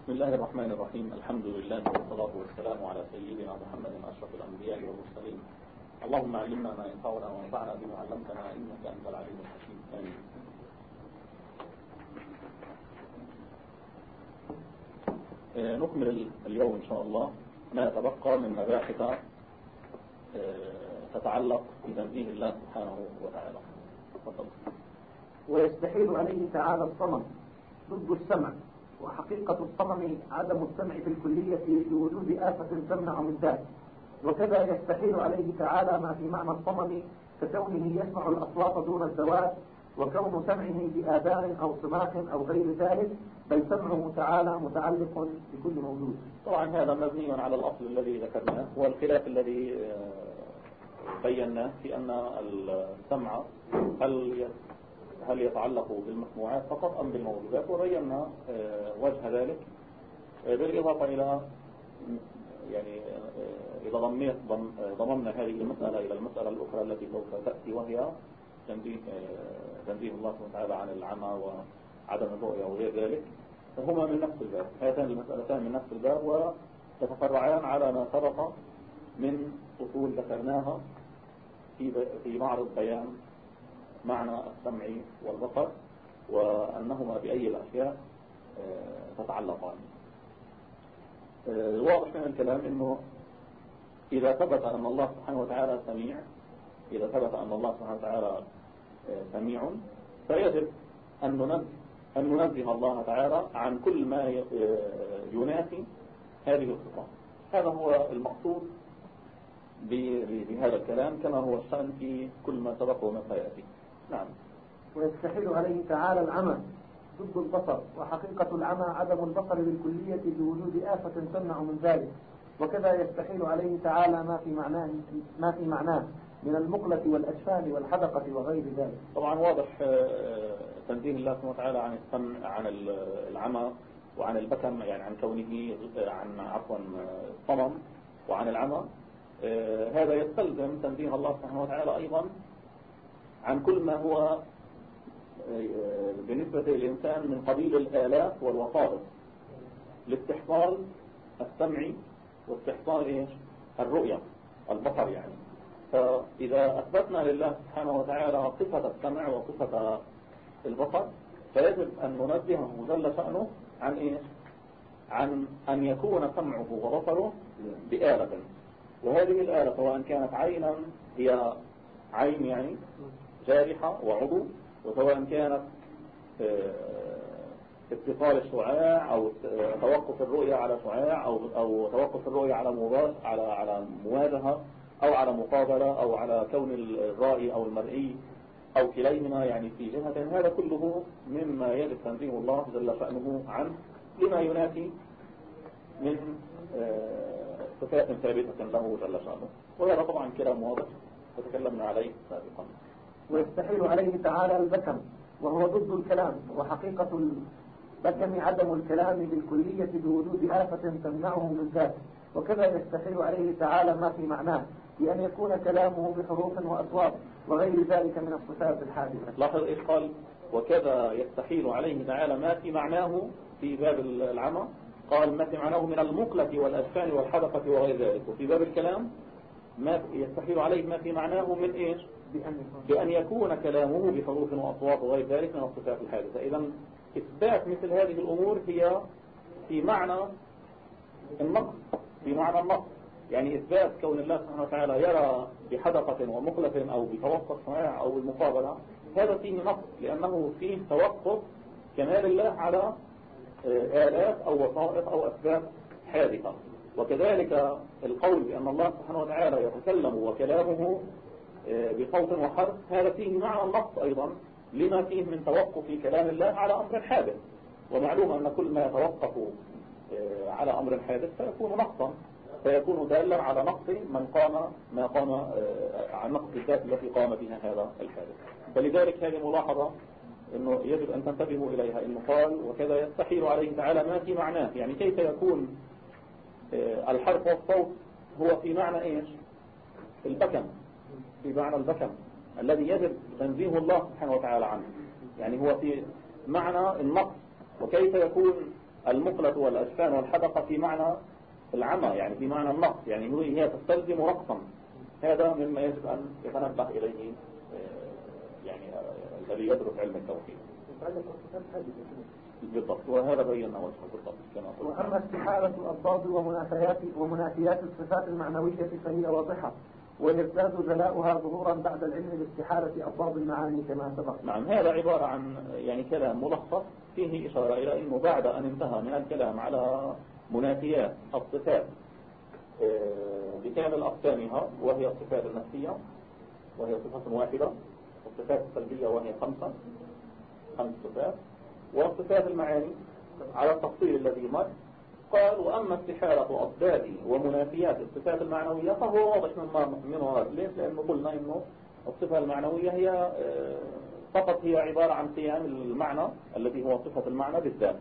بسم الله الرحمن الرحيم. الحمد لله والصلاة والسلام على سيدنا محمد أشرف الأنبياء والمرسلين. اللهم علمنا ما ينفعنا وانفعنا بما علمتنا إنك أنت العليم الحكيم. آمين. آه، نكمل اليوم إن شاء الله ما يتبقى من مباحث آه، تتعلق بتنزيه الله سبحانه وتعالى. تفضل. ويستحيل عليه تعالى الصمم ضد السمع. وحقيقة الصمم عدم السمع في الكلية لوجود آفة تمنع من ذلك وكذا يستحيل عليه تعالى ما في معنى الصمم ككونه يسمع الأصوات دون الذوات وكون سمعه بآذان أو صماخ أو غير ذلك بل سمعه تعالى متعلق بكل موجود. طبعا هذا مبني على الأصل الذي ذكرناه والخلاف الذي آه، بيناه في أن السمع هل هل يتعلق بالمسموعات فقط أم بالموجودات؟ وبينا آه، وجه ذلك آه، بالإضافة إلى يعني إذا ضميت ضممنا هذه المسألة إلى المسألة الأخرى التي سوف تأتي وهي تنزيه الله سبحانه وتعالى عن العمى وعدم الرؤية وغير ذلك. فهما من نفس الباب هاتان المسألتان من نفس الباب وتتفرعان على ما سبق من أصول ذكرناها في في معرض بيان معنى السمع والبصر وأنهما بأي الأشياء آه، تتعلقان. الواضح آه، من الكلام أنه إذا ثبت أن الله سبحانه وتعالى سميع إذا ثبت أن الله سبحانه وتعالى آه، سميع فيجب أن ننزه أن ننزه الله تعالى عن كل ما ينافي هذه الصفات هذا هو المقصود بهذا الكلام كما هو الشأن في كل ما سبق وما سيأتي نعم. ويستحيل عليه تعالى العمى ضد البصر وحقيقة العمى عدم البصر بالكلية بوجود آفة تمنع من ذلك. وكذا يستحيل عليه تعالى ما في معناه ما في معناه من المقلة والأجفان والحدقة وغير ذلك. طبعا واضح آه، تنزيه الله سبحانه وتعالى عن السمع عن العمى وعن البكم يعني عن كونه عن عفوا الصمم وعن العمى. آه، هذا يستلزم تنزيه الله سبحانه وتعالى أيضا عن كل ما هو آه، بالنسبة للإنسان من قبيل الآلات والوسائط لاستحصال السمع واستحصال الرؤية البصر يعني. فإذا أثبتنا لله سبحانه وتعالى صفة السمع وصفة البصر فيجب أن ننزهه جل شأنه عن إيش؟ عن أن يكون سمعه وبصره بآلة. وهذه الآلة سواء كانت عينا هي عين يعني جارحة وعضو وسواء كانت آه، اتصال الشعاع أو توقف الرؤية على شعاع أو أو توقف الرؤية على مواجهة على على مواجهة أو على مقابلة أو على كون الرائي أو المرئي أو كليهما يعني في جهة. هذا كله مما يجب تنزيه الله جل شأنه عنه لما ينافي من آه، صفات ثابتة له جل شأنه. وهذا طبعا كلام واضح وتكلمنا عليه سابقا. ويستحيل عليه تعالى البكم وهو ضد الكلام وحقيقة البكم عدم الكلام بالكلية بوجود آفة تمنعه من ذاته وكذا يستحيل عليه تعالى ما في معناه بأن يكون كلامه بحروف وأصوات وغير ذلك من الصفات الحادثة لاحظ إيش قال؟ وكذا يستحيل عليه تعالى ما في معناه في باب العمى. قال ما في معناه من المقلة والأجفان والحدقة وغير ذلك. وفي باب الكلام ما يستحيل عليه ما في معناه من إيش؟ بأن يكون كلامه بحروف وأصوات وغير ذلك من الصفات الحادثة. إذا إثبات مثل هذه الأمور هي في معنى النقص في معنى النقص يعني إثبات كون الله سبحانه وتعالى يرى بحدقة ومخلف أو بتوقف صناع أو بالمقابلة هذا فيه نقص لأنه فيه توقف كمال الله على آه، آلات أو وسائط أو أسباب حادثة. وكذلك القول بأن الله سبحانه وتعالى يتكلم وكلامه بصوت وحرف هذا فيه معنى النص أيضا لما فيه من توقف كلام الله على أمر حادث. ومعلوم أن كل ما يتوقف آه، على أمر حادث فيكون نقصا فيكون دالا على نقص من قام ما قام آه، عن نقص الذات التي قام بها هذا الحادث. فلذلك هذه ملاحظة إنه يجب أن تنتبهوا إليها. إنه قال وكذا يستحيل عليه تعالى ما في معناه. يعني كيف يكون الحرف والصوت هو في معنى إيش؟ البكم. في معنى البكم الذي يجب تنزيه الله سبحانه وتعالى عنه. يعني هو في معنى النقص وكيف يكون المقلة والأجفان والحدقة في معنى العمى؟ يعني في معنى النقص يعني هي تستلزم رقصا. هذا مما يجب أن يتنبه إليه آه، يعني آه، الذي يدرس علم التوحيد. بالضبط. وهذا بينا وجهه بالضبط كما وأما استحالة الأضداد ومنافيات ومنافيات الصفات المعنوية فهي واضحة. ويزداد جلاؤها ظهورا بعد العلم باستحالة أضداد المعاني كما سبق. نعم هذا عبارة عن يعني كلام ملخص فيه إشارة إلى أنه بعد أن انتهى من الكلام على منافيات الصفات آه، بكامل أقسامها وهي الصفات النفسية وهي صفة واحدة الصفات السلبية وهي خمسة خمس صفات والصفات المعاني على التفصيل الذي مر قال وأما استحالة أضداد ومنافيات الصفات المعنوية فهو واضح من منه ليش لأنه قلنا إنه الصفة المعنوية هي آه، فقط هي عبارة عن قيام المعنى الذي هو صفة المعنى بالذات.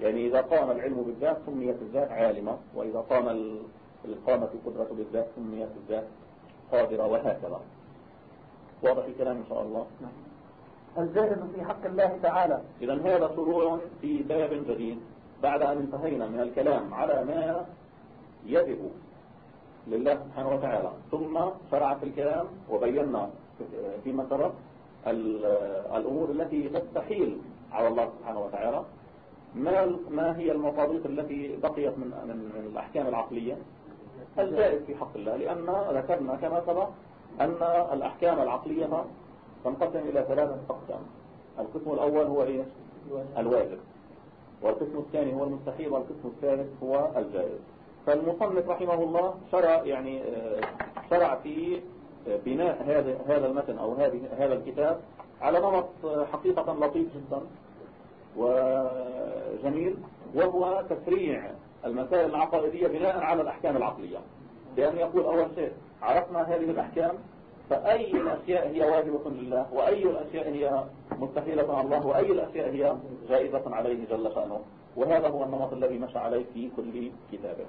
يعني إذا قام العلم بالذات سميت الذات عالمة وإذا قام القامة القدرة بالذات سميت الذات قادرة وهكذا. واضح الكلام إن شاء الله؟ نعم. الجائز في حق الله تعالى. إذا هذا شروع في باب جديد. بعد أن انتهينا من الكلام على ما يجب لله سبحانه وتعالى. ثم شرع في الكلام وبينا فيما سبق الأمور التي تستحيل على الله سبحانه وتعالى. ما ما هي المصادق التي بقيت من من الأحكام العقلية؟ الجائز في حق الله لأن ذكرنا كما سبق أن الأحكام العقلية تنقسم إلى ثلاثة أقسام. القسم الأول هو إيش؟ الواجب. والقسم الثاني هو المستحيل والقسم الثالث هو الجائز. فالمصنف رحمه الله شرع يعني آه، شرع في بناء هذا هذا المتن أو هذه هذا الكتاب على نمط حقيقة لطيف جدا وجميل وهو تفريع المسائل العقائدية بناء على الأحكام العقلية. لأن يقول أول شيء عرفنا هذه الأحكام فأي الأشياء هي واجبة لله وأي الأشياء هي مستحيلة على الله وأي الأشياء هي جائزة عليه جل شأنه. وهذا هو النمط الذي مشى عليه في كل كتابه.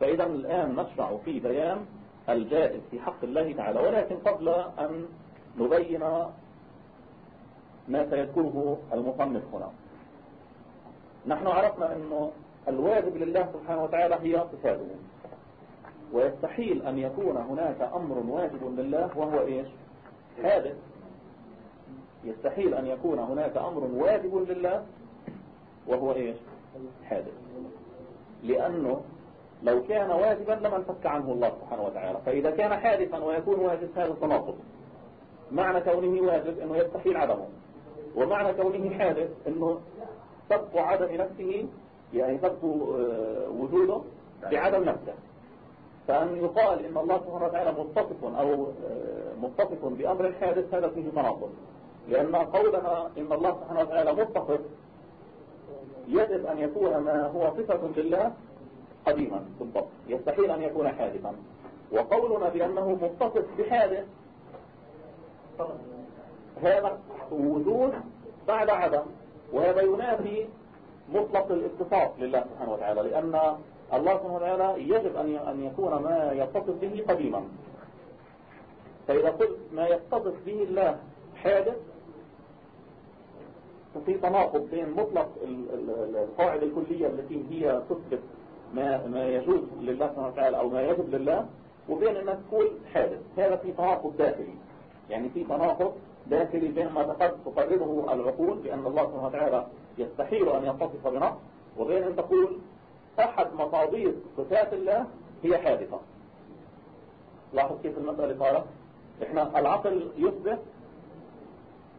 فإذا الآن نشرع في بيان الجائز في حق الله تعالى ولكن قبل أن نبين ما سيذكره المصنف هنا. نحن عرفنا أنه الواجب لله سبحانه وتعالى هي صفاته ويستحيل أن يكون هناك أمر واجب لله وهو إيش؟ حادث يستحيل أن يكون هناك أمر واجب لله وهو إيش؟ حادث لأنه لو كان واجبا لما انفك عنه الله سبحانه وتعالى. فإذا كان حادثا ويكون واجب هذا تناقض معنى كونه واجب أنه يستحيل عدمه. ومعنى كونه حادث أنه تبقى عدم نفسه يعني تبقى آه، وجوده بعدم نفسه. فأن يقال إن الله سبحانه وتعالى متصف أو آه، متصف بأمر حادث هذا فيه تناقض لأن قولنا إن الله سبحانه وتعالى متصف يجب أن يكون ما هو صفة لله قديما بالضبط يستحيل أن يكون حادثا. وقولنا بأنه متصف بحادث هذا وجود بعد عدم. وهذا ينافي مطلق الاتصاف لله سبحانه وتعالى لأن الله سبحانه وتعالى يجب أن يكون ما يتصف به قديما. فإذا قلت ما يتصف به الله حادث ففي تناقض بين مطلق القاعدة الكلية التي هي تثبت ما ما يجوز لله سبحانه وتعالى أو ما يجب لله وبين أنها تقول حادث. هذا في تناقض داخلي. يعني في تناقض داخلي بين ما تقرره العقول بأن الله سبحانه وتعالى يستحيل أن يتصف بنقص وبين أن تقول أحد مصادر صفات الله هي حادثة. لاحظ كيف المسألة صارت؟ إحنا العقل يثبت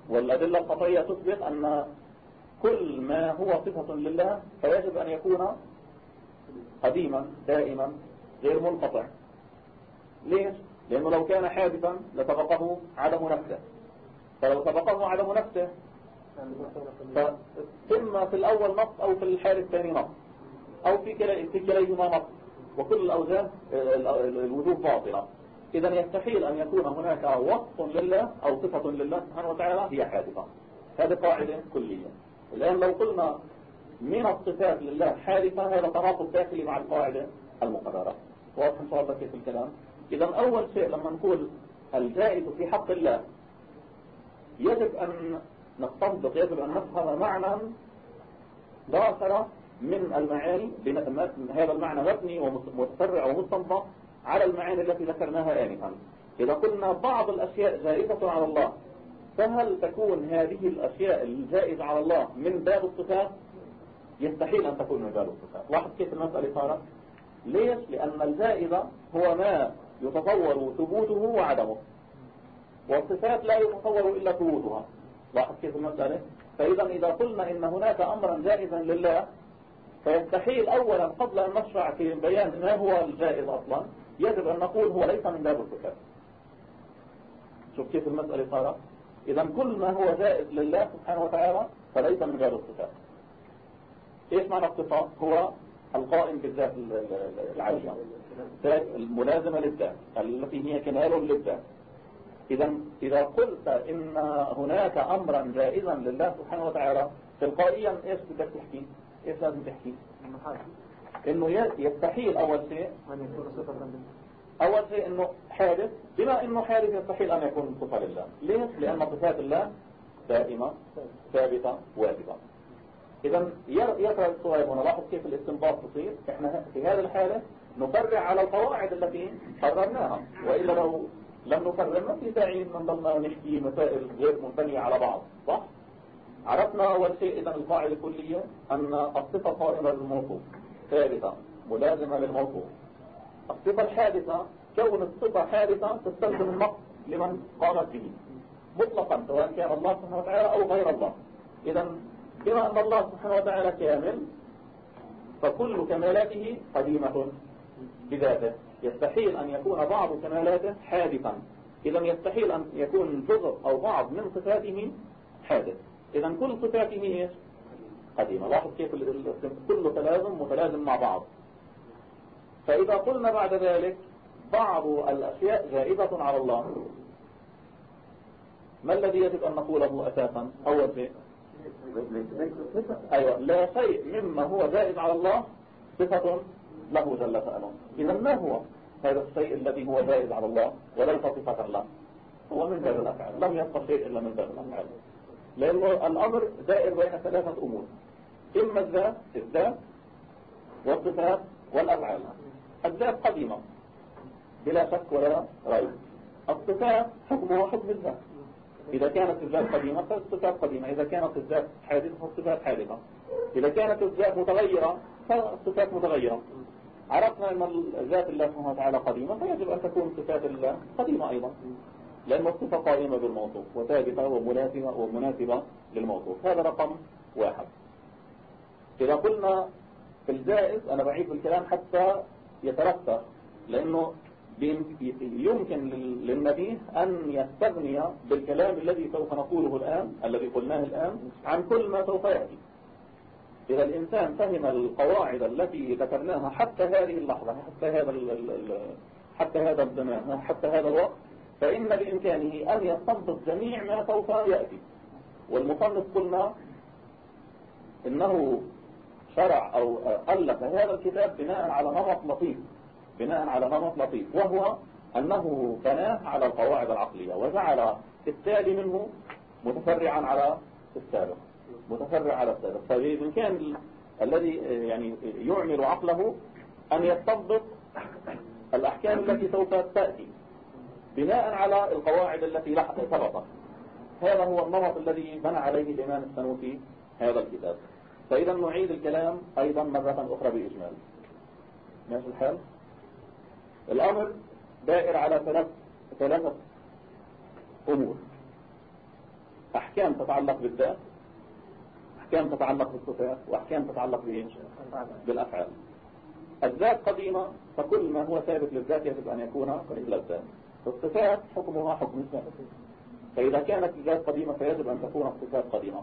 والأدلة القطعية تثبت أن كل ما هو صفة لله فيجب أن يكون قديما دائما غير منقطع. ليش؟ لأنه لو كان حادثا لسبقه عدم نفسه. فلو سبقه عدم نفسه فإما في الأول نص أو في الحال الثاني نص. أو في كليهما نص وكل الأوجه الوجوه باطلة إذا يستحيل أن يكون هناك وصف لله أو صفة لله سبحانه وتعالى هي حادثة. هذه قاعدة كلية. الآن لو قلنا من الصفات لله حادثة هذا تناقض داخلي مع القاعدة المقررة. واضح إن شاء الله كيف الكلام؟ إذا أول شيء لما نقول الجائز في حق الله يجب أن نستنبط يجب أن نفهم معنى داخل من المعاني هذا المعنى مبني ومتفرع ومستنبط على المعاني التي ذكرناها آنفا. إذا قلنا بعض الأشياء جائزة على الله فهل تكون هذه الأشياء الجائزة على الله من باب الصفات؟ يستحيل أن تكون من باب الصفات. لاحظ كيف المسألة صارت ليش؟ لأن الجائزة هو ما يتصور ثبوته وعدمه. والصفات لا يتصور إلا ثبوتها. لاحظ كيف المسألة فإذا إذا قلنا إن هناك أمرا جائزا لله فيستحيل أولا قبل أن نشرع في بيان ما هو الجائز أصلا يجب أن نقول هو ليس من باب الصفات شوف كيف المسألة صارت. إذا كل ما هو جائز لله سبحانه وتعالى فليس من باب الصفات إيش معنى الصفات هو القائم بالذات العالية الملازمة للذات التي هي كمال للذات. إذا إذا قلت إن هناك أمرا جائزا لله سبحانه وتعالى تلقائيا إيش بدك تحكي؟ إيش لازم تحكي؟ إنه يستحيل أول شيء أول شيء إنه حادث بما إنه حادث يستحيل أن يكون صفة لله ليش؟ لأن صفات الله دائمة ثابتة واجبة. إذا يقرأ السؤال ونلاحظ كيف الاستنباط تصير إحنا في هذه الحالة نفرع على القواعد التي قررناها وإلا لو لم نفرع ما في داعي نضلنا نحكي مسائل غير منبنية على بعض صح؟ عرفنا أول شيء إذا القاعدة الكلية أن الصفة قائمة للموصوف ثابتة ملازمة للموصوف الصفة الحادثة كون الصفة حادثة تستلزم النقص لمن قامت به. مطلقا سواء كان الله سبحانه وتعالى أو غير الله. إذا بما أن الله سبحانه وتعالى كامل فكل كمالاته قديمة. بذاته يستحيل أن يكون بعض كمالاته حادثا. إذا يستحيل أن يكون جزء أو بعض من صفاته حادث. إذا كل صفاته إيش؟ قديمة لاحظ كيف كل تلازم متلازم مع بعض. فإذا قلنا بعد ذلك بعض الأشياء جائزة على الله. ما الذي يجب أن نقوله أساسا؟ أول شيء. أيوة. لا شيء مما هو جائز على الله صفة له جل شأنه إذا ما هو هذا الشيء الذي هو جائز على الله وليس صفة له؟ هو من باب الأفعال. لم يبقى شيء إلا من باب الأفعال. لأن الأمر دائر بين ثلاثة أمور. إما الذات الذات والصفات والأفعال الذات قديمة بلا شك ولا ريب. الصفات حكمها حكم الذات إذا كانت الذات قديمة فالصفات قديمة. إذا كانت الذات حادثة فالصفات حادثة إذا كانت الذات متغيرة فالصفات متغيرة. عرفنا أن ذات الله سبحانه وتعالى قديمة فيجب أن تكون صفات الله قديمة أيضا. لأن الصفة قائمة بالموصوف وثابتة ومناسبة ومناسبة للموصوف. هذا رقم واحد. إذا قلنا في الجائز أنا بعيد الكلام حتى يترسخ لأنه يمكن للنبي أن يستغني بالكلام الذي سوف نقوله الآن الذي قلناه الآن عن كل ما سوف يأتي. إذا الإنسان فهم القواعد التي ذكرناها حتى هذه اللحظة حتى هذا حتى هذا الزمان حتى هذا الوقت فإن بإمكانه أن يستنبط جميع ما سوف يأتي. والمصنف قلنا إنه شرع أو ألف هذا الكتاب بناء على نمط لطيف بناء على نمط لطيف وهو أنه بناه على القواعد العقلية وجعل التالي منه متفرعا على السابق متفرع على السابق. فبإمكان الذي يعني يعمل عقله أن يستنبط الأحكام التي سوف تأتي. بناء على القواعد التي سبقت هذا هو النمط الذي بنى عليه الإمام السنوسي هذا الكتاب. فإذا نعيد الكلام أيضا مرة أخرى بإجمال. ماشي الحال؟ الأمر دائر على ثلاث ثلاثة أمور. أحكام تتعلق بالذات أحكام تتعلق بالصفات وأحكام تتعلق بالأفعال. الذات قديمة فكل ما هو ثابت للذات يجب أن يكون قريب للذات. الصفات حكمها حكم الذات فإذا كانت الذات قديمة فيجب أن تكون الصفات قديمة.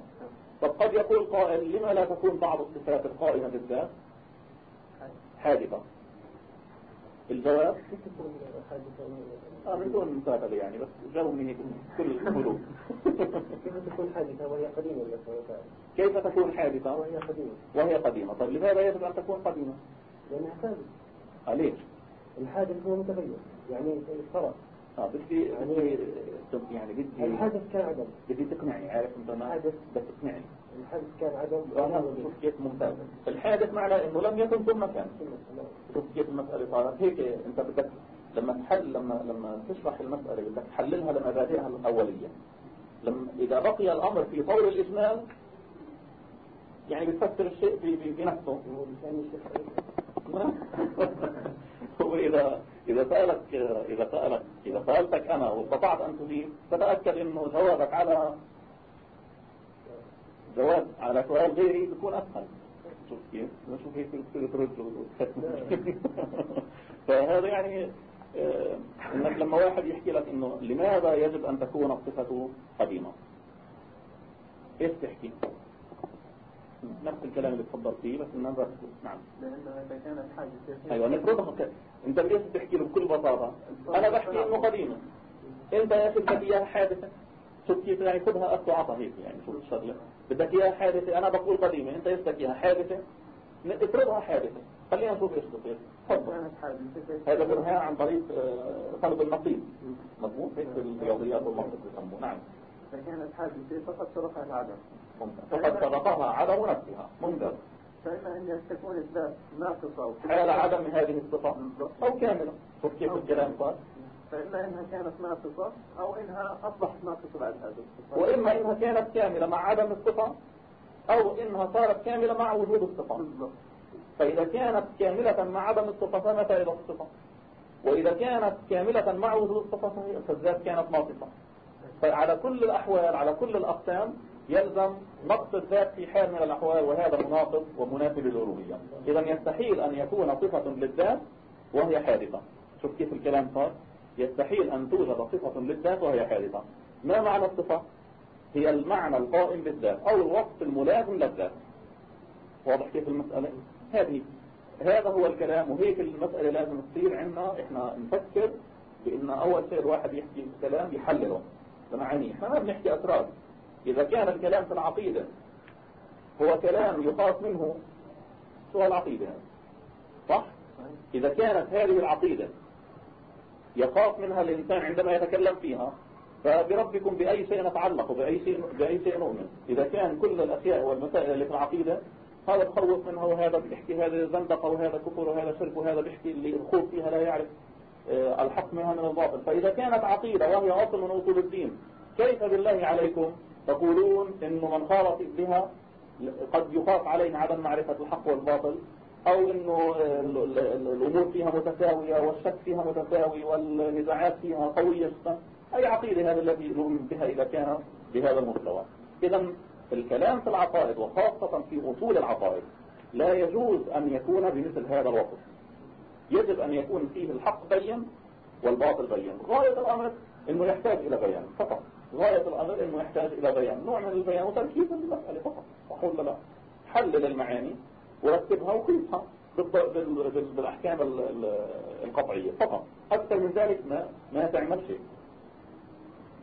طب قد يقول قائل لما لا تكون بعض الصفات القائمة بالذات حادثة. الجواب؟ آه من دون مقابلة يعني بس جاوبني كل الحلول كيف تكون حادثة؟ وهي قديمة. كيف تكون حادثة وهي قديمة. وهي قديمة طيب لماذا يجب أن تكون قديمة؟ لأنها ثابتة ليش؟ الحادث هو متغير. يعني فرق آه بدي بدي يعني بدي الحدث كان عدم. بدي تقنعني عارف انت ما الحدث. بس تقنعني. الحدث كان عدم. أنا شوف كيف ممتاز. الحادث معناه إنه لم يكن ثم كان شوف كيف المسألة صارت. هيك أنت بدك لما تحل لما لما تشرح المسألة بدك تحللها لمبادئها الأولية. لما إذا بقي الأمر في طور الإجمال يعني بتفسر الشيء بنفسه هو إذا سألك إذا سألك إذا سألتك أنا واستطعت أن تجيب فتأكد إنه جوابك على جواب على سؤال غيري بيكون أسهل. شوف كيف شوف كيف ترد فهذا يعني آه، إنك لما واحد يحكي لك إنه لماذا يجب أن تكون الصفة قديمة؟ إيش تحكي؟ نفس الكلام اللي تفضل فيه بس بس نعم. لأنه إذا كانت حاجة نفرضها كده أنت ليش بتحكي له بكل بساطة. أنا بحكي إنه قديمة أنت يا أخي بدك إياها حادثة. شوف كيف يعني خذها أخذ وعطى هيك يعني شوف الشغلة بدك إياها حادثة. أنا بقول قديمة أنت إيش بدك إياها حادثة. افرضها حادثة. خلينا نشوف إيش بصير. تفضل. هذا برهان عن طريق آه، طلب النقيض مضبوط؟ هيك في الرياضيات والمنطق. بيسموه نعم فكانت حادثة فقد صرفها العدم. فقد صرفها عدم نفسها. ممتاز فإما أن تكون الذات ناقصة حال عدم هذه الصفة. أو كاملة. شوف كيف الكلام صار فإما أنها كانت ناقصة أو إنها أصبحت ناقصة بعد هذا الصفة. وإما إنها كانت كاملة مع عدم الصفة أو إنها صارت كاملة مع وجود الصفة. فإذا كانت كاملة مع عدم الصفة فمتى إلى الصفة. وإذا كانت كاملة مع وجود الصفة فالذات كانت ناقصة فعلى كل الأحوال على كل الأقسام يلزم نقص الذات في حال من الأحوال وهذا مناقض ومنافي للألوهية. إذا يستحيل أن يكون صفة للذات وهي حادثة. شوف كيف الكلام صار. يستحيل أن توجد صفة للذات وهي حادثة. ما معنى الصفة؟ هي المعنى القائم بالذات أو الوصف الملازم للذات. واضح كيف المسألة؟ هذه هذا هو الكلام وهيك المسألة لازم تصير عندنا. إحنا نفكر بإن أول شيء الواحد يحكي الكلام يحلله. بمعانيه. إحنا ما بنحكي أسرار. إذا كان الكلام في العقيدة هو كلام يخاف منه شو العقيدة. صح؟ إذا كانت هذه العقيدة يخاف منها الإنسان عندما يتكلم فيها فبربكم بأي شيء نتعلق وبأي شيء, بأي شيء نؤمن. إذا كان كل الأشياء والمسائل اللي في العقيدة هذا بخوف منها وهذا بيحكي هذا زندقة وهذا كفر وهذا شرك وهذا بيحكي اللي الخوف فيها لا يعرف آه، الحق منها من الباطل. فإذا كانت عقيدة وهي أصل من أصول الدين كيف بالله عليكم تقولون إنه من خالط بها قد يخاف عليه عدم معرفة الحق والباطل أو إنه آه، الأمور فيها متساوية والشك فيها متساوي والنزاعات فيها قوية جدا. أي عقيدة هذا الذي نؤمن بها إذا كان بهذا المستوى؟ إذا الكلام في العقائد وخاصة في أصول العقائد لا يجوز أن يكون بمثل هذا الوصف يجب أن يكون فيه الحق بين والباطل بين. غاية الأمر أنه يحتاج إلى بيان فقط. غاية الأمر أنه يحتاج إلى بيان. نوع من البيان وتركيز المسألة فقط. صح ولا لا حلل المعاني ورتبها وقيسها بالأحكام القطعية فقط. أكثر من ذلك ما ما تعمل شيء.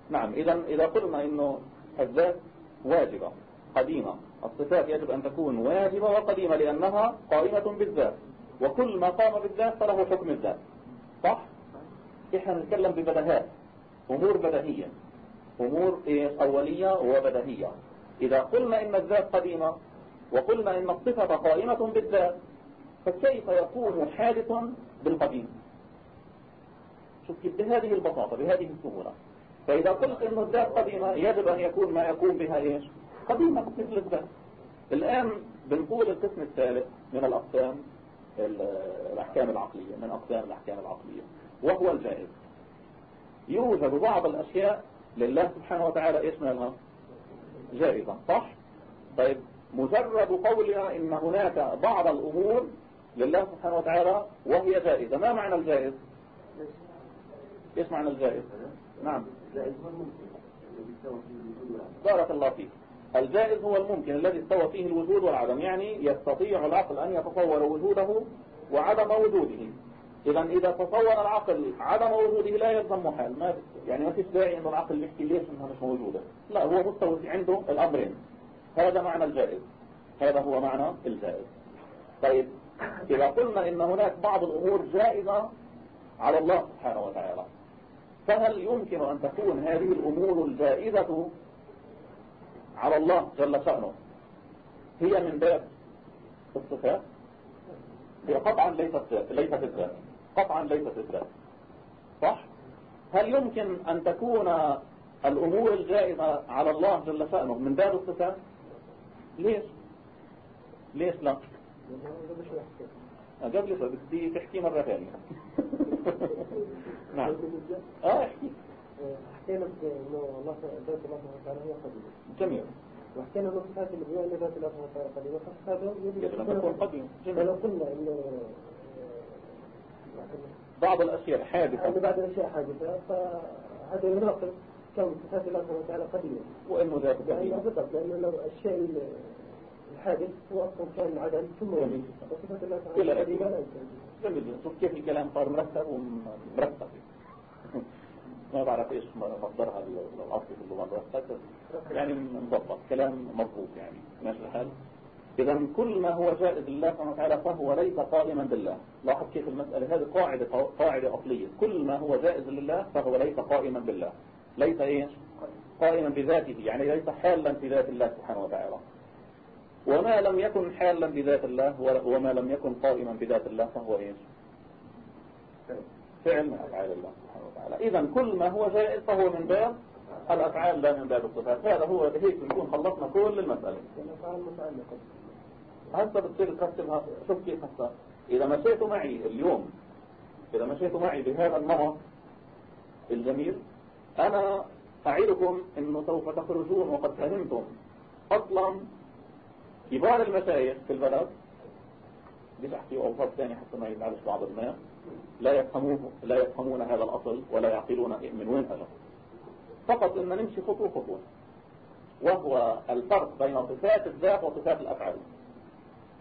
نعم إذا إذا قلنا إنه الذات واجبة قديمة الصفات يجب أن تكون واجبة وقديمة لأنها قائمة بالذات. وكل ما قام بالذات فله حكم الذات. صح؟ إحنا نتكلم ببدهات أمور بدهية أمور إيش أولية وبدهية إذا قلنا إن الذات قديمة وقلنا إن الصفة قائمة بالذات فكيف يكون حادث بالقديم؟ شوف بهذه البساطة بهذه السهولة. فإذا قلت إنه الذات قديمة يجب أن يكون ما يكون بها إيش؟ قديمة مثل الذات الآن بنقول القسم الثالث من الأقسام الأحكام العقلية من أقسام الأحكام العقلية وهو الجائز. يوجد بعض الأشياء لله سبحانه وتعالى مالها جائزة صح؟ طيب مجرد قولنا إن هناك بعض الأمور لله سبحانه وتعالى وهي جائزة. ما معنى الجائز؟ إيش معنى الجائز؟ نعم. بارك الله فيك. الجائز هو الممكن الذي استوى فيه الوجود والعدم يعني يستطيع العقل أن يتصور وجوده وعدم وجوده. إذا إذا تصور العقل عدم وجوده لا يلزم محال. ما يعني ما فيش داعي إنه العقل يحكي ليش إنها مش موجودة. لا هو مستوى عنده الأمرين. هذا معنى الجائز. هذا هو معنى الجائز. طيب إذا قلنا إن هناك بعض الأمور جائزة على الله سبحانه وتعالى فهل يمكن أن تكون هذه الأمور الجائزة على الله جل شأنه؟ هي من باب الصفات. هي قطعا ليست ليست الذات قطعا ليست الذات صح؟ هل يمكن أن تكون الأمور الجائزة على الله جل شأنه من باب الصفات ليش؟ ليش لا؟ قبل شوي بدي تحكي مرة ثانية. نعم. آه احكي. حكينا انه الله ذات الله سبحانه وتعالى هي قديمة جميل. وحكينا انه صفات اللي بيقول ذات الله سبحانه وتعالى قديمة فهذا يجب أن تكون قديم فلو قلنا إنه بعض الأشياء حادثة. بعد الاشياء حادثة فهذا يناقض كون صفات الله سبحانه وتعالى قديمة وإنه ذات قديم بالضبط لأنه لو الشيء الحادث هو أصلا كان عدم ثم وصفات الله إلى تعالى آخره. قديمة لا يمكن. شوف كيف الكلام؟ صار مرتب ومرتب ما بعرف إيش مصدرها الاصلي في اللغة مرتب. يعني مضبط كلام مضبوط يعني. ماشي الحال؟ إذا كل ما هو جائز لله سبحانه وتعالى فهو ليس قائما بالله. لاحظ كيف المسألة هذه قاعدة قاعدة أصلية. كل ما هو جائز لله فهو ليس قائما بالله. ليس إيش قائما بذاته. يعني ليس حالا في ذات الله سبحانه وتعالى. وما لم يكن حالا بذات الله وما لم يكن قائما بذات الله فهو إيش فعل من أفعال الله سبحانه وتعالى. إذا كل ما هو جائز فهو من باب الأفعال لا من باب الصفات. هذا هو هيك بنكون خلصنا كل المسألة. الأفعال متعلقة هسه بتصير ترتبها شوف كيف هسه إذا مشيتوا معي اليوم إذا مشيتوا معي بهذا النمط الجميل أنا أعدكم إنه سوف تخرجون وقد فهمتم. أصلا كبار المشايخ في البلد بديش احكي أوصاف ثانية حتى ما يزعلش بعض الناس لا يفهمون لا يفهمون هذا الأصل ولا يعقلون من وين اجى فقط إن نمشي خطوة خطوة وهو الفرق بين صفات الذات وصفات الأفعال.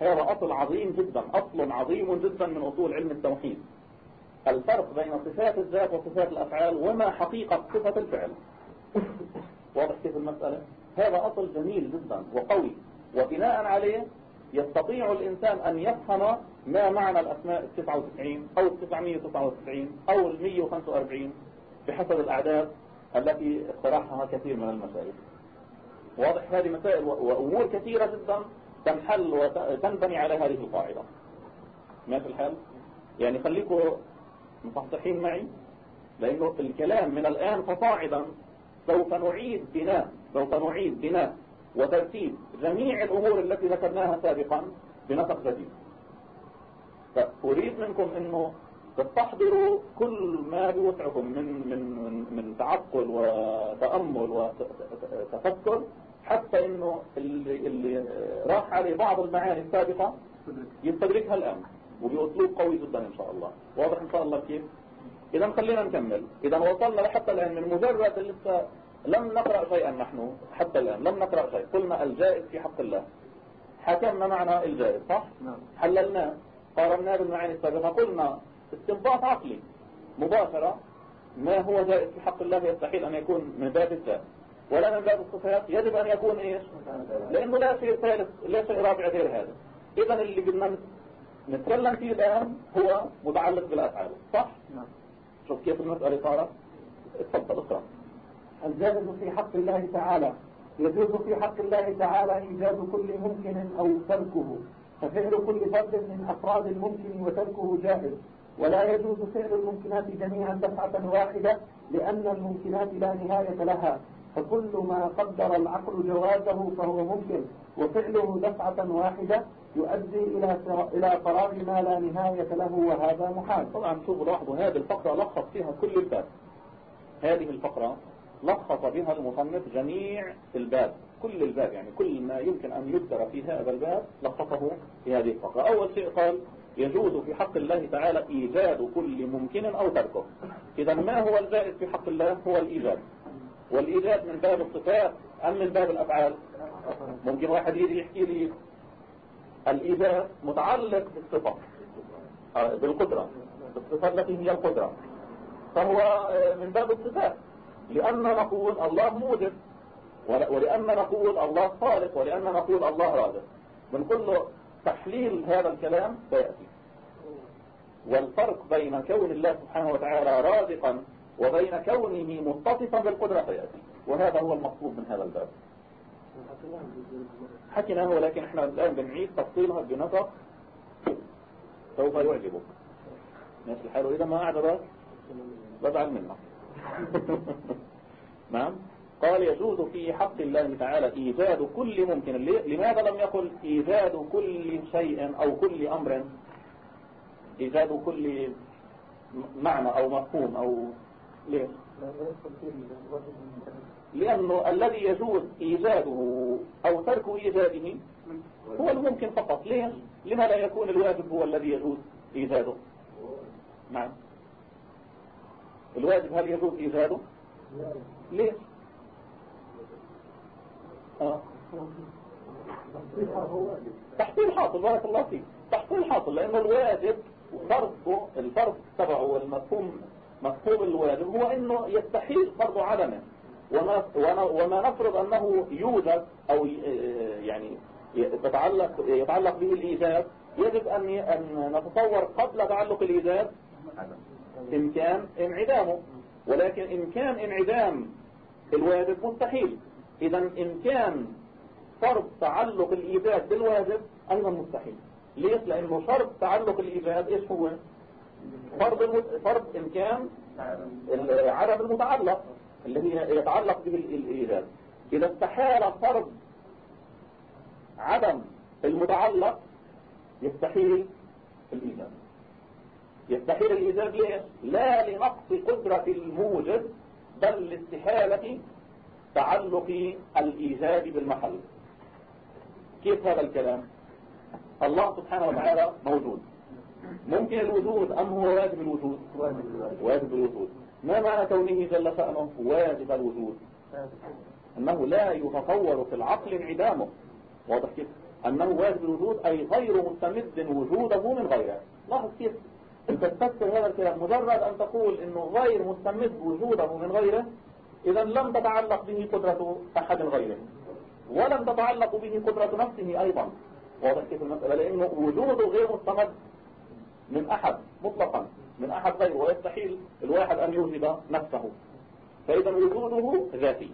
هذا اصل عظيم جدا أصل عظيم جدا من أصول علم التوحيد. الفرق بين صفات الذات وصفات الأفعال وما حقيقة صفة الفعل. واضح كيف المسألة؟ هذا أصل جميل جدا وقوي وبناء عليه يستطيع الإنسان أن يفهم ما معنى الأسماء ال 99 أو ال 999 أو ال 145 بحسب الأعداد التي اقترحها كثير من المشايخ واضح هذه مسائل وأمور كثيرة جدا تنحل وتنبني على هذه القاعدة. ماشي الحال؟ يعني خليكم مصحصحين معي لأنه الكلام من الآن فصاعدا سوف نعيد بناء سوف نعيد بناء وترتيب جميع الأمور التي ذكرناها سابقا بنسق جديد. فأريد منكم أنه تستحضروا كل ما بوسعكم من من من, من تعقل وتأمل وتفكر حتى إنه اللي, اللي راح عليه بعض المعاني السابقة يستدركها الآن وبأسلوب قوي جدا إن شاء الله. واضح إن شاء الله كيف؟ إذا خلينا نكمل. إذا وصلنا لحتى الآن من مجرد لسه لم نقرأ شيئا نحن حتى الآن لم نقرأ شيء. قلنا الجائز في حق الله. حكمنا معنى الجائز صح؟ نعم. حللناه قارناه بالمعاني السابقة قلنا استنباط عقلي مباشرة ما هو جائز في حق الله يستحيل أن يكون من باب الذات ولا من باب الصفات يجب أن يكون إيش لأنه لا شيء ثالث لا شيء رابع غير هذا. إذا اللي بدنا نتكلم فيه الآن هو متعلق بالأفعال. صح؟ نعم. شوف كيف المسألة صارت. اتفضل اقرأ الجائز في حق الله تعالى. يجوز في حق الله تعالى إيجاد كل ممكن أو تركه. ففعل كل فرد من أفراد الممكن وتركه جائز. ولا يجوز فعل الممكنات جميعا دفعة واحدة لأن الممكنات لا نهاية لها. فكل ما قدر العقل جوازه فهو ممكن وفعله دفعة واحدة يؤدي إلى إلى فراغ ما لا نهاية له وهذا محال. طبعا شوفوا لاحظوا هذه الفقرة لخص فيها كل الباب. هذه الفقرة لخص بها المصنف جميع الباب كل الباب يعني كل ما يمكن أن يذكر في هذا الباب لخصه في هذه الفقرة. أول شيء قال يجوز في حق الله تعالى إيجاد كل ممكن أو تركه. إذا ما هو الجائز في حق الله؟ هو الإيجاد. والإيجاد من باب الصفات أم من باب الأفعال؟ ممكن واحد يجي يحكي لي الإيجاد متعلق بالصفة آه، بالقدرة بالصفة التي هي القدرة. فهو آه، من باب الصفات لأن نقول الله موجد ولأن نقول الله خالق ولأن نقول الله رازق. بنقول له تحليل هذا الكلام سيأتي. والفرق بين كون الله سبحانه وتعالى رازقا وبين كونه متصفا بالقدرة فيأتي. وهذا هو المطلوب من هذا الباب. حكيناه ولكن إحنا الآن بنعيد تفصيلها بنظر سوف يعجبك. ماشي الحال. وإذا ما أعجبك بزعل منك نعم. قال يجوز في حق الله تعالى إيجاد كل ممكن. لماذا لم يقل إيجاد كل شيء أو كل أمر؟ إيجاد كل معنى أو مفهوم أو ليه؟ لأنه الذي يجوز إيجاده أو ترك إيجاده هو الممكن فقط. ليه؟ لما لا يكون الواجب هو الذي يجوز إيجاده نعم. الواجب هل يجوز إيجاده ليه؟ آه. تحصيل حاصل بارك الله فيك. تحصيل حاصل لأنه الواجب فرضه الفرض تبعه والمفهوم مفهوم الواجب هو إنه يستحيل فرض عدمه. وما, وما نفرض أنه يوجد أو يعني تتعلق يتعلق به الايجاب يجب أن أن نتصور قبل تعلق الايجاب إمكان انعدامه. ولكن إمكان انعدام الواجب مستحيل. اذا إمكان فرض تعلق الايجاب بالواجب أيضا مستحيل. ليش؟ لأنه شرط تعلق الايجاب إيش هو؟ فرض فرض إمكان عدم المتعلق الذي يتعلق به الإيجاب إذا استحال فرض عدم المتعلق يستحيل الإيجاب يستحيل الإيجاب ليش؟ لا لنقص قدرة الموجب بل لاستحالة تعلق الإيجاب بالمحل كيف هذا الكلام؟ الله سبحانه وتعالى موجود ممكن الوجود أم هو واجب الوجود؟ واجب الوجود. ما معنى كونه جل شأنه واجب الوجود؟ أنه لا يتصور في العقل انعدامه. واضح كيف؟ أنه واجب الوجود أي غير مستمد وجوده من غيره. لاحظ كيف؟ أنت تفسر هذا الكلام. مجرد أن تقول أنه غير مستمد وجوده من غيره إذا لم تتعلق به قدرة أحد غيره ولم تتعلق به قدرة نفسه أيضا. واضح كيف المسألة؟ لأنه وجوده غير مستمد. من أحد مطلقا من أحد غيره ويستحيل الواحد أن يوجد نفسه. فإذا وجوده ذاتي.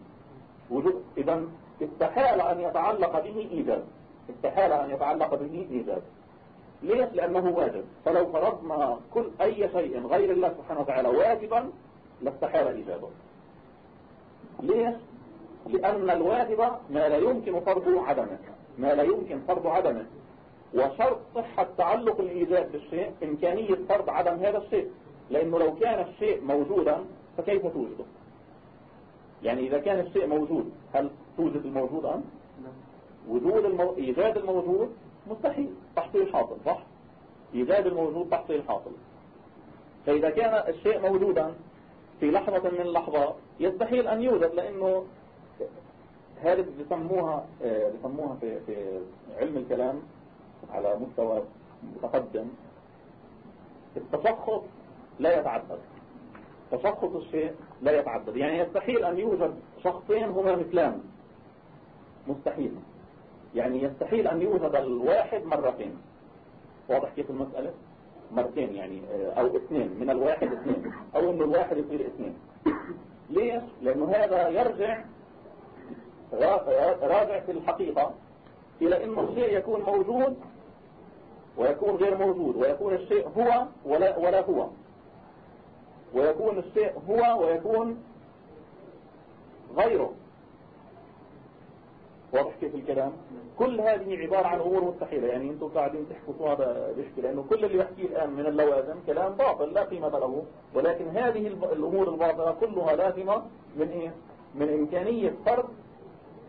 وجود إذا استحال أن يتعلق به إيجاد. استحال أن يتعلق به إيجاد. ليش؟ لأنه واجب. فلو فرضنا كل أي شيء غير الله سبحانه وتعالى واجبا لاستحال إيجاده. ليش؟ لأن الواجب ما لا يمكن فرضه عدمه. ما لا يمكن فرض عدمه. وشرط صحة تعلق الإيجاد بالشيء إمكانية فرض عدم هذا الشيء. لأنه لو كان الشيء موجودا فكيف توجده؟ يعني إذا كان الشيء موجود هل توجد الموجود أم؟ وجود المو... إيجاد الموجود مستحيل. تحصيل حاصل صح؟ إيجاد الموجود تحصيل حاصل. فإذا كان الشيء موجودا في لحظة من اللحظات يستحيل أن يوجد لأنه هذه بيسموها آه، بيسموها في في علم الكلام على مستوى متقدم التشخص لا يتعدد. تشخص الشيء لا يتعدد. يعني يستحيل أن يوجد شخصين هما مثلان. مستحيل. يعني يستحيل أن يوجد الواحد مرتين. واضح كيف المسألة؟ مرتين يعني آه، أو اثنين. من الواحد اثنين. أو أن الواحد يصير اثنين. ليش؟ لأنه هذا يرجع راجع في الحقيقة إلى أن الشيء يكون موجود ويكون غير موجود ويكون الشيء هو ولا, ولا هو. ويكون الشيء هو ويكون غيره. واضح كيف الكلام؟ كل هذه عبارة عن أمور مستحيلة يعني أنتم قاعدين تحكوا هذا بيحكي لأنه كل اللي يحكيه الآن من اللوازم كلام باطل لا قيمة له. ولكن هذه الأمور الباطلة كلها لازمة من إيه؟ من إمكانية فرض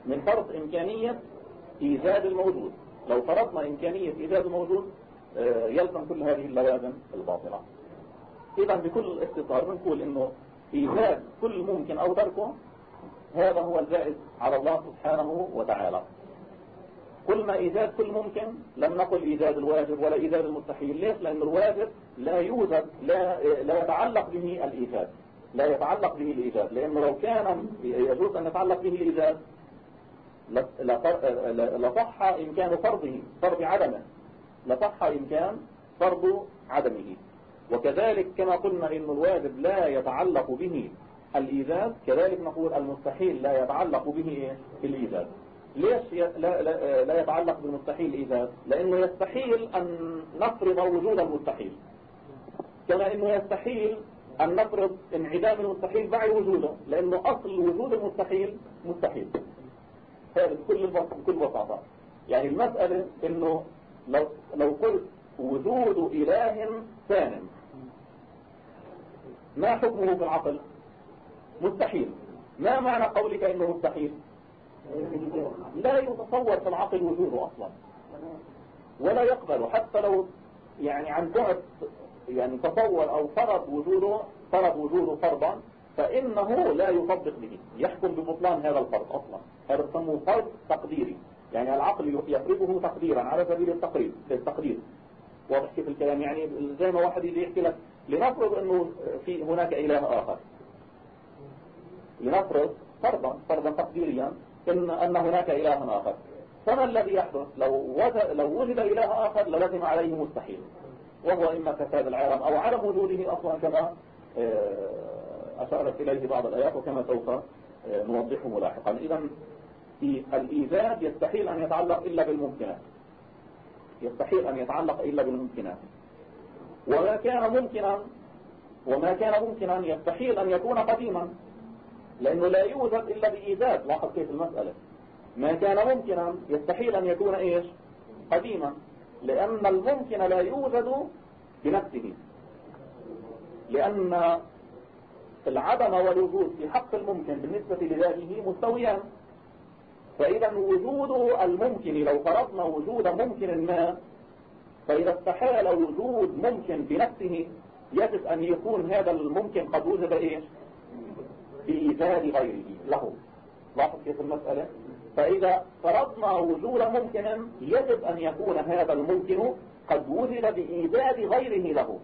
من فرض إمكانية إيجاد الموجود. لو فرضنا إمكانية إيجاد الموجود آه، يلزم كل هذه اللوازم الباطلة. إذا بكل اختصار بنقول إنه إيجاد كل ممكن أو تركه هذا هو الجائز على الله سبحانه وتعالى. كل ما إيجاد كل ممكن لم نقل إيجاد الواجب ولا إيجاد المستحيل. ليش؟ لأن الواجب لا يوجد لا, لا يتعلق به الإيجاد. لا يتعلق به الإيجاد. لأنه لو كان يجوز أن يتعلق به الإيجاد لصح إمكان فرضه فرض عدمه. لصح إمكان فرض عدمه. وكذلك كما قلنا إن الواجب لا يتعلق به الإيجاد كذلك نقول المستحيل لا يتعلق به الإيجاد ليش لا, لا, لا يتعلق بالمستحيل الإيجاد لأنه يستحيل أن نفرض وجود المستحيل. كما أنه يستحيل أن نفرض انعدام المستحيل بعد وجوده لأنه أصل وجود المستحيل مستحيل. هذا بكل بكل بساطة. يعني المسألة أنه لو لو قلت وجود إله ثان ما حكمه في العقل؟ مستحيل. ما معنى قولك إنه مستحيل؟ لا يتصور في العقل وجوده أصلا. ولا يقبل. حتى لو يعني عن بعد يعني تصور أو فرض وجوده فرض وجوده فرضا فإنه لا يصدق به يحكم ببطلان هذا الفرض أصلا. هذا يسموه فرض تقديري. يعني العقل يفرضه تقديرا على سبيل التقرير التقدير واضح كيف الكلام؟ يعني زي ما واحد يجي يحكي لك لنفرض إنه في هناك إله آخر. لنفرض فرضا فرضا تقديريا إن, أن هناك إله آخر. فما الذي يحدث؟ لو وجد, لو وجد إله آخر للزم عليه مستحيل. وهو إما فساد العالم أو عدم وجوده أصلا كما آه، أشارت إليه بعض الآيات وكما سوف آه، نوضحه لاحقا إذا الإيجاد يستحيل أن يتعلق إلا بالممكنات. يستحيل أن يتعلق إلا بالممكنات. وما كان ممكنا وما كان ممكنا يستحيل أن يكون قديما لأنه لا يوجد إلا بإيجاد. لاحظ كيف المسألة. ما كان ممكنا يستحيل أن يكون إيش؟ قديما لأن الممكن لا يوجد بنفسه. لأن العدم والوجود في حق الممكن بالنسبة لذاته مستويان. فإذا وجود الممكن لو فرضنا وجود ممكن ما فإذا استحال وجود ممكن بنفسه يجب أن يكون هذا الممكن قد وجد إيش؟ بإيجاد غيره له. لاحظ كيف المسألة؟ فإذا فرضنا وجود ممكن يجب أن يكون هذا الممكن قد وجد بإيجاد غيره له.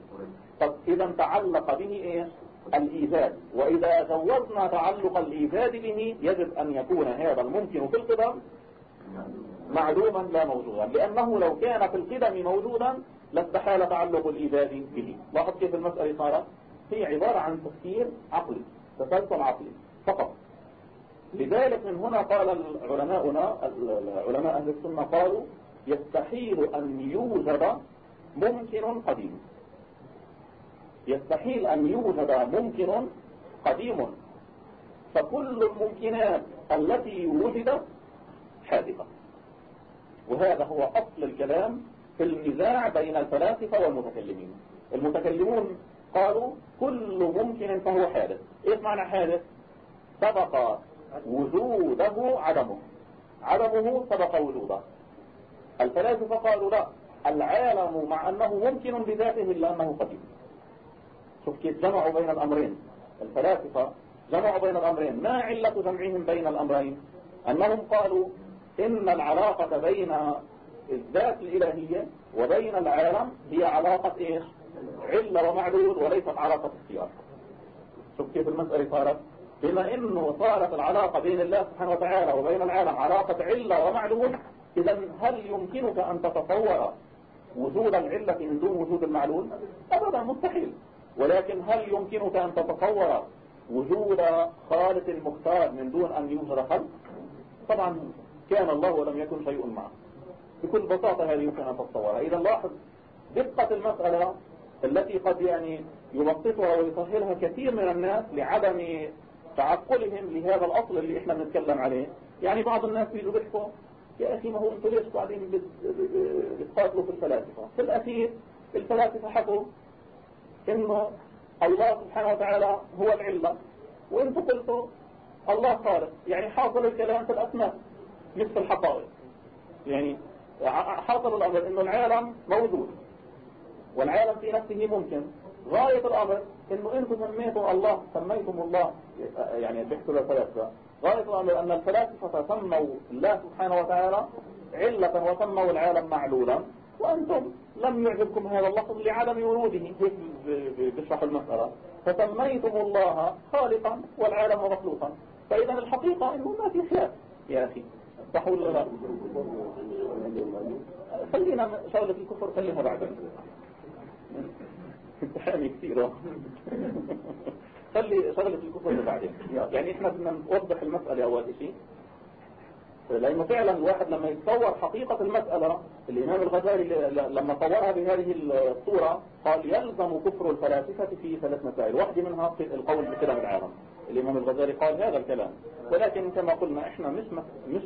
طب إذا تعلق به إيه؟ الإيجاد وإذا زوجنا تعلق الإيجاد به يجب أن يكون هذا الممكن في القدم معلوما لا موجودا. لأنه لو كان في القدم موجودا لاستحال تعلق الإيجاد به. لاحظ كيف المسألة صارت؟ هي عبارة عن تفكير عقلي تسلسل عقلي فقط. لذلك من هنا قال علماؤنا علماء أهل السنة قالوا يستحيل أن يوجد ممكن قديم. يستحيل أن يوجد ممكن قديم. فكل الممكنات التي وجدت حادثة. وهذا هو أصل الكلام في النزاع بين الفلاسفة والمتكلمين. المتكلمون قالوا كل ممكن فهو حادث. إيش معنى حادث؟ سبق وجوده عدمه. عدمه سبق وجوده. الفلاسفة قالوا لا العالم مع أنه ممكن بذاته إلا أنه قديم. شوف كيف جمعوا بين الأمرين. الفلاسفة جمعوا بين الأمرين. ما علة جمعهم بين الأمرين؟ أنهم قالوا إن العلاقة بين الذات الإلهية وبين العالم هي علاقة إيش؟ علة ومعلول وليست علاقة اختيار. شوف كيف المسألة صارت. بما إنه صارت العلاقة بين الله سبحانه وتعالى وبين العالم علاقة علة ومعلول اذا هل يمكنك أن تتصور وجود العلة من دون وجود المعلول ابدا مستحيل. ولكن هل يمكنك أن تتصور وجود خالق المختار من دون أن يوجد خلق؟ طبعا كان الله ولم يكن شيء معه. بكل بساطة هذه يمكن أن تتصورها إذا لاحظ دقة المسألة التي قد يعني يبسطها ويسهلها كثير من الناس لعدم تعقلهم لهذا الأصل اللي إحنا بنتكلم عليه. يعني بعض الناس بيجوا بيحكوا يا أخي ما هو أنتوا ليش قاعدين بتقاتلوا في الفلاسفة؟ في الأخير الفلاسفة حكوا إنه الله سبحانه وتعالى هو العلة وانتوا قلتوا الله خالق. يعني حاصل الكلام في الأسماء في الحقائق. يعني حاصل الأمر إنه العالم موجود. والعالم في نفسه ممكن. غاية الأمر إنه أنتم سميتم الله سميتم الله يعني بيحكوا للفلاسفة غاية الأمر أن الفلاسفة سموا الله سبحانه وتعالى علة وسموا العالم معلولا. وأنتم لم يعجبكم هذا اللفظ لعدم وروده. هيك بيشرح المسألة. فسميتم الله خالقا والعالم مخلوقا. فإذا الحقيقة إنه ما في خلاف. يا أخي صح ولا لا خلينا شغلة الكفر خليها بعدين امتحاني كثير. خلي شغلة الكفر بعدين. يعني إحنا بدنا نوضح المسألة أول شيء. لأنه فعلا الواحد لما يتصور حقيقة المسألة الإمام الغزالي لما صورها بهذه الصورة قال يلزم كفر الفلاسفة في ثلاث مسائل. واحدة منها القول بكلام العالم الإمام الغزالي قال هذا الكلام. ولكن كما قلنا إحنا مش مش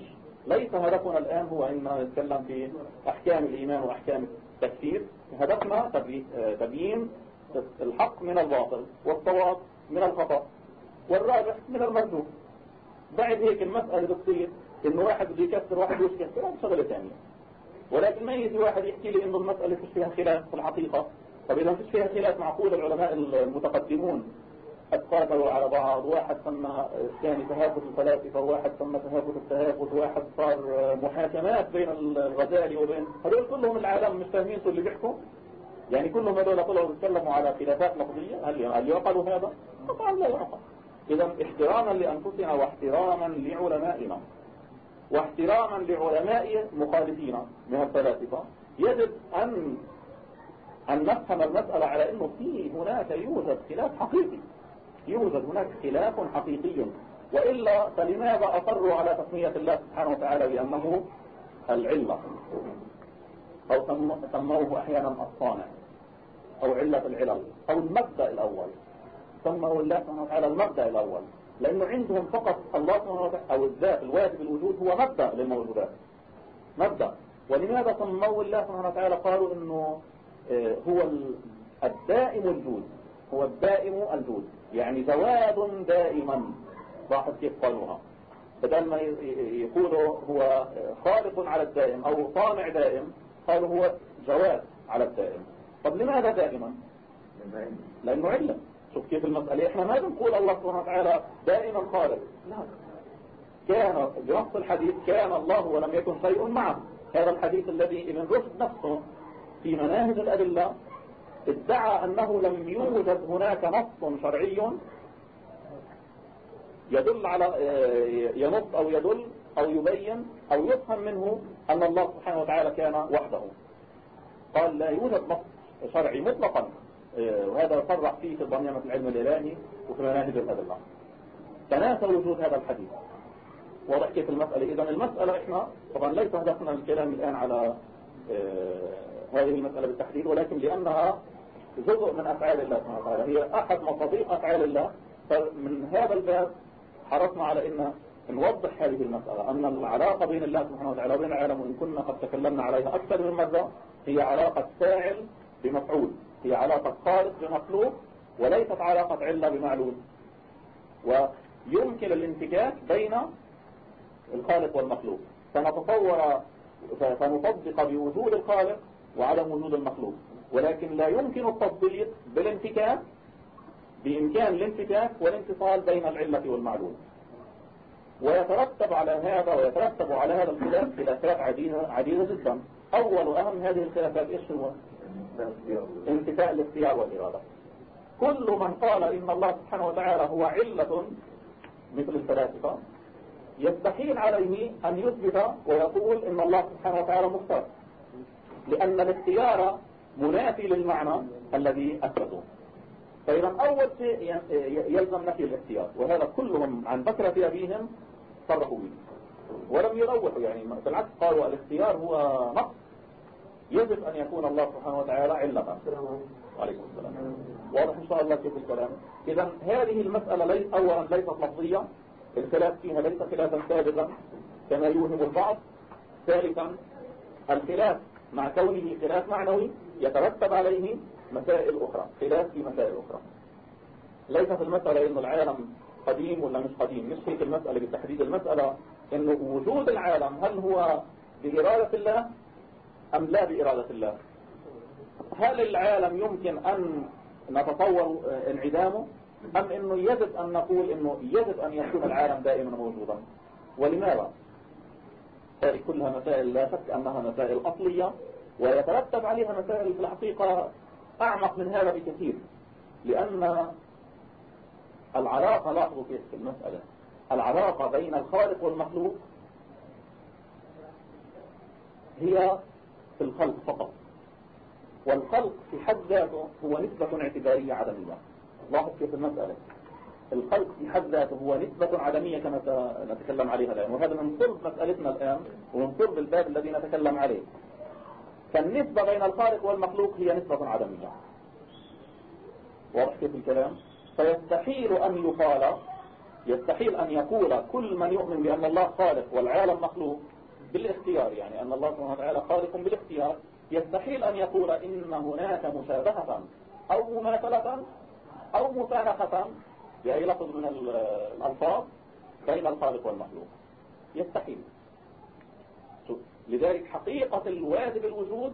ليس هدفنا الآن هو إن نتكلم في أحكام الإيمان وأحكام التكفير. هدفنا تبيين الحق من الباطل والصواب من الخطأ والرابح من المردود بعد هيك المسألة بتصير انه واحد بده يكسر واحد يكسر هذه شغلة ثانية. ولكن ما يجي واحد يحكي لي إنه المسألة فيش فيها خلاف في الحقيقة. طب إذا فيش فيها خلاف معقول العلماء المتقدمون اتقاتلوا على بعض؟ واحد سمى الثاني تهافت الفلاسفة وواحد سمى تهافت التهافت واحد صار محاكمات بين الغزالي وبين هذول كلهم العالم مش فاهمين اللي بيحكوا؟ يعني كلهم هذول طلعوا بيتكلموا على خلافات لفظية. هل هل يعقل هذا؟ طبعا لا يعقل. إذا احتراما لأنفسنا واحتراما لعلمائنا. واحتراما لعلماء مخالفين من الفلاسفة يجب أن أن نفهم المسألة على أنه في هناك يوجد خلاف حقيقي. يوجد هناك خلاف حقيقي. وإلا فلماذا أصروا على تسمية الله سبحانه وتعالى بأنه العلة؟ أو سموه أحيانا الصانع أو علة العلل. أو المبدأ الأول. سموا الله سبحانه وتعالى المبدأ الأول. لأنه عندهم فقط الله سبحانه وتعالى أو الذات الواجب الوجود هو مبدأ للموجودات. مبدأ. ولماذا سموا الله سبحانه وتعالى؟ قالوا أنه آه، هو الدائم الجود. هو الدائم الجود. يعني جواد دائما. لاحظ كيف قالوها؟ بدل ما يقولوا هو خالق على الدائم أو صانع دائم قالوا هو جواد على الدائم. طب لماذا دائما؟ لأنه علم. شوف كيف المسألة. إحنا ما بنقول الله سبحانه وتعالى دائما خالق. لا. كان بنص الحديث كان الله ولم يكن شيء معه. هذا الحديث الذي ابن رشد نفسه في مناهج الأدلة ادعى أنه لم يوجد هناك نص شرعي يدل على ينص أو يدل أو يبين أو يفهم منه أن الله سبحانه وتعالى كان وحده. قال لا يوجد نص شرعي مطلقا. وهذا صرح فيه في ضميمة العلم الإلهي وفي مناهج الأدلة. تناسى وجود هذا الحديث. واضح كيف المسألة؟ إذا المسألة إحنا طبعا ليس هدفنا الكلام الآن على آه، هذه المسألة بالتحديد ولكن لأنها جزء من أفعال الله سبحانه وتعالى. هي أحد مصادق أفعال الله. فمن هذا الباب حرصنا على أن نوضح هذه المسألة. أن العلاقة بين الله سبحانه وتعالى وبين العالم وإن كنا قد تكلمنا عليها أكثر من مرة هي علاقة فاعل بمفعول. هي علاقة خالق بمخلوق وليست علاقة علة بمعلول ويمكن الانتكاك بين الخالق والمخلوق. فنتصور فنطبق بوجود الخالق وعدم وجود المخلوق. ولكن لا يمكن التطبيق بالانتكاك بإمكان الانتكاك والانفصال بين العلة والمعلول ويترتب على هذا ويترتب على هذا الخلاف خلافات عديدة, عديدة جدا. أول وأهم هذه الخلافات إيش هو؟ انتفاء الاختيار والإرادة. كل من قال إن الله سبحانه وتعالى هو علة مثل الفلاسفة يستحيل عليه أن يثبت ويقول إن الله سبحانه وتعالى مختار. لأن الاختيار منافي للمعنى الذي أثبته. فإذا أول شيء يلزم نفي الاختيار وهذا كلهم عن بكرة أبيهم صرحوا به. ولم يروحوا يعني بالعكس قالوا الاختيار هو نقص. يجب أن يكون الله سبحانه وتعالى علة عليكم. السلام. واضح إن شاء الله كيف الكلام. إذا هذه المسألة ليس أولا ليست لفظية. الخلاف فيها ليس خلافا ثابتا كما يوهم البعض. ثالثا الخلاف مع كونه خلاف معنوي يترتب عليه مسائل أخرى. خلاف في مسائل أخرى. ليس في المسألة إنه العالم قديم ولا مش قديم. مش هيك المسألة بالتحديد المسألة إنه وجود العالم هل هو بإرادة الله أم لا بإرادة الله؟ هل العالم يمكن أن نتصور انعدامه؟ أم أنه يجب أن نقول أنه يجب أن يكون العالم دائما موجودا؟ ولماذا؟ هذه كلها مسائل لا شك أنها مسائل أصلية ويترتب عليها مسائل في الحقيقة أعمق من هذا بكثير لأن العلاقة لاحظوا في المسألة العلاقة بين الخالق والمخلوق هي في الخلق فقط. والخلق في حد ذاته هو نسبة اعتبارية عدمية. لاحظ كيف المسألة؟ الخلق في حد ذاته هو نسبة عدمية كما نتكلم عليها الآن. وهذا من صلب مسألتنا الآن ومن صلب الباب الذي نتكلم عليه. فالنسبة بين الخالق والمخلوق هي نسبة عدمية. واضح كيف الكلام؟ فيستحيل أن يقال يستحيل أن يقول كل من يؤمن بأن الله خالق والعالم مخلوق بالاختيار يعني أن الله سبحانه وتعالى خالق بالاختيار يستحيل أن يقول إن هناك مشابهة أو مماثلة أو مفارقة. بأي لفظ من الألفاظ بين الخالق والمخلوق. يستحيل. لذلك حقيقة الواجب الوجود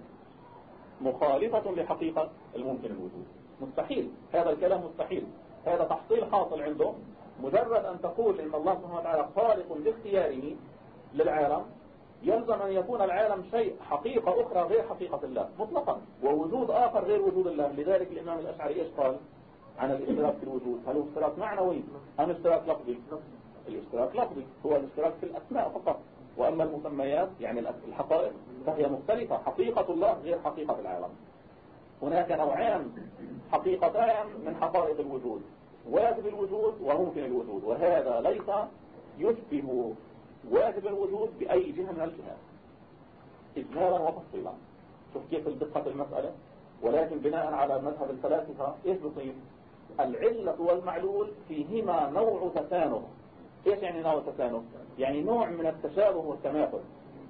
مخالفة لحقيقة الممكن الوجود. مستحيل. هذا الكلام مستحيل. هذا تحصيل حاصل عنده. مجرد أن تقول إن الله سبحانه وتعالى خالق باختياره للعالم يلزم أن يكون العالم شيء حقيقة أخرى غير حقيقة الله مطلقا. ووجود آخر غير وجود الله. لذلك الإمام الأشعري إيش قال عن الاشتراك في الوجود. هل هو اشتراك معنوي أم اشتراك لفظي؟ الاشتراك لفظي. هو الاشتراك في الأسماء فقط. وأما المسميات يعني الحقائق فهي مختلفة. حقيقة الله غير حقيقة العالم. هناك نوعان حقيقتان من حقائق الوجود. واجب الوجود وممكن الوجود. وهذا ليس يشبه واجب الوجود بأي جهة من الجهات. إجمالا وتفصيلا. شوف كيف الدقة المسألة. ولكن بناء على مذهب الفلاسفة إيش بصير؟ العلة والمعلول فيهما نوع تسانه إيش يعني نوع تسانه يعني نوع من التشابه والتماثل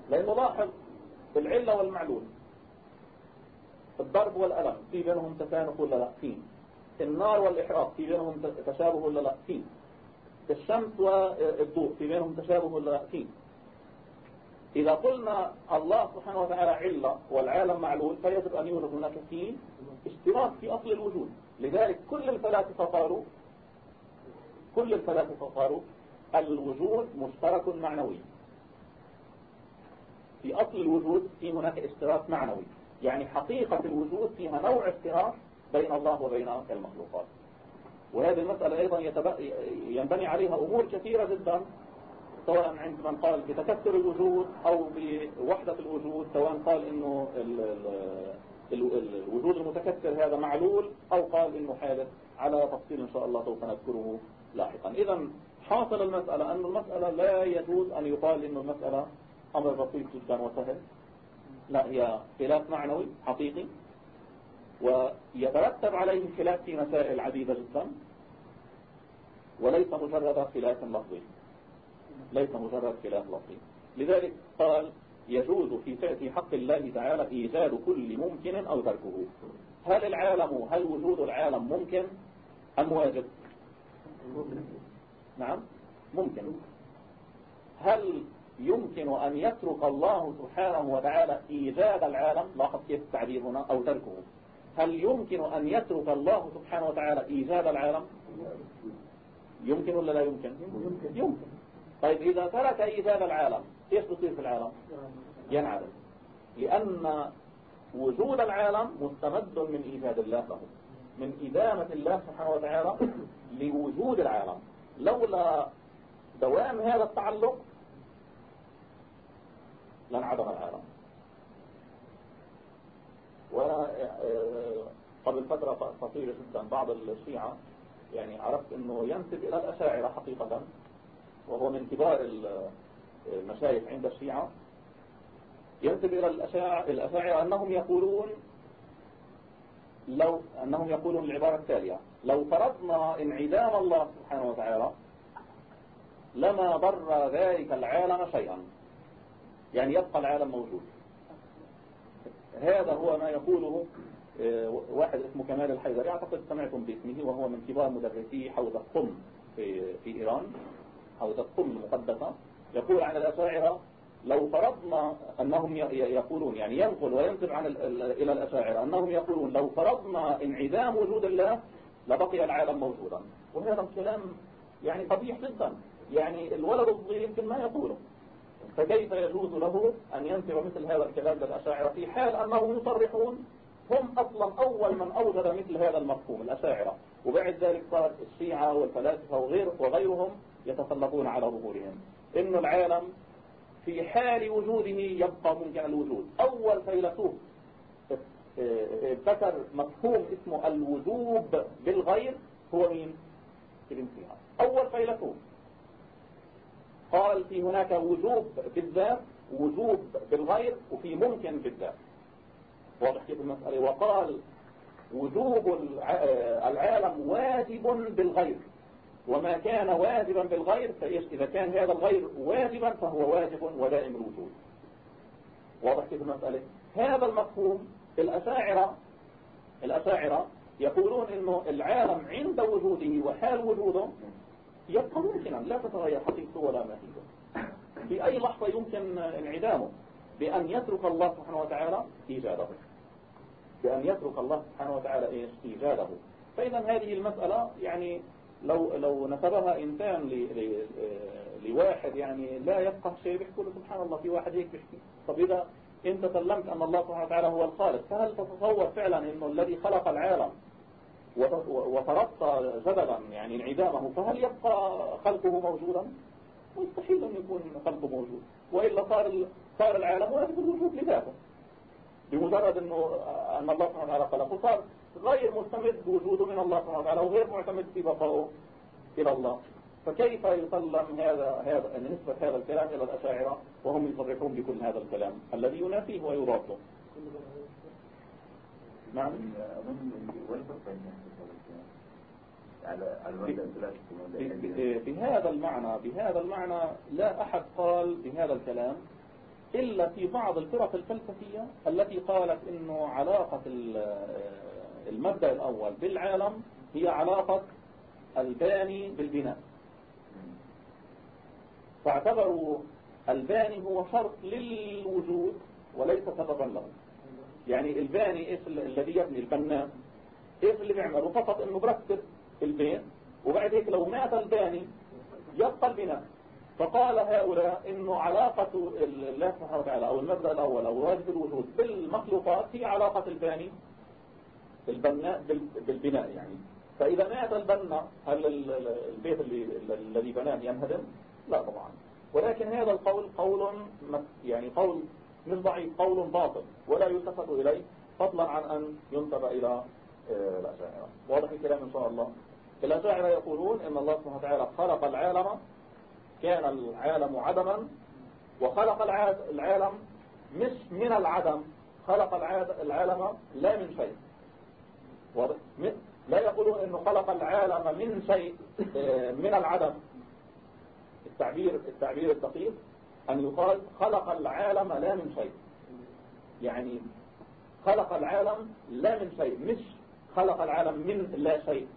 لأنه لاحظ العلة والمعلول الضرب والألم في بينهم تسانه ولا لا؟ فيه النار والإحراق في بينهم تشابه ولا لا؟ فيه الشمس والضوء في بينهم تشابه ولا إذا قلنا الله سبحانه وتعالى علة والعالم معلول فيجب أن يوجد هناك فيه اشتراك في أصل الوجود. لذلك كل الفلاسفة قالوا كل الفلاسفة قالوا الوجود مشترك معنوي. في أصل الوجود في هناك اشتراك معنوي. يعني حقيقة الوجود فيها نوع اشتراك بين الله وبين المخلوقات. وهذه المسألة أيضا ينبني عليها أمور كثيرة جدا سواء عند من قال بتكسر الوجود أو بوحدة الوجود سواء قال إنه الوجود المتكسر هذا معلول أو قال إنه حادث. على تفصيل إن شاء الله سوف نذكره لاحقا. إذا حاصل المسألة أن المسألة لا يجوز أن يقال إنه المسألة أمر بسيط جدا وسهل. لا هي خلاف معنوي حقيقي. ويترتب عليه خلاف في مسائل عديدة جدا وليس مجرد خلاف لفظي. ليس مجرد خلاف لفظي. لذلك قال يجوز في في حق الله تعالى إيجاد كل ممكن أو تركه. هل العالم هل وجود العالم ممكن؟ أم واجب؟ نعم ممكن. هل يمكن أن يترك الله سبحانه وتعالى إيجاد العالم؟ لاحظ كيف التعبير هنا أو تركه. هل يمكن أن يترك الله سبحانه وتعالى إيجاد العالم؟ يمكن ولا لا يمكن؟ يمكن. طيب إذا ترك إيجاد العالم إيش بصير في العالم؟ ينعدم لأن وجود العالم مستمد من إيجاد الله له من إدامة الله سبحانه وتعالى لوجود العالم. لولا دوام هذا التعلق لانعدم العالم. وقبل فترة قصيرة جدا بعض الشيعة يعني عرفت إنه ينسب إلى الأشاعرة حقيقة وهو من كبار المشايخ عند الشيعة. ينسب إلى الأشاعرة أنهم يقولون لو أنهم يقولون العبارة التالية لو فرضنا انعدام الله سبحانه وتعالى لما ضر ذلك العالم شيئا يعني يبقى العالم موجود. هذا هو ما يقوله آه، واحد اسمه كمال الحيدري أعتقد سمعتم باسمه وهو من كبار مدرسي حوزة قم في, في إيران حوزة قم المقدسة. يقول عن الأشاعرة لو فرضنا أنهم يقولون يعني ينقل وينسب عن إلى الأشاعرة أنهم يقولون لو فرضنا انعدام وجود الله لبقي العالم موجودا. وهذا الكلام يعني قبيح جدا. يعني الولد الصغير يمكن ما يقوله. فكيف يجوز له أن ينسب مثل هذا الكلام للأشاعرة؟ في حال أنهم يصرحون هم أصلا أول من أوجد مثل هذا المفهوم الأشاعرة. وبعد ذلك صار الشيعة والفلاسفة وغير وغيرهم يتسلطون على ظهورهم. إن العالم في حال وجوده يبقى ممكن الوجود. أول فيلسوف ذكر مفهوم اسمه الوجوب بالغير هو مين؟ ابن سينا أول فيلسوف. قال في هناك وجوب بالذات وجوب بالغير وفي ممكن بالذات واضح كيف المسألة؟ وقال وجوب العالم واجب بالغير. وما كان واجبا بالغير فإيش؟ إذا كان هذا الغير واجبا فهو واجب ودائم الوجود. واضح كيف المسألة؟ هذا المفهوم الأشاعرة الأشاعرة يقولون إنه العالم عند وجوده وحال وجوده يبقى ممكنا لا تتغير حقيقته ولا ماهيته في أي لحظة يمكن انعدامه بأن يترك الله سبحانه وتعالى إيجاده. بأن يترك الله سبحانه وتعالى إيش؟ إيجاده. فإذا هذه المسألة يعني لو لو نسبها إنسان لواحد يعني لا يفقه شيء بيحكوا له سبحان الله في واحد هيك بيحكي. طب إذا أنت سلمت أن الله سبحانه وتعالى هو الخالق فهل تتصور فعلا أنه الذي خلق العالم وفرضت جدلا يعني انعدامه فهل يبقى خلقه موجودا؟ مستحيل أن يكون خلقه موجود. وإلا صار صار العالم واجب الوجود لذاته. بمجرد أنه أن الله سبحانه وتعالى خلقه صار غير مستمد بوجوده من الله سبحانه وتعالى وغير معتمد في بقائه إلى الله. فكيف يسلم هذا هذا نسبة هذا الكلام إلى الأشاعرة وهم يصرحون بكل هذا الكلام الذي ينافيه ويضاده نعم. بهذا المعنى بهذا المعنى لا أحد قال بهذا الكلام إلا في بعض الفرق الفلسفية التي قالت إنه علاقة المبدأ الأول بالعالم هي علاقة الباني بالبناء. فاعتبروا الباني هو شرط للوجود وليس سببا له. يعني الباني إيش الذي يبني البناء إيش اللي بيعمله؟ فقط إنه برتب البيت وبعد هيك لو مات الباني يبقى البناء. فقال هؤلاء إنه علاقة الله سبحانه وتعالى أو المبدأ الأول أو واجب الوجود بالمخلوقات هي علاقة الباني البناء بالبناء يعني. فإذا مات البناء هل البيت الذي بناه ينهدم؟ لا طبعا. ولكن هذا القول قول يعني قول مش ضعيف قول باطل ولا يلتفت إليه فضلا عن أن ينتبه إلى آه، الأشاعرة. واضح الكلام إن شاء الله. الأشاعرة يقولون إن الله سبحانه وتعالى خلق العالم كان العالم عدما وخلق العالم مش من العدم. خلق العالم لا من شيء. واضح؟ لا يقولون إنه خلق العالم من شيء آه، من العدم. التعبير التعبير الدقيق أن يقال خلق العالم لا من شيء. يعني خلق العالم لا من شيء مش خلق العالم من لا شيء.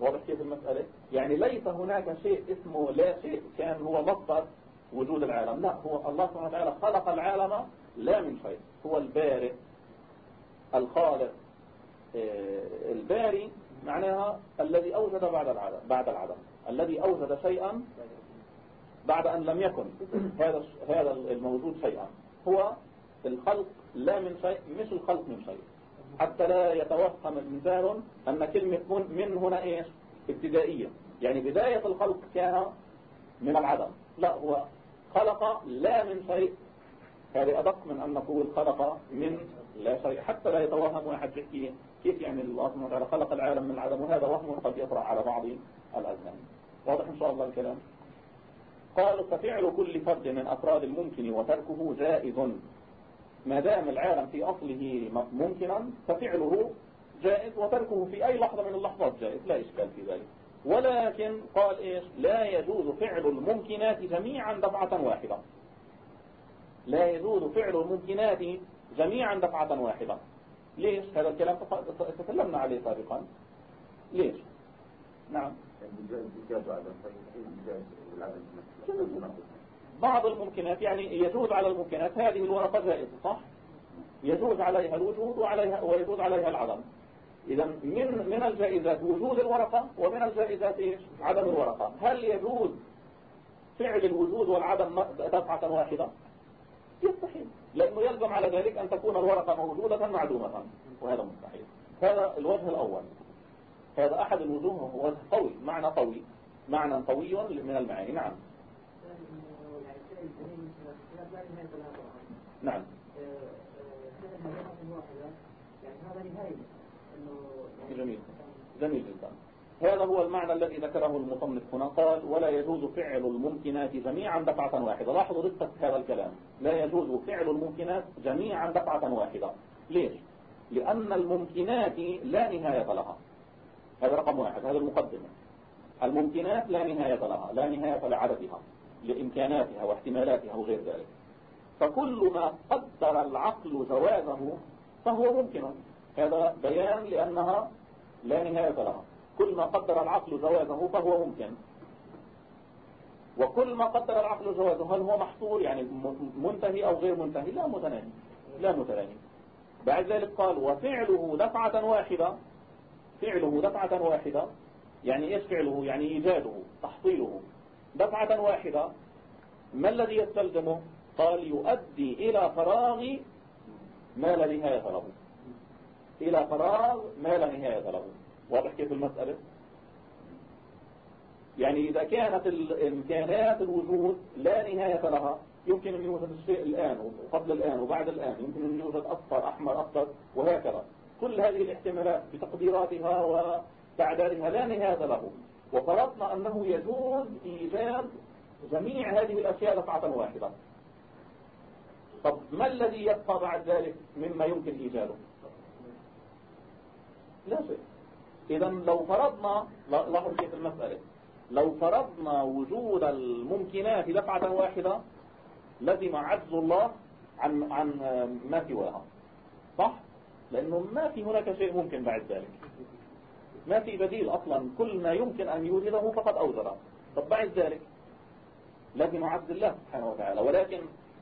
واضح كيف المسألة؟ يعني ليس هناك شيء اسمه لا شيء كان هو مصدر وجود العالم. لا هو الله سبحانه وتعالى خلق العالم لا من شيء. هو البارئ الخالق. آه، الباري معناها الذي أوجد بعد العدم بعد العدم. الذي أوجد شيئا بعد أن لم يكن. هذا هذا الموجود شيئا. هو الخلق لا من شيء مش الخلق من شيء. حتى لا يتوهم الإنسان أن كلمة من هنا إيش؟ ابتدائية. يعني بداية الخلق كان من العدم. لا هو خلق لا من شيء. هذا أدق من أن نقول خلق من لا شيء. حتى لا يتوهم أحد يحكي كيف يعني الله سبحانه وتعالى خلق العالم من العدم؟ وهذا وهم قد يطرح على بعض الأذهان واضح إن شاء الله الكلام؟ قالوا ففعل كل فرد من أفراد الممكن وتركه جائز ما دام العالم في أصله ممكنا ففعله جائز وتركه في أي لحظة من اللحظات جائز لا إشكال في ذلك. ولكن قال إيش؟ لا يجوز فعل الممكنات جميعا دفعة واحدة. لا يجوز فعل الممكنات جميعا دفعة واحدة. ليش؟ هذا الكلام تكلمنا عليه سابقا. ليش؟ نعم. بعض الممكنات يعني يجوز على الممكنات هذه الورقة جائزة صح؟ يجوز عليها الوجود وعليها ويجوز عليها العدم. إذا من من الجائزات وجود الورقة ومن الجائزات إيش؟ عدم الورقة. هل يجوز فعل الوجود والعدم دفعة واحدة؟ يستحيل. لأنه يلزم على ذلك أن تكون الورقة موجودة معدومة. وهذا مستحيل. هذا الوجه الأول. هذا أحد الوجوه هو قوي معنى قوي. معنى قوي من المعاني. نعم. نعم. جميل. جميل جدا. هذا هو المعنى الذي ذكره المصنف هنا. قال ولا يجوز فعل الممكنات جميعا دفعة واحدة. لاحظوا دقة هذا الكلام. لا يجوز فعل الممكنات جميعا دفعة واحدة. ليش؟ لأن الممكنات لا نهاية لها. هذا رقم واحد. هذا المقدمة. الممكنات لا نهاية لها لا نهاية لعددها. لإمكاناتها واحتمالاتها وغير ذلك. فكل ما قدر العقل جوازه فهو ممكن. هذا بيان لأنها لا نهاية لها. كل ما قدر العقل جوازه فهو ممكن. وكل ما قدر العقل جوازه هل هو محصور؟ يعني منتهي أو غير منتهي؟ لا متناهي. لا متناهي. بعد ذلك قال وفعله دفعة واحدة. فعله دفعة واحدة. يعني إيش فعله؟ يعني إيجاده تحصيله. دفعة واحدة. ما الذي يستلزمه؟ قال يؤدي إلى فراغ ما لا نهاية له. إلى فراغ ما لا نهاية له. واضح كيف المسألة؟ يعني إذا كانت الإمكانات الوجود لا نهاية لها يمكن أن يوجد الشيء الآن وقبل الآن وبعد الآن يمكن أن يوجد أصفر أحمر أصفر وهكذا. كل هذه الاحتمالات بتقديراتها وتعدادها لا نهاية له. وفرضنا أنه يجوز إيجاد جميع هذه الأشياء دفعة واحدة. طب ما الذي يبقى بعد ذلك مما يمكن إيجاده؟ لا شيء. إذا لو فرضنا لاحظ كيف المسألة. لو فرضنا وجود الممكنات دفعة واحدة لزم عجز الله عن عن ما سواها. صح؟ لأنه ما في هناك شيء ممكن بعد ذلك. ما في بديل أصلا كل ما يمكن أن يوجده فقد أوجده بعد ذلك لازم عبد الله سبحانه وتعالى. ولكن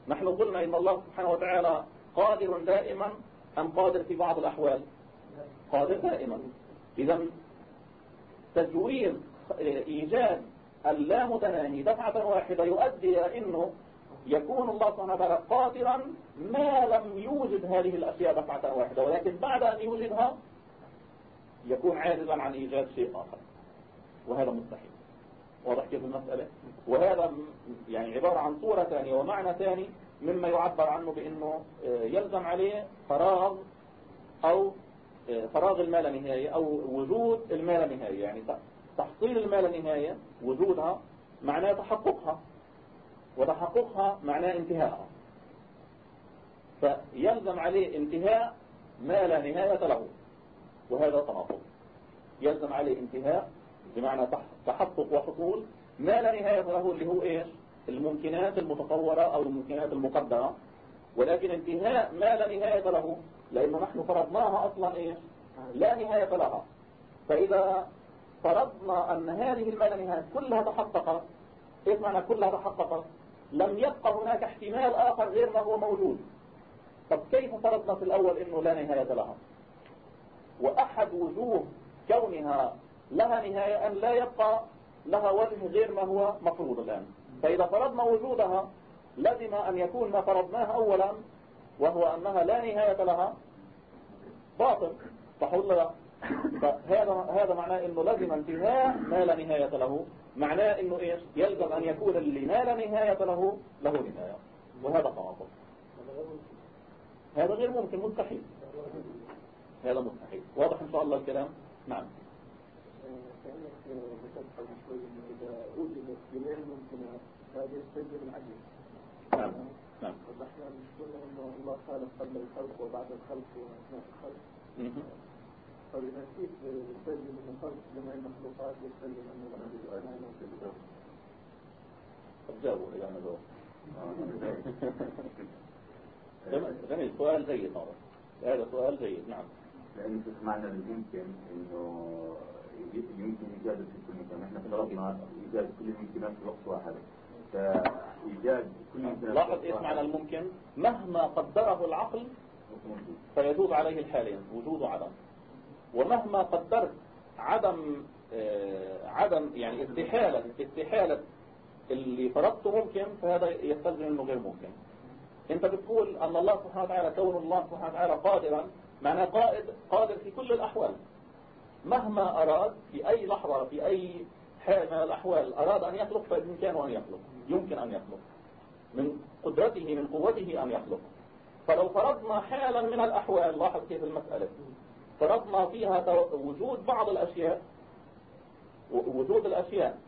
نحن قلنا إن الله سبحانه وتعالى قادر دائما أم قادر في بعض الأحوال؟ قادر دائما. إذا تجوير إيجاد اللامتناهي دفعة واحدة يؤدي إلى أنه يكون الله سبحانه وتعالى قادرا ما لم يوجد هذه الأشياء دفعة واحدة. ولكن بعد أن يوجدها يكون عاجزا عن إيجاد شيء آخر. وهذا مستحيل. واضح كيف المسألة؟ وهذا يعني عبارة عن صورة ثانية ومعنى ثاني مما يعبر عنه بأنه آه، يلزم عليه فراغ أو آه، فراغ المال نهاية أو وجود المال نهاية يعني تحصيل المال نهاية وجودها معناه تحققها. وتحققها معناه انتهاءها. فيلزم عليه انتهاء ما لا نهاية له. وهذا تناقض يلزم عليه انتهاء بمعنى تحقق وحصول ما لا نهاية له اللي هو إيش؟ الممكنات المتصورة أو الممكنات المقدرة. ولكن انتهاء ما لا نهاية له لأنه نحن فرضناها أصلا إيش؟ لا نهاية لها. فإذا فرضنا أن هذه الما لا نهاية كلها تحققت إيش معنى كلها تحققت؟ لم يبقى هناك احتمال آخر غير ما هو موجود. طب كيف فرضنا في الأول إنه لا نهاية لها؟ وأحد وجوه كونها لها نهاية أن لا يبقى لها وجه غير ما هو مفروض الآن. فإذا فرضنا وجودها لزم أن يكون ما فرضناه أولا وهو أنها لا نهاية لها باطل. صح ولا لا؟ فهذا هذا معناه إنه لازم انتهاء ما لا نهاية له. معناه إنه إيش؟ يلزم أن يكون اللي ما لا نهاية له له نهاية. وهذا تناقض هذا غير ممكن مستحيل. هذا مستحيل. واضح إن شاء الله الكلام؟ نعم. العجز نعم نعم. فنحن نقول انه الله خالق قبل الخلق وبعد الخلق واثناء الخلق فإذا كيف يستلزم من خلق جميع المخلوقات يستلزم أنه العجز طب جاوبوا. إذا أنا جميل. سؤال جيد هذا هذا سؤال جيد نعم. لأن معنى الممكن إنه يمكن إيجاد كل ممكن إحنا فرضنا إيجاد كل الممكنات في وقت واحد. فإيجاد كل الممكنات لاحظ إيش معنى الممكن؟ مهما قدره العقل فيجوز عليه الحالين وجود وعدم ومهما قدرت عدم آه عدم يعني استحالة استحالة اللي فرضته ممكن فهذا يستلزم إنه غير ممكن. أنت بتقول أن الله سبحانه وتعالى كون الله سبحانه وتعالى قادرا معناه قائد قادر في كل الأحوال. مهما أراد في أي لحظة في أي حال من الأحوال أراد أن يخلق فبامكانه أن يخلق. يمكن أن يخلق. من قدرته من قوته أن يخلق. فلو فرضنا حالا من الأحوال لاحظ كيف المسألة. فرضنا فيها وجود بعض الأشياء وجود الأشياء.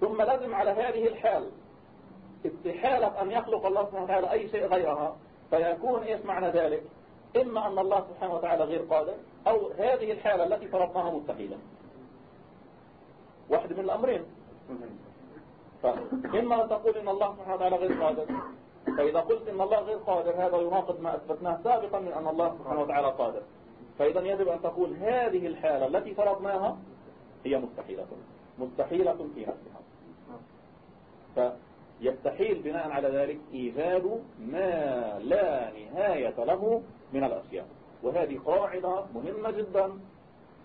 ثم لازم على هذه الحال استحالة أن يخلق الله سبحانه وتعالى أي شيء غيرها فيكون إيش معنى ذلك؟ إما أن الله سبحانه وتعالى غير قادر أو هذه الحالة التي فرضناها مستحيلة. واحد من الأمرين. فإما أن تقول إن الله سبحانه وتعالى غير قادر. فإذا قلت إن الله غير قادر هذا يناقض ما أثبتناه سابقا من أن الله سبحانه وتعالى قادر. فإذا يجب أن تقول هذه الحالة التي فرضناها هي مستحيلة. مستحيلة في نفسها. فيستحيل بناء على ذلك إيجاد ما لا نهاية له من الأشياء. وهذه قاعدة مهمة جدا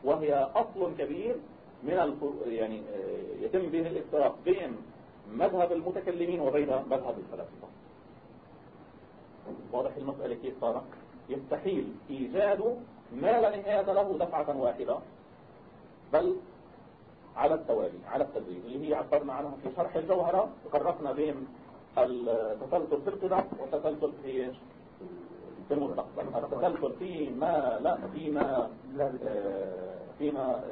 وهي أصل كبير من يعني آه، يتم به الافتراق بين مذهب المتكلمين وبين مذهب الفلاسفة. واضح المسألة كيف صار؟ يستحيل إيجاد ما لا نهاية له دفعة واحدة بل على التوالي على التدريج اللي هي عبرنا عنها في شرح الجوهرة فرقنا بين التسلسل في القدم والتسلسل في في المستقبل التسلسل فيما لا فيما فيما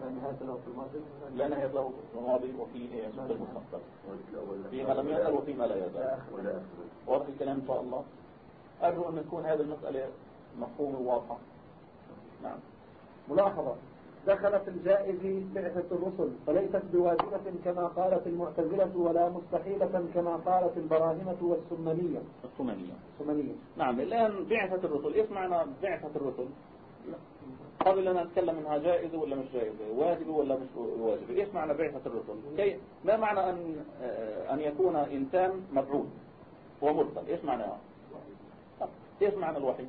لا نهاية له في الماضي. لا نهاية له في الماضي وفي المستقبل فيما لم يزل وفيما لا يزال. واضح الكلام إن شاء الله. أرجو أن تكون هذه المسألة مفهومة وواضحة. نعم. ملاحظة. دخلت الجائز بعثة الرسل فليست بواجبة كما قالت المعتزلة ولا مستحيلة كما قالت البراهمة والسمنية. السمنية. السمنية. نعم الآن بعثة الرسل إيش معنى بعثة الرسل؟ قبل أن نتكلم منها جائزة ولا مش جائزة؟ واجبة ولا مش واجبة؟ إيش معنى بعثة الرسل؟ كي ما معنى أن آه، أن يكون إنسان مبعوث ومرسل؟ إيش معناها إيش معنى الوحي؟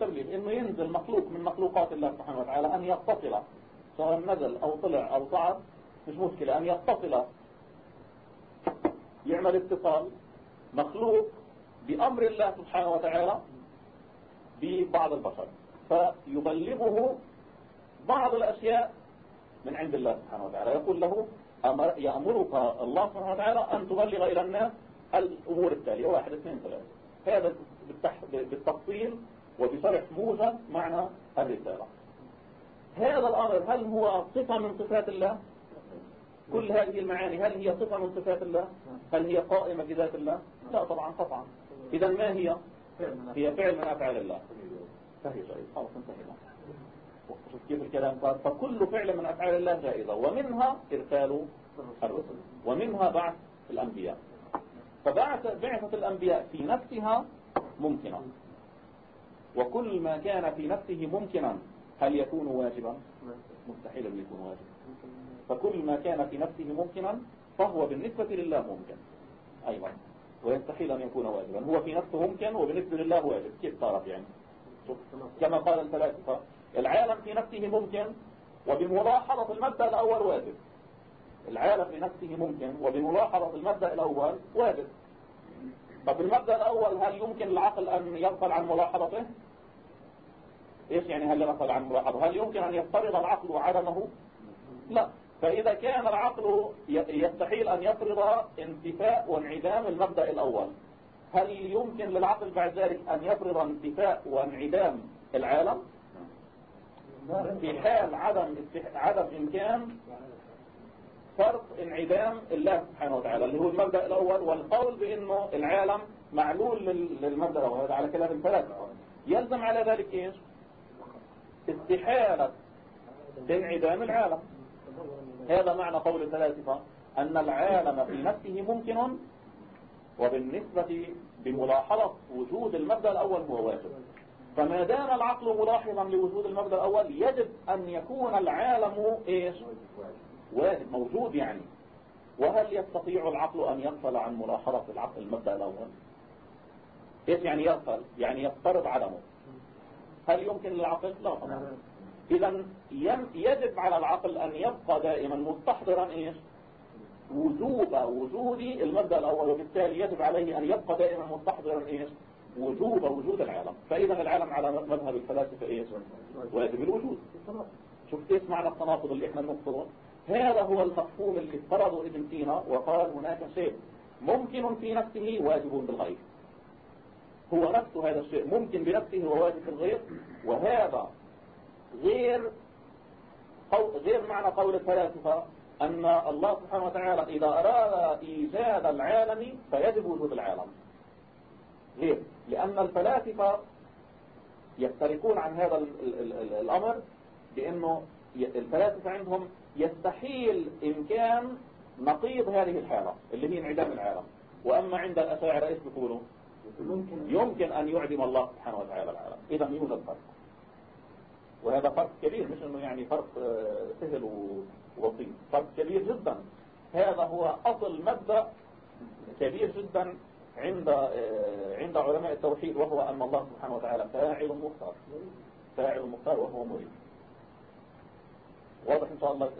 تبليغ إنه ينزل مخلوق من مخلوقات الله سبحانه وتعالى أن يتصل. سواء نزل أو طلع أو صعد مش مشكلة. أن يتصل. يعمل اتصال. مخلوق بأمر الله سبحانه وتعالى ببعض البشر. فيبلغه بعض الأشياء من عند الله سبحانه وتعالى. يقول له أمر يأمرك الله سبحانه وتعالى أن تبلغ إلى الناس الأمور التالية. واحد اثنين ثلاثة. هذا بالتفصيل وبشرح موجز معنى الرسالة. هذا الأمر هل هو صفة من صفات الله؟ كل هذه المعاني هل هي صفة من صفات الله؟ هل هي قائمة بذات الله؟ لا طبعا قطعا إذا ما هي؟ هي فعل من أفعال الله. فهي جائزة خلاص انتهينا كيف الكلام؟ قال فكل فعل من أفعال الله جائزة. ومنها إرسال الرسل. ومنها بعث الأنبياء. فبعث بعثة الأنبياء في نفسها ممكنة. وكل ما كان في نفسه ممكنا هل يكون واجبا؟ مستحيل أن يكون واجبا. فكل ما كان في نفسه ممكنا فهو بالنسبة لله ممكن. أيضا. ويستحيل أن يكون واجبا. هو في نفسه ممكن وبالنسبة لله واجب. كيف صارت يعني؟ كما قال الفلاسفة العالم في نفسه ممكن وبملاحظة المبدأ الأول واجب. العالم في نفسه ممكن وبملاحظة المبدأ الأول واجب. طب المبدأ الأول هل يمكن العقل أن يغفل عن ملاحظته؟ إيش يعني هل يغفل عن ملاحظته هل يمكن أن يفترض العقل عدمه؟ لا. فإذا كان العقل يستحيل أن يفرض انتفاء وانعدام المبدأ الأول هل يمكن للعقل بعد ذلك أن يفرض انتفاء وانعدام العالم؟ في حال عدم عدم إمكان فرض انعدام الله سبحانه وتعالى اللي هو المبدأ الأول والقول بأنه العالم معلول للمبدأ الأول هذا على كلام الفلاسفة يلزم على ذلك إيش؟ استحالة انعدام العالم. هذا معنى قول الفلاسفة أن العالم في نفسه ممكن وبالنسبة بملاحظة وجود المبدأ الأول هو واجب. فما دام العقل ملاحظا لوجود المبدأ الأول يجب أن يكون العالم إيش؟ موجود يعني. وهل يستطيع العقل أن يغفل عن ملاحظة العقل المبدأ الأول إيش يعني يغفل يعني يفترض عدمه. هل يمكن للعقل؟ لا طبعا. إذا يجب على العقل أن يبقى دائما مستحضرا إيش؟ وجوب وجود المبدأ الأول وبالتالي يجب عليه أن يبقى دائما مستحضرا إيش؟ وجوب وجود العالم. فإذا العالم على مذهب الفلاسفة إيش؟ واجب الوجود. شوف كيف معنى التناقض اللي إحنا نقصده هذا هو المفهوم اللي افترضه ابن سينا وقال هناك شيء ممكن في نفسه واجب بالغيب. هو نفسه هذا الشيء ممكن بنفسه وواجب الغير وهذا غير غير معنى قول الفلاسفة أن الله سبحانه وتعالى إذا أراد إيجاد العالم فيجب وجود العالم. غير لأن الفلاسفة يختلفون عن هذا الأمر بأنه الفلاسفة عندهم يستحيل إمكان نقيض هذه الحالة اللي هي انعدام العالم. وأما عند الأشاعرة إيش بيقولوا؟ يمكن أن يعدم الله سبحانه وتعالى العالم. إذا يوجد فرق وهذا فرق كبير مش أنه يعني فرق آه، سهل وبسيط. فرق كبير جدا. هذا هو أصل مبدأ كبير جدا عند آه، عند علماء التوحيد وهو أن الله سبحانه وتعالى فاعل مختار فاعل مختار وهو مريد. واضح إن شاء الله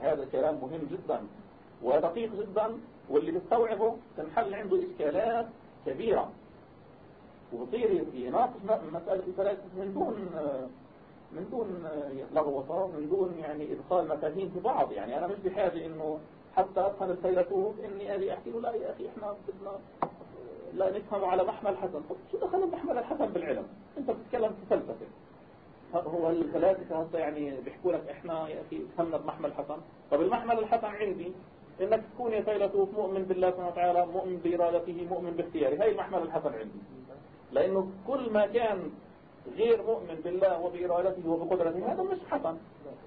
هذا الكلام مهم جدا ودقيق جدا واللي بيستوعبه تنحل عنده إشكالات كبيرة. وبصير يناقش مسألة الفلاسفة من دون من دون لغوصة من دون يعني إدخال مفاهيم في بعض. يعني أنا مش بحاجة إنه حتى أفهم الفيلسوف إني أجي أحكي له لا يا أخي إحنا بدنا لا نفهم على محمل حسن. شو دخل محمل الحسن بالعلم؟ أنت بتتكلم في فلسفة. هو الفلاسفة هسه يعني بيحكوا لك إحنا يا أخي فهمنا بمحمل حسن طب المحمل الحسن عندي إنك تكون يا فيلسوف مؤمن بالله سبحانه وتعالى مؤمن بإرادته مؤمن باختياره. هاي المحمل الحسن عندي. لأنه كل ما كان غير مؤمن بالله وبإرادته وبقدرته هذا مش حسن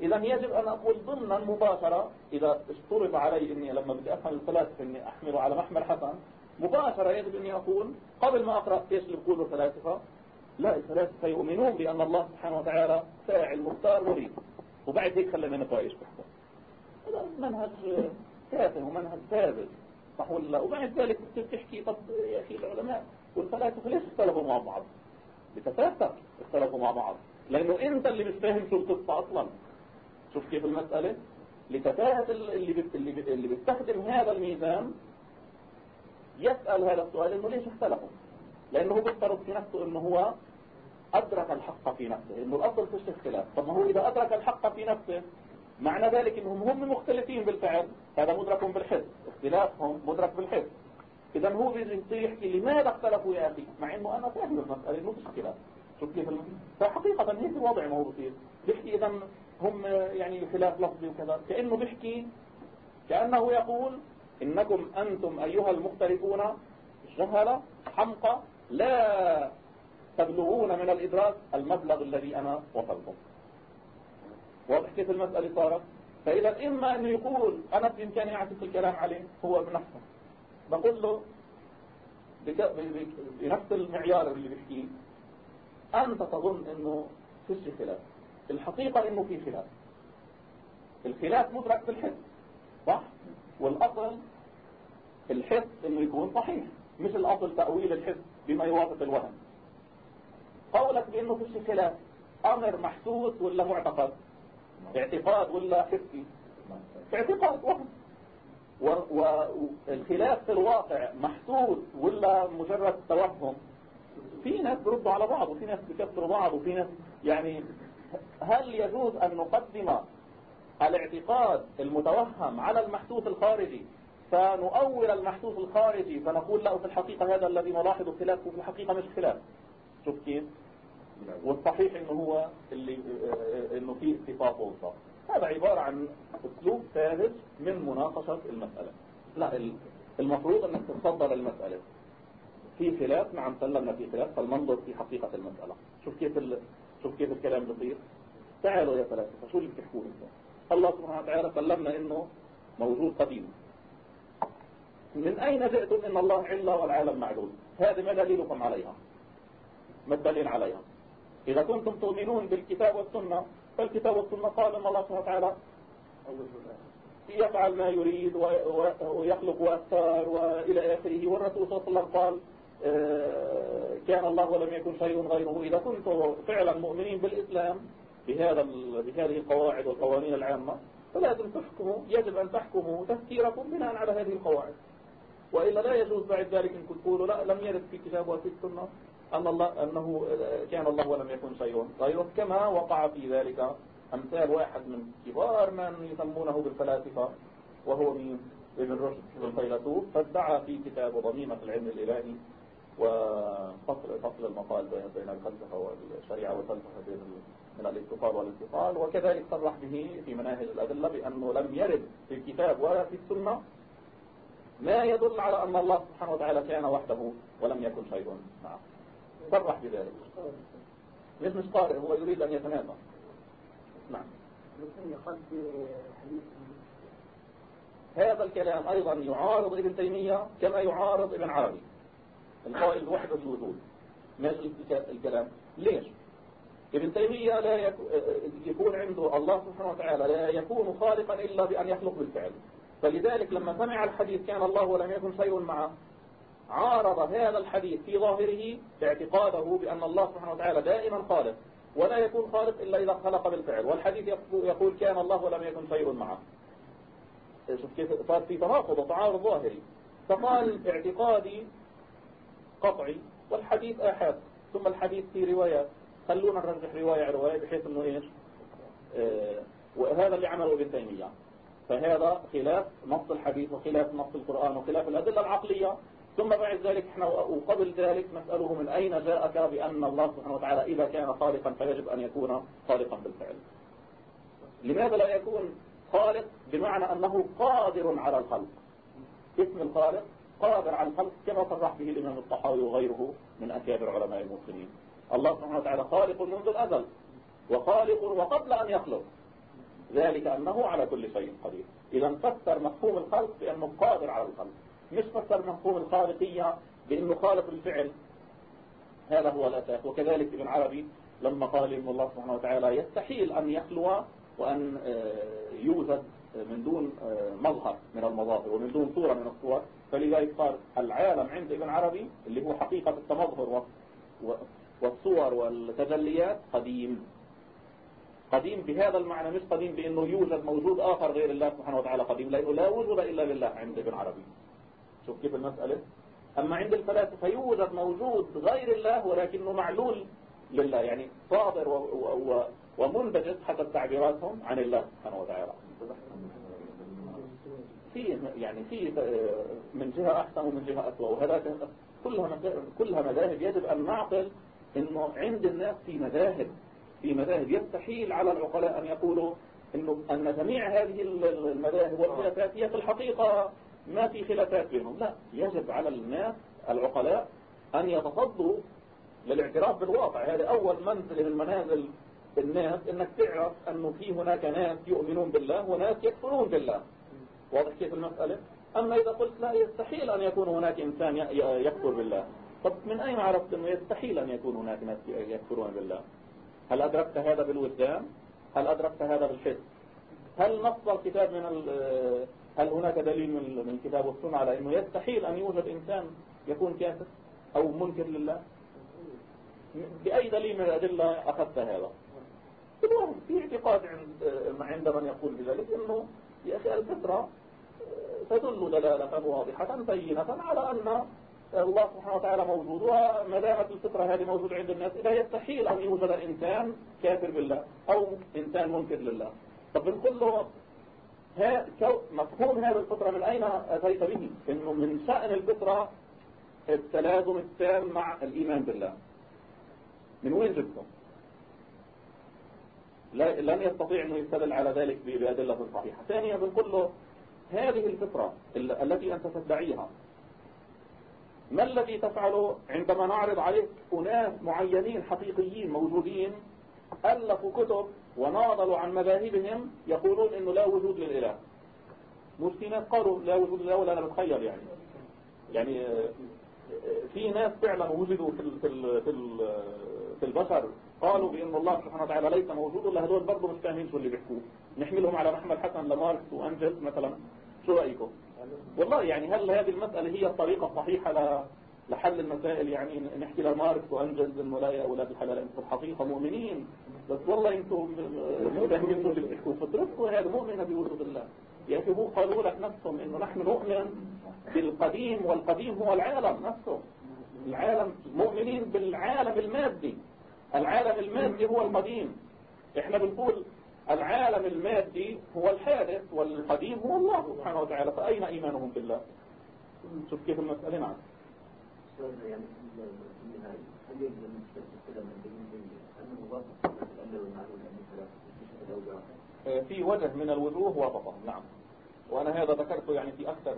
إذا يجب أن أقول ضمنا مباشرة إذا اشترط علي إني لما بدي أفهم الفلاسفة إني أحمله على محمل حسن مباشرة يجب أني أقول قبل ما أقرأ إيش اللي بيقولوا الفلاسفة لا الفلاسفة يؤمنون بأن الله سبحانه وتعالى فاعل مختار مريد وبعد هيك خلينا نقرأ إيش بحثه هذا منهج تافه ومنهج ثابت. صح ولا وبعد ذلك بتحكي طب يا أخي العلماء والفلاسفة ليش اختلفوا مع بعض. بتفاتر اختلفوا مع بعض. لأنه أنت اللي مش فاهم شو القصة أصلا. شوف كيف المسألة. لتفاهة اللي بت... اللي, بت... اللي بيستخدم هذا الميزان يسأل هذا السؤال إنه ليش اختلفوا؟ لأنه بيفترض في نفسه إنه هو أدرك الحق في نفسه إنه الأصل فيش اختلاف طب ما هو إذا أدرك الحق في نفسه معنى ذلك إنهم هم مختلفين بالفعل. هذا مدرك بالحس اختلافهم مدرك بالحس اذا هو بيجي يحكي لماذا اختلفوا يا أخي؟ مع إنه أنا فاهم المسألة إنه مش اختلاف شوف كيف فحقيقة هيك الوضع ما هو بصير بيحكي اذا هم يعني خلاف لفظي وكذا. كأنه بيحكي كأنه يقول إنكم أنتم أيها المختلفون جهلة حمقى لا تبلغون من الإدراك المبلغ الذي أنا وصلته. واضح كيف المسألة صارت؟ فإذا إما أنه يقول أنا بإمكاني أعكس الكلام عليه هو بنفسه بقول له بنفس المعيار اللي بيحكيه أنت تظن أنه فيش خلاف الحقيقة أنه في خلاف. الخلاف مدرك في الحس صح؟ والأصل الحس أنه يكون صحيح. مش الأصل تأويل الحس بما يوافق الوهم. قولك بأنه فيش خلاف أمر محسوس ولا معتقد؟ اعتقاد ولا حسي اعتقاد وهم. والخلاف في الواقع محسوس ولا مجرد توهم؟ في ناس بيردوا على بعض وفي ناس بيكسروا بعض وفي ناس يعني هل يجوز أن نقدم الاعتقاد المتوهم على المحسوس الخارجي فنؤول المحسوس الخارجي فنقول له في الحقيقة هذا الذي نلاحظ خلافه في الحقيقة مش خلاف. شوف كيف؟ والصحيح إنه هو اللي إنه فيه صفات وصفات هذا عبارة عن أسلوب ثالث من مناقشة المسألة. لا المفروض إنك تتصدر المسألة. في خلاف نعم سلمنا في خلاف فلننظر في حقيقة المسألة. شوف كيف ال... شوف كيف الكلام بصير. تعالوا يا فلاسفة شو اللي بتحكوه أنتم؟ الله سبحانه وتعالى سلمنا إنه موجود قديم. من أين جئتم إن الله علة والعالم معلول هذه ما دليلكم عليها. ما الدليل عليها؟ إذا كنتم تؤمنون بالكتاب والسنة فالكتاب والسنة قال أن الله سبحانه وتعالى يفعل ما يريد ويخلق وأثار وإلى آخره. والرسول صلى الله عليه وسلم قال آه، كان الله ولم يكن شيء غيره. إذا كنتم فعلا مؤمنين بالإسلام بهذا بهذه القواعد والقوانين العامة فلازم تحكموا يجب أن تحكموا تفكيركم بناء على هذه القواعد. وإلا لا يجوز بعد ذلك أن تقولوا لا لم يرد في كتاب وفي السنة أن الله أنه كان الله ولم يكن شيء غيره كما وقع في ذلك أمثال واحد من كبار من يسمونه بالفلاسفة وهو من ابن رشد الفيلسوف فادعى في كتابه ضميمة العلم الإلهي وفصل فصل المقال بين الفلسفة والشريعة والفلسفة بين من الاتصال والانفصال وكذلك صرح به في مناهج الأدلة بأنه لم يرد في الكتاب ولا في السنة ما يدل على أن الله سبحانه وتعالى كان وحده ولم يكن شيء معه صرح بذلك. مش مش قارئ هو يريد أن يتنازع نعم. هذا الكلام أيضا يعارض ابن تيمية كما يعارض ابن عربي. القائل وحدة الوجود. ماشي الكلام. ليش؟ ابن تيمية لا يكون عنده الله سبحانه وتعالى لا يكون خالقا إلا بأن يخلق بالفعل. فلذلك لما سمع الحديث كان الله ولم يكن شيء معه عارض هذا الحديث في ظاهره اعتقاده بأن الله سبحانه وتعالى دائما خالق ولا يكون خالق إلا إذا خلق بالفعل والحديث يقول كان الله ولم يكن شيء معه. شوف كيف صار في تناقض وتعارض ظاهري. فقال اعتقادي قطعي والحديث آحاد. ثم الحديث في روايات خلونا نرجح رواية رواية بحيث إنه إيش؟ آه وهذا اللي عمله ابن تيمية. فهذا خلاف نص الحديث وخلاف نص القرآن وخلاف الأدلة العقلية. ثم بعد ذلك إحنا وقبل ذلك نسأله من أين جاءك بأن الله سبحانه وتعالى إذا كان خالقا فيجب أن يكون خالقا بالفعل. لماذا لا يكون خالق؟ بمعنى أنه قادر على الخلق. اسم الخالق قادر على الخلق كما صرح به الإمام الطحاوي وغيره من أكابر علماء المسلمين. الله سبحانه وتعالى خالق منذ الأزل وخالق وقبل أن يخلق. ذلك أنه على كل شيء قدير. إذا فسر مفهوم الخلق بأنه قادر على الخلق. مش فسر مفهوم الخالقية بأنه خالق الفعل. هذا هو الأساس. وكذلك ابن عربي لما قال إن الله سبحانه وتعالى يستحيل أن يخلو وأن يوجد من دون مظهر من المظاهر ومن دون صورة من الصور. فلذلك قال العالم عند ابن عربي اللي هو حقيقة التمظهر والصور والتجليات قديم. قديم بهذا المعنى مش قديم بأنه يوجد موجود آخر غير الله سبحانه وتعالى قديم لأنه لا وجود إلا لله عند ابن عربي. شوف كيف المسألة. أما عند الفلاسفة يوجد موجود غير الله ولكنه معلول لله يعني صادر و ومنبجس حسب تعبيراتهم عن الله سبحانه وتعالى. في يعني في من جهة أحسن ومن جهة أسوأ وهذا كلها كلها مذاهب يجب أن نعقل إنه عند الناس في مذاهب في مذاهب يستحيل على العقلاء أن يقولوا إنه أن جميع هذه المذاهب والخلافات هي في الحقيقة ما في خلافات بينهم. لا يجب على الناس العقلاء أن يتصدوا للاعتراف بالواقع. هذا أول منزل من منازل الناس إنك تعرف انه في هناك ناس يؤمنون بالله وناس يكفرون بالله. واضح كيف المسألة؟ أما إذا قلت لا يستحيل أن يكون هناك إنسان يكفر بالله. طب من أين عرفت إنه يستحيل أن يكون هناك ناس يكفرون بالله؟ هل أدركت هذا بالوجدان؟ هل أدركت هذا بالحس؟ هل نص الكتاب من هل هناك دليل من الكتاب والسنة على إنه يستحيل أن يوجد إنسان يكون كافر أو منكر لله؟ بأي دليل من الأدلة أخذت هذا؟ في اعتقاد عند عند من يقول بذلك إنه يا أخي الفطرة تدل دلالة واضحة بينة على أن الله سبحانه وتعالى موجود وما دامت الفطرة هذه موجودة عند الناس لا يستحيل أن يوجد انسان كافر بالله أو إنسان منكر لله. طب بنقول له مفهوم هذه الفطرة من أين أتيت به؟ انه من شأن الفطرة التلازم التام مع الإيمان بالله. من وين جبته لن يستطيع أنه يستدل على ذلك بأدلة صحيحة. ثانيا بنقول له هذه الفطرة التي أنت تدعيها ما الذي تفعله عندما نعرض عليك أناس معينين حقيقيين موجودين ألفوا كتب وناضلوا عن مذاهبهم يقولون أنه لا وجود للإله. في ناس قالوا لا وجود لله ولا أنا بتخيل يعني. يعني في ناس فعلا وجدوا في في ال في البشر قالوا بأن الله سبحانه وتعالى ليس موجود ولا هدول برضه مش فاهمين شو اللي بيحكوه. نحملهم على محمد حسن لماركس وأنجلز مثلا. شو رأيكم؟ والله يعني هل هذه المسألة هي الطريقة الصحيحة لحل المسائل؟ يعني نحكي لماركس انه لا يا أولاد الحلال أنتم الحقيقة مؤمنين بس والله أنتم بتحكوه فاتركوا هذا مؤمن بوجود الله. يا أخي هو قالوا لك نفسهم إنه نحن نؤمن بالقديم والقديم هو العالم نفسه. العالم مؤمنين بالعالم المادي. العالم المادي هو القديم إحنا بنقول العالم المادي هو الحادث والقديم هو الله سبحانه وتعالى فأين إيمانهم بالله؟ شوف كيف المسألة نعم. يعني في وجه من الوجوه وافقه نعم. وأنا هذا ذكرته يعني في أكثر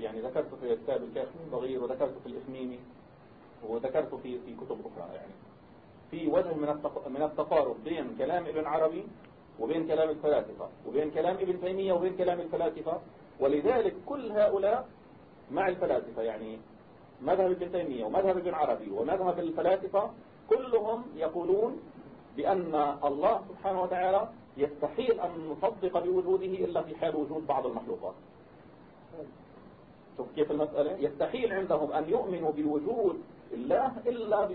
يعني ذكرته في كتاب الكافي الصغير وذكرته في الإسميمي وذكرته في في كتب أخرى يعني. في وجه من من التقارب بين كلام ابن عربي وبين كلام الفلاسفة وبين كلام ابن تيمية وبين كلام الفلاسفة. ولذلك كل هؤلاء مع الفلاسفة يعني مذهب ابن تيمية ومذهب ابن عربي ومذهب الفلاسفة كلهم يقولون بأن الله سبحانه وتعالى يستحيل أن نصدق بوجوده إلا في حال وجود بعض المخلوقات. شوف كيف المسألة؟ يستحيل عندهم أن يؤمنوا بوجود الله إلا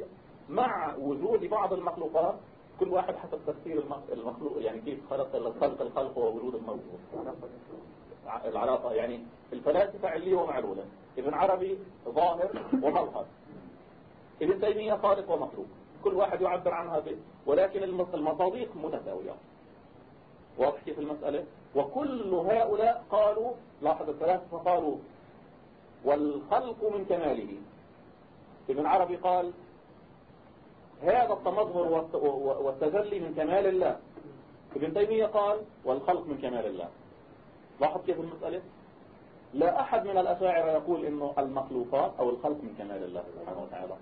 مع وجود بعض المخلوقات كل واحد حسب تفسير المخلوق يعني كيف خلق الخلق الخلق ووجود الموجود العلاقة يعني الفلاسفة علية ومعلولة. ابن عربي ظاهر ومظهر. ابن تيمية خالق ومخلوق. كل واحد يعبر عنها به ولكن المصادق متساوية واضح كيف المسألة؟ وكل هؤلاء قالوا لاحظ الفلاسفة قالوا والخلق من كماله. ابن عربي قال هذا التمظهر والتجلي من كمال الله. ابن تيمية قال والخلق من كمال الله. لاحظ كيف المسألة؟ لا أحد من الأشاعرة يقول إنه المخلوقات أو الخلق من كمال الله سبحانه وتعالى.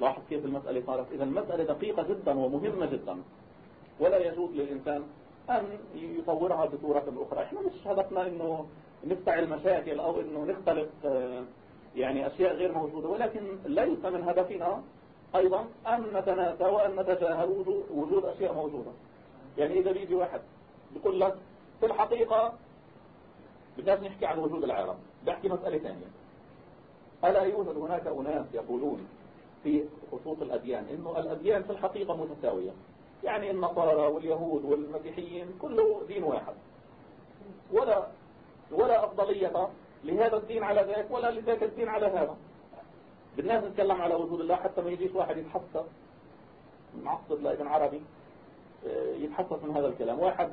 لاحظ كيف المسألة صارت. إذا المسألة دقيقة جدا ومهمة جدا. ولا يجوز للإنسان أن يطورها بصورة أخرى. إحنا مش هدفنا إنه نفتعل مشاكل أو إنه نختلف آه، يعني أشياء غير موجودة. ولكن ليس من هدفنا أيضا أن نتناسى وأن نتجاهل وجود أشياء موجودة. يعني إذا بيجي واحد بيقول لك في الحقيقة بدناش نحكي عن وجود العالم. بحكي مسألة ثانية. ألا يوجد هناك أناس يقولون في خصوص الأديان إنه الأديان في الحقيقة متساوية. يعني النصارى واليهود والمسيحيين كله دين واحد. ولا ولا أفضلية لهذا الدين على ذاك ولا لذاك الدين على هذا. بالناس نتكلم على وجود الله حتى ما يجيش واحد يتحسس معصب لإبن عربي آه، يتحسس من هذا الكلام. واحد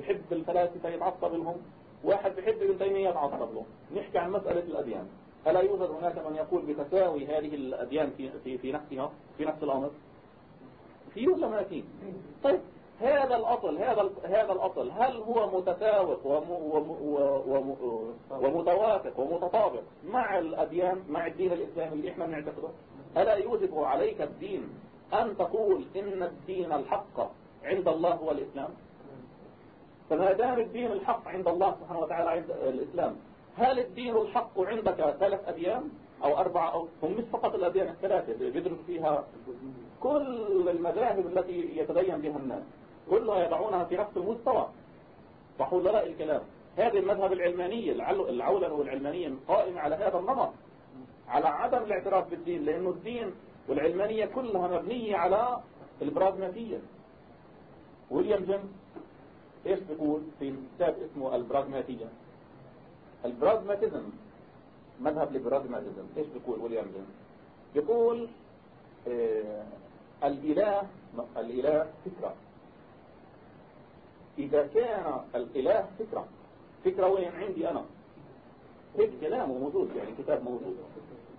بحب الفلاسفة يتعصب لهم واحد بحب ابن تيمية يتعصب له نحكي عن مسألة الأديان. ألا يوجد هناك من يقول بتساوي هذه الأديان في, في, في نفسها في نفس الأمر؟ في ولا ما في طيب هذا الأصل هذا هذا الأصل. هل هو متساوق ومتوافق ومتطابق مع الأديان مع الدين الإسلامي اللي إحنا بنعتقده؟ ألا يوجب عليك الدين أن تقول إن الدين الحق عند الله هو الإسلام فما دام الدين الحق عند الله سبحانه وتعالى عند الإسلام هل الدين الحق عندك ثلاث أديان أو أربعة أو هم مش فقط الأديان الثلاثة بيدرس فيها كل المذاهب التي يتدين بها الناس؟ كلها يضعونها في نفس المستوى. صح ولا لا الكلام. هذه المذهب العلمانية العولن والعلمانية قائمة على هذا النمط على عدم الاعتراف بالدين لأنه الدين والعلمانية كلها مبنية على البراغماتية. ويليام جيمس إيش بيقول في كتاب اسمه البراغماتية؟ البراغماتيزم مذهب البراغماتيزم إيش بيقول ويليام جيمس؟ بيقول آه الإله الإله فكرة. إذا كان الإله فكرة. فكرة وين؟ عندي أنا. هيك كلامه موجود يعني كتاب موجود.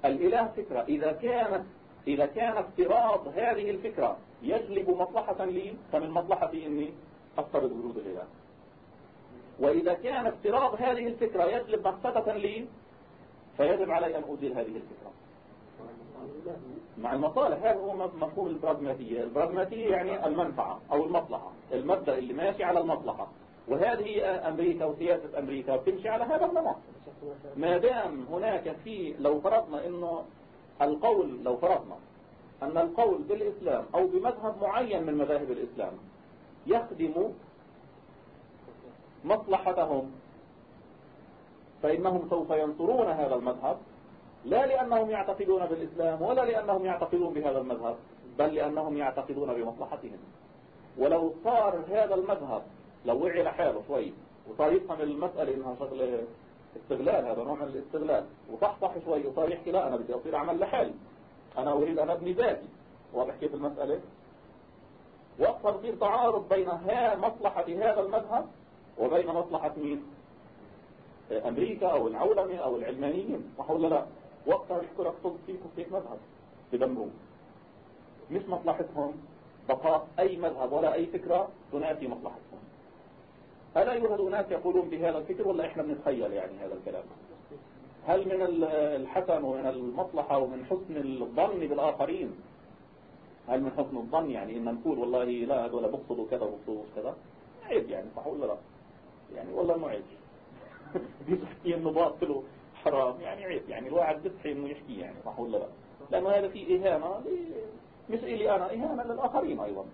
الإله فكرة. إذا كانت إذا كان افتراض هذه الفكرة يجلب مصلحة لي فمن مصلحتي إني أفترض وجود الإله. وإذا كان افتراض هذه الفكرة يجلب مفسدة لي فيجب علي أن أزيل هذه الفكرة. مع المصالح. هذا هو مفهوم البراغماتية. البراغماتية يعني المنفعة أو المصلحة. المبدأ اللي ماشي على المصلحة. وهذه أمريكا وسياسة أمريكا. بتمشي على هذا النمط ما دام هناك في لو فرضنا أنه القول لو فرضنا أن القول بالإسلام أو بمذهب معين من مذاهب الإسلام يخدم مصلحتهم فإنهم سوف ينصرون هذا المذهب. لا لأنهم يعتقدون بالإسلام ولا لأنهم يعتقدون بهذا المذهب بل لأنهم يعتقدون بمصلحتهم. ولو صار هذا المذهب لو وعي لحاله شوي وصار يفهم المسألة إنها شغلة استغلال هذا نوع من الاستغلال وصحصح شوي وصار يحكي لا أنا بدي أصير أعمل لحالي أنا أريد أن أبني ذاتي. واضح كيف المسألة؟ وأصلا يصير تعارض بين مصلحة هذا المذهب وبين مصلحة مين؟ أمريكا أو العولمة أو العلمانيين صح ولا لا؟ وقتها يحكوا لك صدق فيك وفيك مذهب بدمروه مش مصلحتهم بقاء أي مذهب ولا أي فكرة تنافي مصلحتهم. ألا يوجد أناس يقولون بهذا الفكر ولا إحنا بنتخيل يعني هذا الكلام؟ هل من الحسن ومن المصلحة ومن حسن الظن بالآخرين؟ هل من حسن الظن يعني إن نقول والله لا هذول بقصدوا كذا وبقصدوا كذا؟ عيب يعني صح ولا لا؟ يعني والله انه عيب. بيحكي إنه باطل حرام يعني عيب يعني الواحد بيستحي انه يحكي يعني صح ولا لا؟ لأنه هذا في إهانة مش إلي أنا إهانة للآخرين أيضا.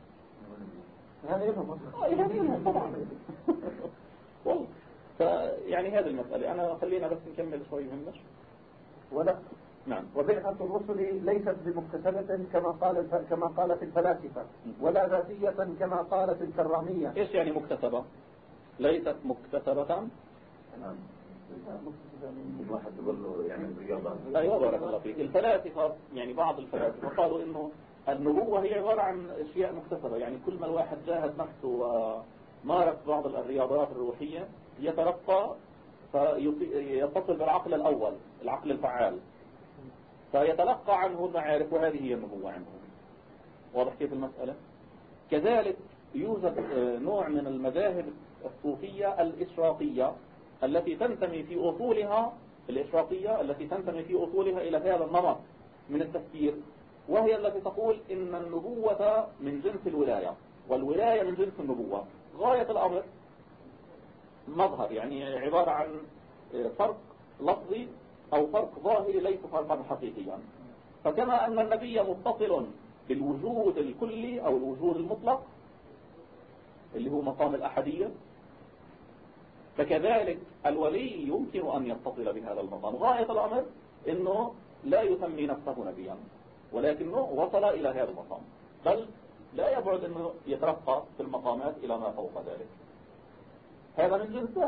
هذا يفهم إهانة طبعا. والله. فيعني هذه المسألة. أنا خلينا بس نكمل شوي مهمش. ولا؟ نعم. وبعثة الرسل ليست بمكتسبة كما قال كما قالت الفلاسفة ولا ذاتية كما قالت الكرامية. إيش يعني مكتسبة ليست مكتسبة نعم. الواحد يقول له يعني بارك الله فيك. الفلاسفة يعني بعض الفلاسفة قالوا إنه النبوة هي عبارة عن أشياء مكتسبة يعني كل ما الواحد جاهد نفسه ومارس بعض الرياضات الروحية يترقى فيتصل بالعقل الأول العقل الفعال. فيتلقى عنه المعارف وهذه هي النبوة عنه واضح كيف المسألة؟ كذلك يوجد آه، نوع من المذاهب الصوفية الإشراقية. التي تنتمي في أصولها الإشراقية التي تنتمي في أصولها إلى هذا النمط من التفكير وهي التي تقول إن النبوة من جنس الولاية والولاية من جنس النبوة. غاية الأمر مظهر يعني عبارة عن فرق لفظي أو فرق ظاهري ليس فرقا حقيقيا. فكما أن النبي متصل بالوجود الكلي أو الوجود المطلق اللي هو مقام الأحدية فكذلك الولي يمكن أن يتصل بهذا المقام غاية الأمر أنه لا يسمي نفسه نبيا ولكنه وصل إلى هذا المقام. بل لا يبعد أنه يترقى في المقامات إلى ما فوق ذلك. هذا من جنس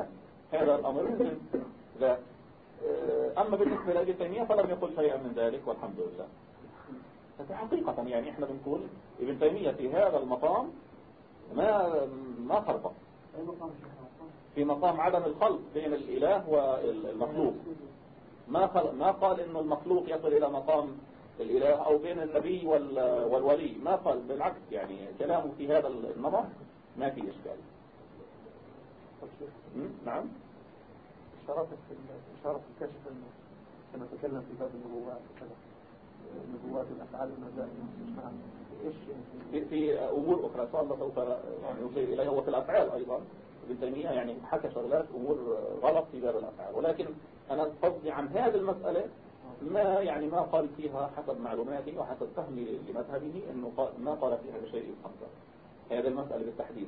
هذا الأمر من جنس آه، أما بالنسبة لابن تيمية فلم يقل شيئا من ذلك والحمد لله. حقيقة يعني إحنا بنقول ابن تيمية في هذا المقام ما ما فرق. في مقام عدم الخلق بين الإله والمخلوق. ما ما قال إنه المخلوق يصل إلى مقام الإله أو بين النبي والولي. ما قال بالعكس يعني كلامه في هذا النمط ما في إشكال. نعم. اشارات في في الكشف كما تكلم في باب النبوات النبوات والأفعال والمزايا. نعم. إيش في في أمور أخرى ان شاء الله سوف يعني نشير إليها وفي الأفعال أيضا. ابن تيمية يعني حكى شغلات أمور غلط في باب الافعال ولكن أنا قصدي عن هذه المسألة ما يعني ما قال فيها حسب معلوماتي وحسب فهمي لمذهبه إنه ما قال فيها بشيء خمسه هذه المسألة بالتحديد.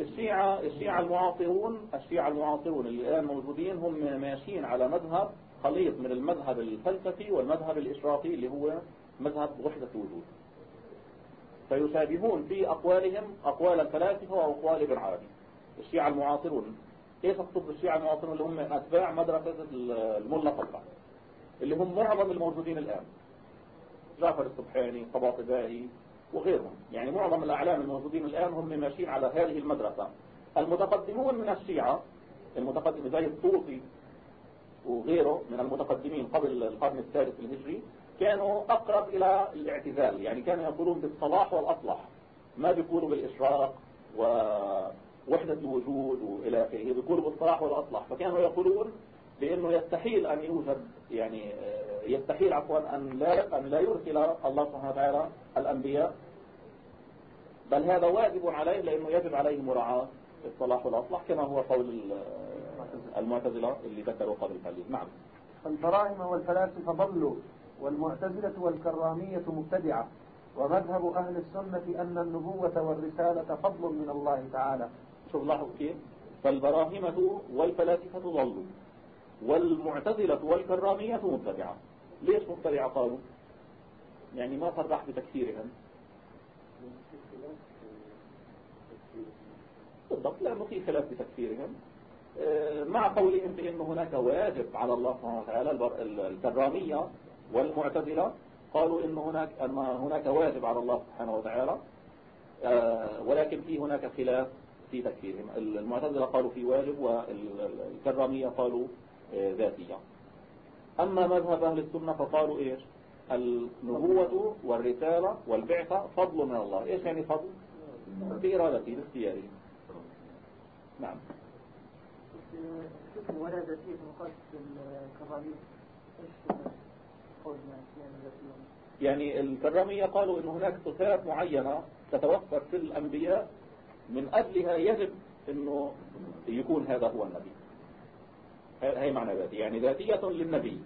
الشيعة الشيعة المعاصرون الشيعة المعاصرون اللي الآن موجودين هم ماشيين على مذهب خليط من المذهب الفلسفي والمذهب الإشراقي اللي هو مذهب وحدة الوجود. فيشابهون في أقوالهم أقوال الفلاسفة وأقوال ابن عربي. الشيعة المعاصرون. إيش اقصد بالشيعة المعاصرون اللي هم أتباع مدرسة الملا طلع اللي هم معظم الموجودين الآن. جعفر السبحاني طباطبائي وغيرهم. يعني معظم الأعلام الموجودين الآن هم ماشيين على هذه المدرسة. المتقدمون من الشيعة المتقدم زي الطوسي وغيره من المتقدمين قبل القرن الثالث الهجري كانوا أقرب إلى الاعتزال يعني كانوا يقولون بالصلاح والأصلح ما بيقولوا بالإشراق ووحدة الوجود وإلى آخره بيقولوا بالصلاح والأصلح فكانوا يقولون بأنه يستحيل أن يوجد يعني يستحيل عفوا أن لا أن لا يرسل الله سبحانه وتعالى الأنبياء بل هذا واجب عليه لأنه يجب عليه مراعاة الصلاح والأصلح كما هو قول المعتزلة اللي ذكروا قبل قليل. نعم. فالبراهمة والفلاسفة ضلوا. والمعتزلة والكرامية مبتدعة ومذهب أهل السنة أن النبوة والرسالة فضل من الله تعالى. شوف لاحظ كيف؟ فالبراهمة والفلاسفة ضلوا والمعتزلة والكرامية مبتدعة. ليش مبتدعة؟ قالوا يعني ما صرح بتكفيرهم. بالضبط لأنه في خلاف بتكفيرهم. آه، مع قولهم بأن هناك واجب على الله سبحانه وتعالى الكرامية والمعتزلة قالوا إن هناك أن هناك واجب على الله سبحانه وتعالى آه، ولكن في هناك خلاف في تكفيرهم. المعتزلة قالوا في واجب والكرامية قالوا آه، ذاتية. أما مذهب أهل السنة فقالوا إيش؟ النبوة والرسالة والبعثة فضل من الله. إيش يعني فضل؟ بإرادته باختياره نعم. ورد فيه مقصد الكرامية قولنا يعني الكرامية قالوا إن هناك صفات معينة تتوفر في الأنبياء من أجلها يجب إنه يكون هذا هو النبي. هي معنى ذاتي يعني ذاتية للنبي.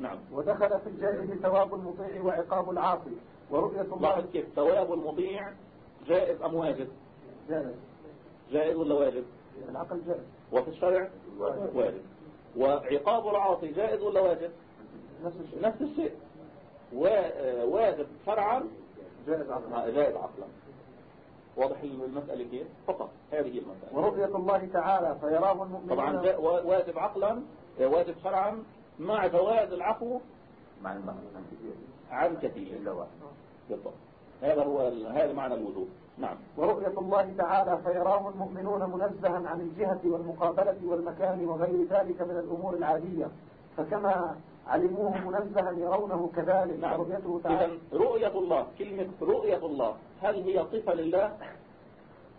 نعم. ودخل في الجائز ثواب المطيع وعقاب العاصي ورؤية الله. كيف ثواب المطيع جائز أم واجب؟ جائز. جائز ولا واجب؟ العقل جائز. وفي الشرع؟ واجب. وعقاب العاصي جائز ولا واجب؟ نفس الشيء نفس الشيء. واجب شرعا جائز عقلا. جائز عقلا. واضح المسألة كيف فقط هذه المسألة. ورؤية الله تعالى فيراه المؤمنون. طبعا واجب عقلا واجب شرعا مع جواز العفو مع المعنى كثير. عن كثير. إلا واحد. بالضبط. هذا هو هذا معنى الوجوب نعم. ورؤية الله تعالى فيراه المؤمنون منزها عن الجهة والمقابلة والمكان وغير ذلك من الأمور العادية. فكما علموه منزها يرونه كذلك. نعم ورؤيته تعالى. إذا رؤية الله كلمة رؤية الله هل هي صفة لله؟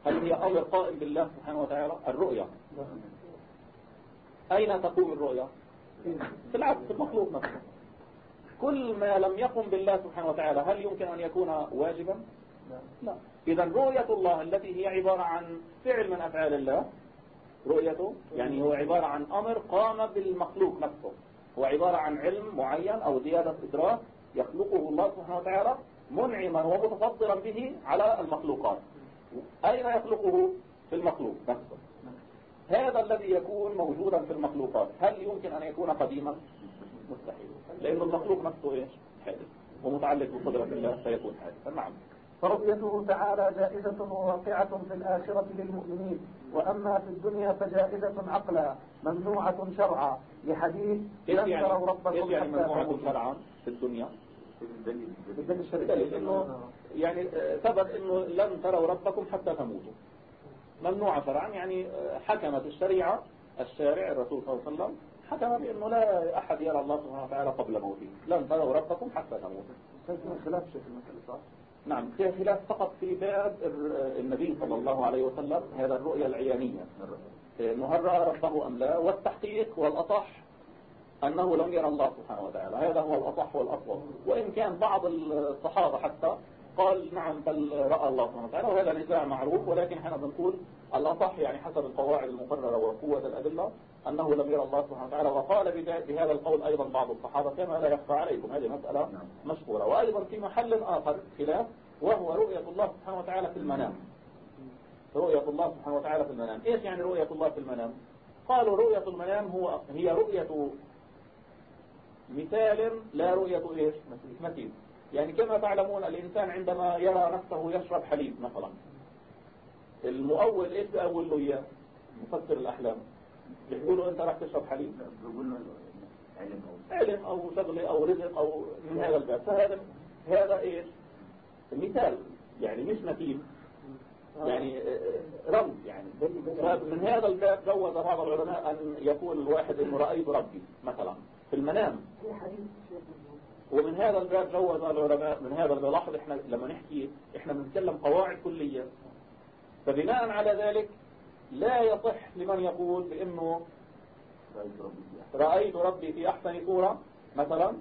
هل هي أمر قائم بالله سبحانه وتعالى؟ الرؤية. أين تقوم الرؤية؟ في العبد في المخلوق نفسه. كل ما لم يقم بالله سبحانه وتعالى هل يمكن أن يكون واجبا؟ لا. إذا رؤية الله التي هي عبارة عن فعل من أفعال الله رؤيته يعني هو عبارة عن أمر قام بالمخلوق نفسه. هو عبارة عن علم معين أو زيادة إدراك يخلقه الله سبحانه وتعالى منعما ومتفضلا به على المخلوقات. أين يخلقه؟ في المخلوق نفسه. هذا الذي يكون موجودا في المخلوقات. هل يمكن أن يكون قديما؟ مستحيل. لأن المخلوق نفسه إيش؟ حادث. ومتعلق بقدرة الله سيكون حادثا. نعم. فرؤيته تعالى جائزة وواقعة في الآخرة للمؤمنين وأما في الدنيا فجائزة عقلا ممنوعة شرعا لحديث لن يعني تروا ربكم إيش يعني حتى ممنوعة تموتوا. شرعا في الدنيا الدليل بالدليل الشرعي. دليل إنه يعني آه، ثبت إنه لن تروا ربكم حتى تموتوا ممنوع شرعا يعني آه، حكمت الشريعة الشارع الرسول صلى الله عليه وسلم حكم بأنه لا أحد يرى الله سبحانه وتعالى قبل موته لن تروا ربكم حتى تموتوا خلاف شيء في المسألة صح؟ نعم في خلاف فقط في باب النبي صلى الله عليه وسلم هذا الرؤية العيانية. انه هل رأى ربه أم لا؟ والتحقيق والأصح أنه لم يرى الله سبحانه وتعالى. هذا هو الأصح والأصوب وإن كان بعض الصحابة حتى قال نعم بل رأى الله سبحانه وتعالى وهذا نزاع معروف ولكن إحنا بنقول الأصح يعني حسب القواعد المقررة وقوة الأدلة أنه لم يرى الله سبحانه وتعالى وقال بهذا القول أيضا بعض الصحابة كما لا يخفى عليكم هذه مسألة مشهورة. وأيضا في محل آخر خلاف وهو رؤية الله سبحانه وتعالى في المنام. رؤية الله سبحانه وتعالى في المنام. إيش يعني رؤية الله في المنام؟ قالوا رؤية المنام هو هي رؤية مثال لا رؤية إيش؟ مثيل. يعني كما تعلمون الإنسان عندما يرى نفسه يشرب حليب مثلا المؤول إيش بأول له إياه؟ مفسر الأحلام. بيقولوا أنت راح تشرب حليب؟ قلنا علم أو أو شغلة أو رزق أو من هذا الباب. فهذا هذا إيش؟ مثال. يعني مش مثيل يعني آه، رمز يعني. من هذا الباب جوز بعض العلماء أن يقول الواحد إنه رأيت ربي مثلا في المنام. ومن هذا الباب جوز العلماء من هذا الباب لاحظ إحنا لما نحكي إحنا بنتكلم قواعد كلية. فبناء على ذلك لا يصح لمن يقول بأنه رأيت ربي في أحسن صورة مثلا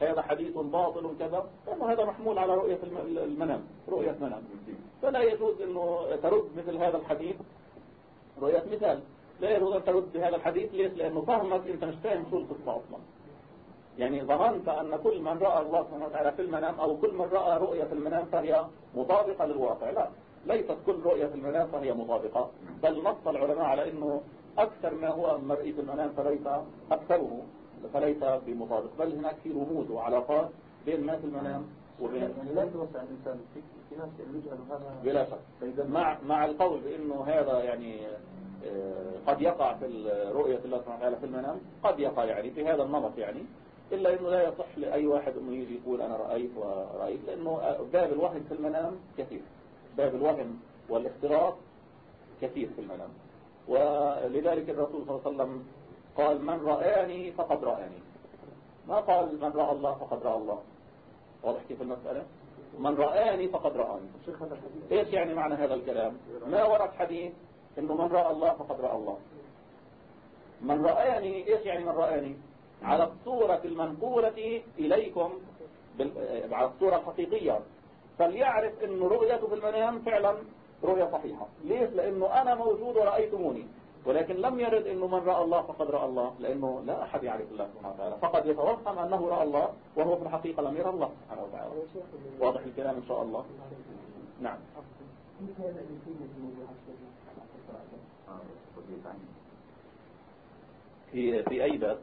هذا حديث باطل كذا لأنه هذا محمول على رؤية الم- المنام رؤية منام. فلا يجوز إنه ترد مثل هذا الحديث. رؤية مثال لا يجوز أن ترد بهذا الحديث ليش؟ لأنه فهمك أنت مش فاهم شو القصة أصلا. يعني ظننت أن كل من رأى الله سبحانه وتعالى في المنام أو كل من رأى رؤية في المنام فهي مطابقة للواقع. لا ليست كل رؤية في المنام فهي مطابقة بل نص العلماء على أنه أكثر ما هو مرئي في المنام فليس أكثره فليس بمطابق بل هناك في رموز وعلاقات بين ما في المنام وبين يعني لا يتوسع الإنسان في في ناس يجعلوا هذا بلا شك. مع مع القول بأنه هذا يعني آه، قد يقع في رؤية الله سبحانه وتعالى في المنام قد يقع يعني في هذا النمط يعني. إلا أنه لا يصح لأي واحد أنه يجي يقول أنا رأيت ورأيت لأنه باب الوهم في المنام كثير. باب الوهم والاختلاط كثير في المنام. ولذلك الرسول صلى الله عليه وسلم قال من رآني فقد رآني. ما قال من رأى الله فقد رأى الله. واضح كيف المسألة؟ من رآني فقد رآني. إيش يعني معنى هذا الكلام؟ ما ورد حديث إنه من رأى الله فقد رأى الله. من رآني إيش يعني من رآني على الصورة المنقولة إليكم على الصورة الحقيقية. فليعرف انه رؤيته في المنام فعلا رؤية صحيحة. ليش؟ لأنه أنا موجود ورأيتموني. ولكن لم يرد إنه من رأى الله فقد رأى الله لأنه لا أحد يعرف الله سبحانه وتعالى. فقد يتوهم أنه رأى الله وهو في الحقيقة لم يرى الله سبحانه وتعالى. واضح الكلام إن شاء الله. نعم. في في أي باب؟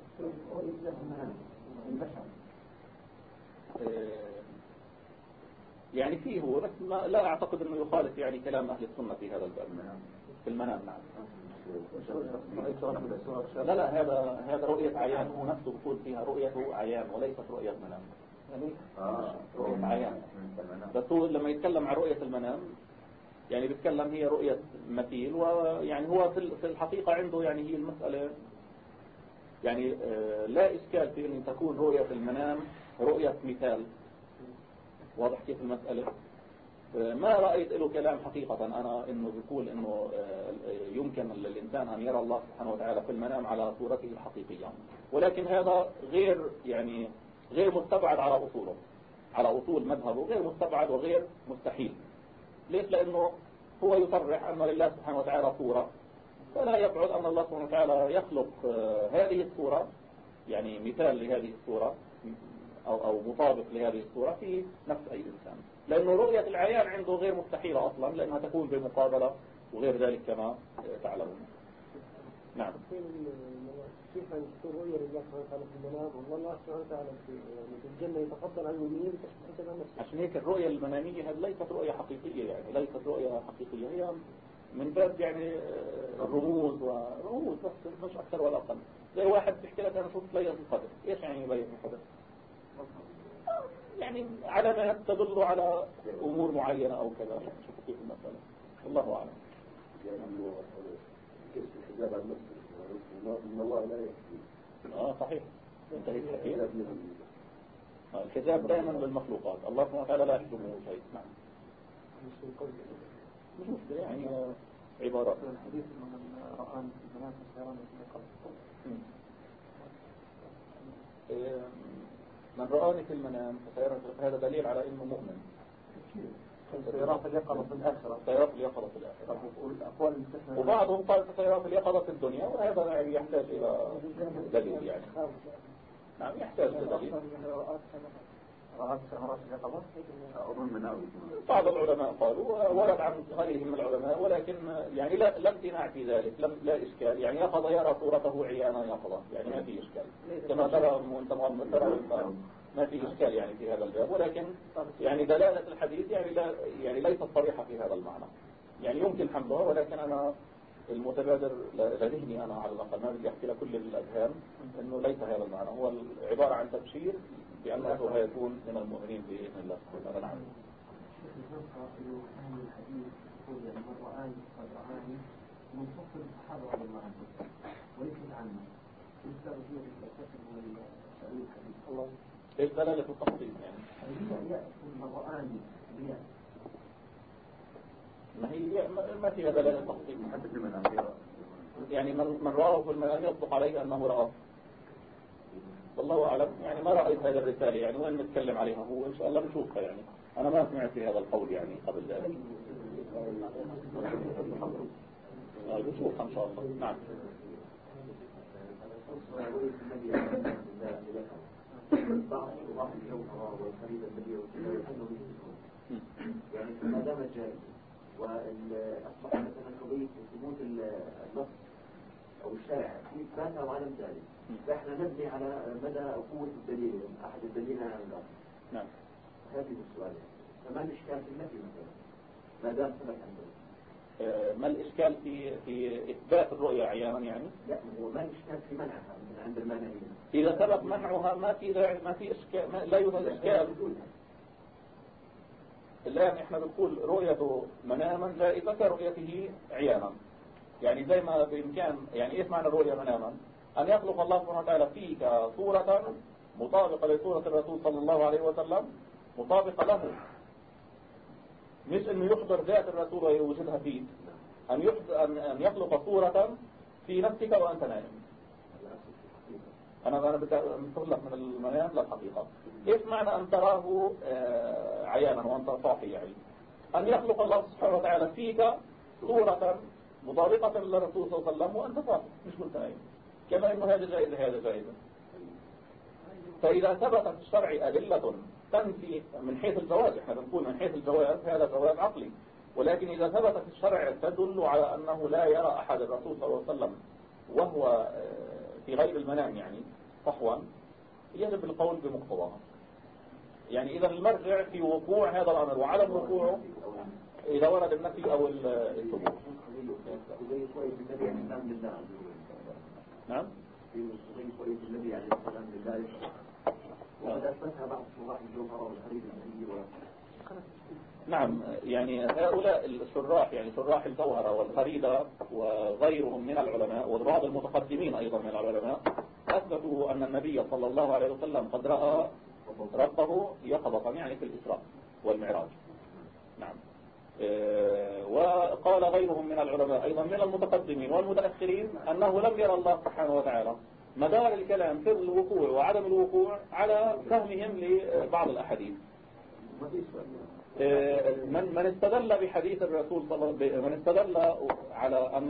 يعني فيه هو بس ما لا أعتقد أنه يخالف يعني كلام أهل السنة في هذا الباب. في المنام نعم. لا لا هذا هذا رؤية عيان. هو نفسه بيقول فيها رؤية عيان وليست رؤية منام يعني رؤية عيان. بس هو لما يتكلم عن رؤية المنام يعني بيتكلم هي رؤية مثيل ويعني هو في الحقيقة عنده يعني هي المسألة يعني آه، لا إشكال في أن تكون رؤية المنام رؤية مثال. واضح كيف المسألة؟ ما رأيت له كلام حقيقة. أنا إنه بيقول إنه آه، يمكن للإنسان أن يرى الله سبحانه وتعالى في المنام على صورته الحقيقية. ولكن هذا غير يعني غير مستبعد على أصوله على أصول مذهبه غير مستبعد وغير مستحيل. ليش؟ لأنه هو يصرح أن لله سبحانه وتعالى صورة. فلا يبعد أن الله سبحانه وتعالى يخلق آه، هذه الصورة يعني مثال لهذه الصورة أو, أو مطابق لهذه الصورة في نفس أي إنسان. لأنه رؤية العيان عنده غير مستحيلة أصلا لأنها تكون بمقابلة وغير ذلك كما تعلمون. نعم. كيف تكون رؤية لله سبحانه وتعالى في المنام والله سبحانه وتعالى في يعني في الجنة يتفضل عن المؤمنين عشان هيك الرؤية المنامية هذه ليست رؤية حقيقية يعني ليست رؤية حقيقية هي من باب يعني رموز ورموز بس مش أكثر ولا أقل. زي واحد بيحكي لك أنا شفت ليلة القدر. إيش يعني ليلة القدر؟ يعني علامات تدل على أمور معينة أو كذا. شوفوا كيف المسألة الله أعلم. إن الله لا يكفي آه صحيح. حكيت آه الكذاب دائما للمخلوقات الله سبحانه وتعالى لا يحكمه شيء. نعم. مش مشكلة يعني عبارات. الحديث من في قبل من رآني في المنام فسيرى هذا دليل على إنه مؤمن. سيرى في اليقظة في الآخرة. سيرى في اليقظة في الآخرة. وبعضهم قال سيرى في اليقظة في الدنيا وهذا يعني يحتاج إلى دليل يعني. نعم يحتاج إلى دليل. بعض العلماء قالوا ورد عن غيرهم من العلماء ولكن يعني لا لا امتناع في ذلك لم لا إشكال. يعني يقظ يرى صورته عيانا يقظة يعني ما في إشكال. كما ترى وانت ترى ما في إشكال يعني في هذا الباب. ولكن يعني دلالة الحديث يعني لا يعني ليست صريحة في هذا المعنى. يعني يمكن حملها ولكن أنا المتبادر لذهني أنا على الأقل. ما بدي أحكي لكل الأذهان إنه ليس هذا المعنى. هو عبارة عن تبشير بأنه هيكون من المؤمنين بإذن الله. سبحانه وتعالى منفصل الصحابة رضي الله عنهم ويثبت عنه إيش دلالة التخصيص يعني؟ هي المرآني ما هي ما فيها دلالة المنام يعني من رآه في المنام يصدق عليه أنه رآه. والله أعلم. يعني ما رأيت هذا الرسالة يعني وين نتكلم عليها هو إن شاء الله بنشوفها يعني. أنا ما سمعت في هذا القول يعني قبل ذلك. بنشوفها إن شاء الله. نعم. يعني ما دام جائز والصحة مثلا قضية ثبوت النص أو الشارع في إثبات أو عدم ذلك فإحنا نبني على مدى قوة الدليل أحد الدليل على الأرض. نعم. هذه السؤال. فما الإشكال في النفي مثلا؟ ما دام ثبت عندنا آه، ما الإشكال في في إثبات الرؤية عيانا يعني؟ لا هو ما الإشكال في منعها من عند المانعين إذا ثبت منعها ما في ما في إشكال ما لا يوجد إشكال. الآن إحنا بنقول رؤيته مناما جائزة كرؤيته عيانا يعني زي ما بإمكان يعني إيش معنى الرؤية مناما أن يخلق الله سبحانه وتعالى فيك صورة مطابقة لصورة الرسول صلى الله عليه وسلم مطابقة له. مش إنه يحضر ذات الرسول ويوجدها فيك. أن أن يخلق صورة في نفسك وأنت نائم. أنا أنا بتطلق من المنام للحقيقة إيش معنى أن تراه آه، عيانا وأنت صاحي يعني؟ أن يخلق الله سبحانه وتعالى فيك صورة مطابقة للرسول صلى الله عليه وسلم وانت صاحي مش كنت نائم كما إنه هذا جائزة هذا جائزة فإذا ثبت في الشرع أدلة تنفي من حيث الجواز إحنا بنقول من حيث الجواز هذا جواز عقلي. ولكن إذا ثبت في الشرع تدل على أنه لا يرى أحد الرسول صلى الله عليه وسلم وهو آه، في غير المنام يعني صحوا يجب القول بمقتضاها يعني إذا المرجع في وقوع هذا الأمر وعدم وقوعه إذا ورد النفي أو الثبوت نعم نعم يعني هؤلاء الشراح يعني شراح الجوهرة والخريدة وغيرهم من العلماء وبعض المتقدمين أيضا من العلماء أثبتوا أن النبي صلى الله عليه وسلم قد رأى ربه يقظة يعني في الإسراء والمعراج. نعم. وقال غيرهم من العلماء أيضا من المتقدمين والمتأخرين أنه لم يرى الله سبحانه وتعالى مدار الكلام في الوقوع وعدم الوقوع على فهمهم لبعض الأحاديث. آه، من من استدل بحديث الرسول صلى الله من استدل على أن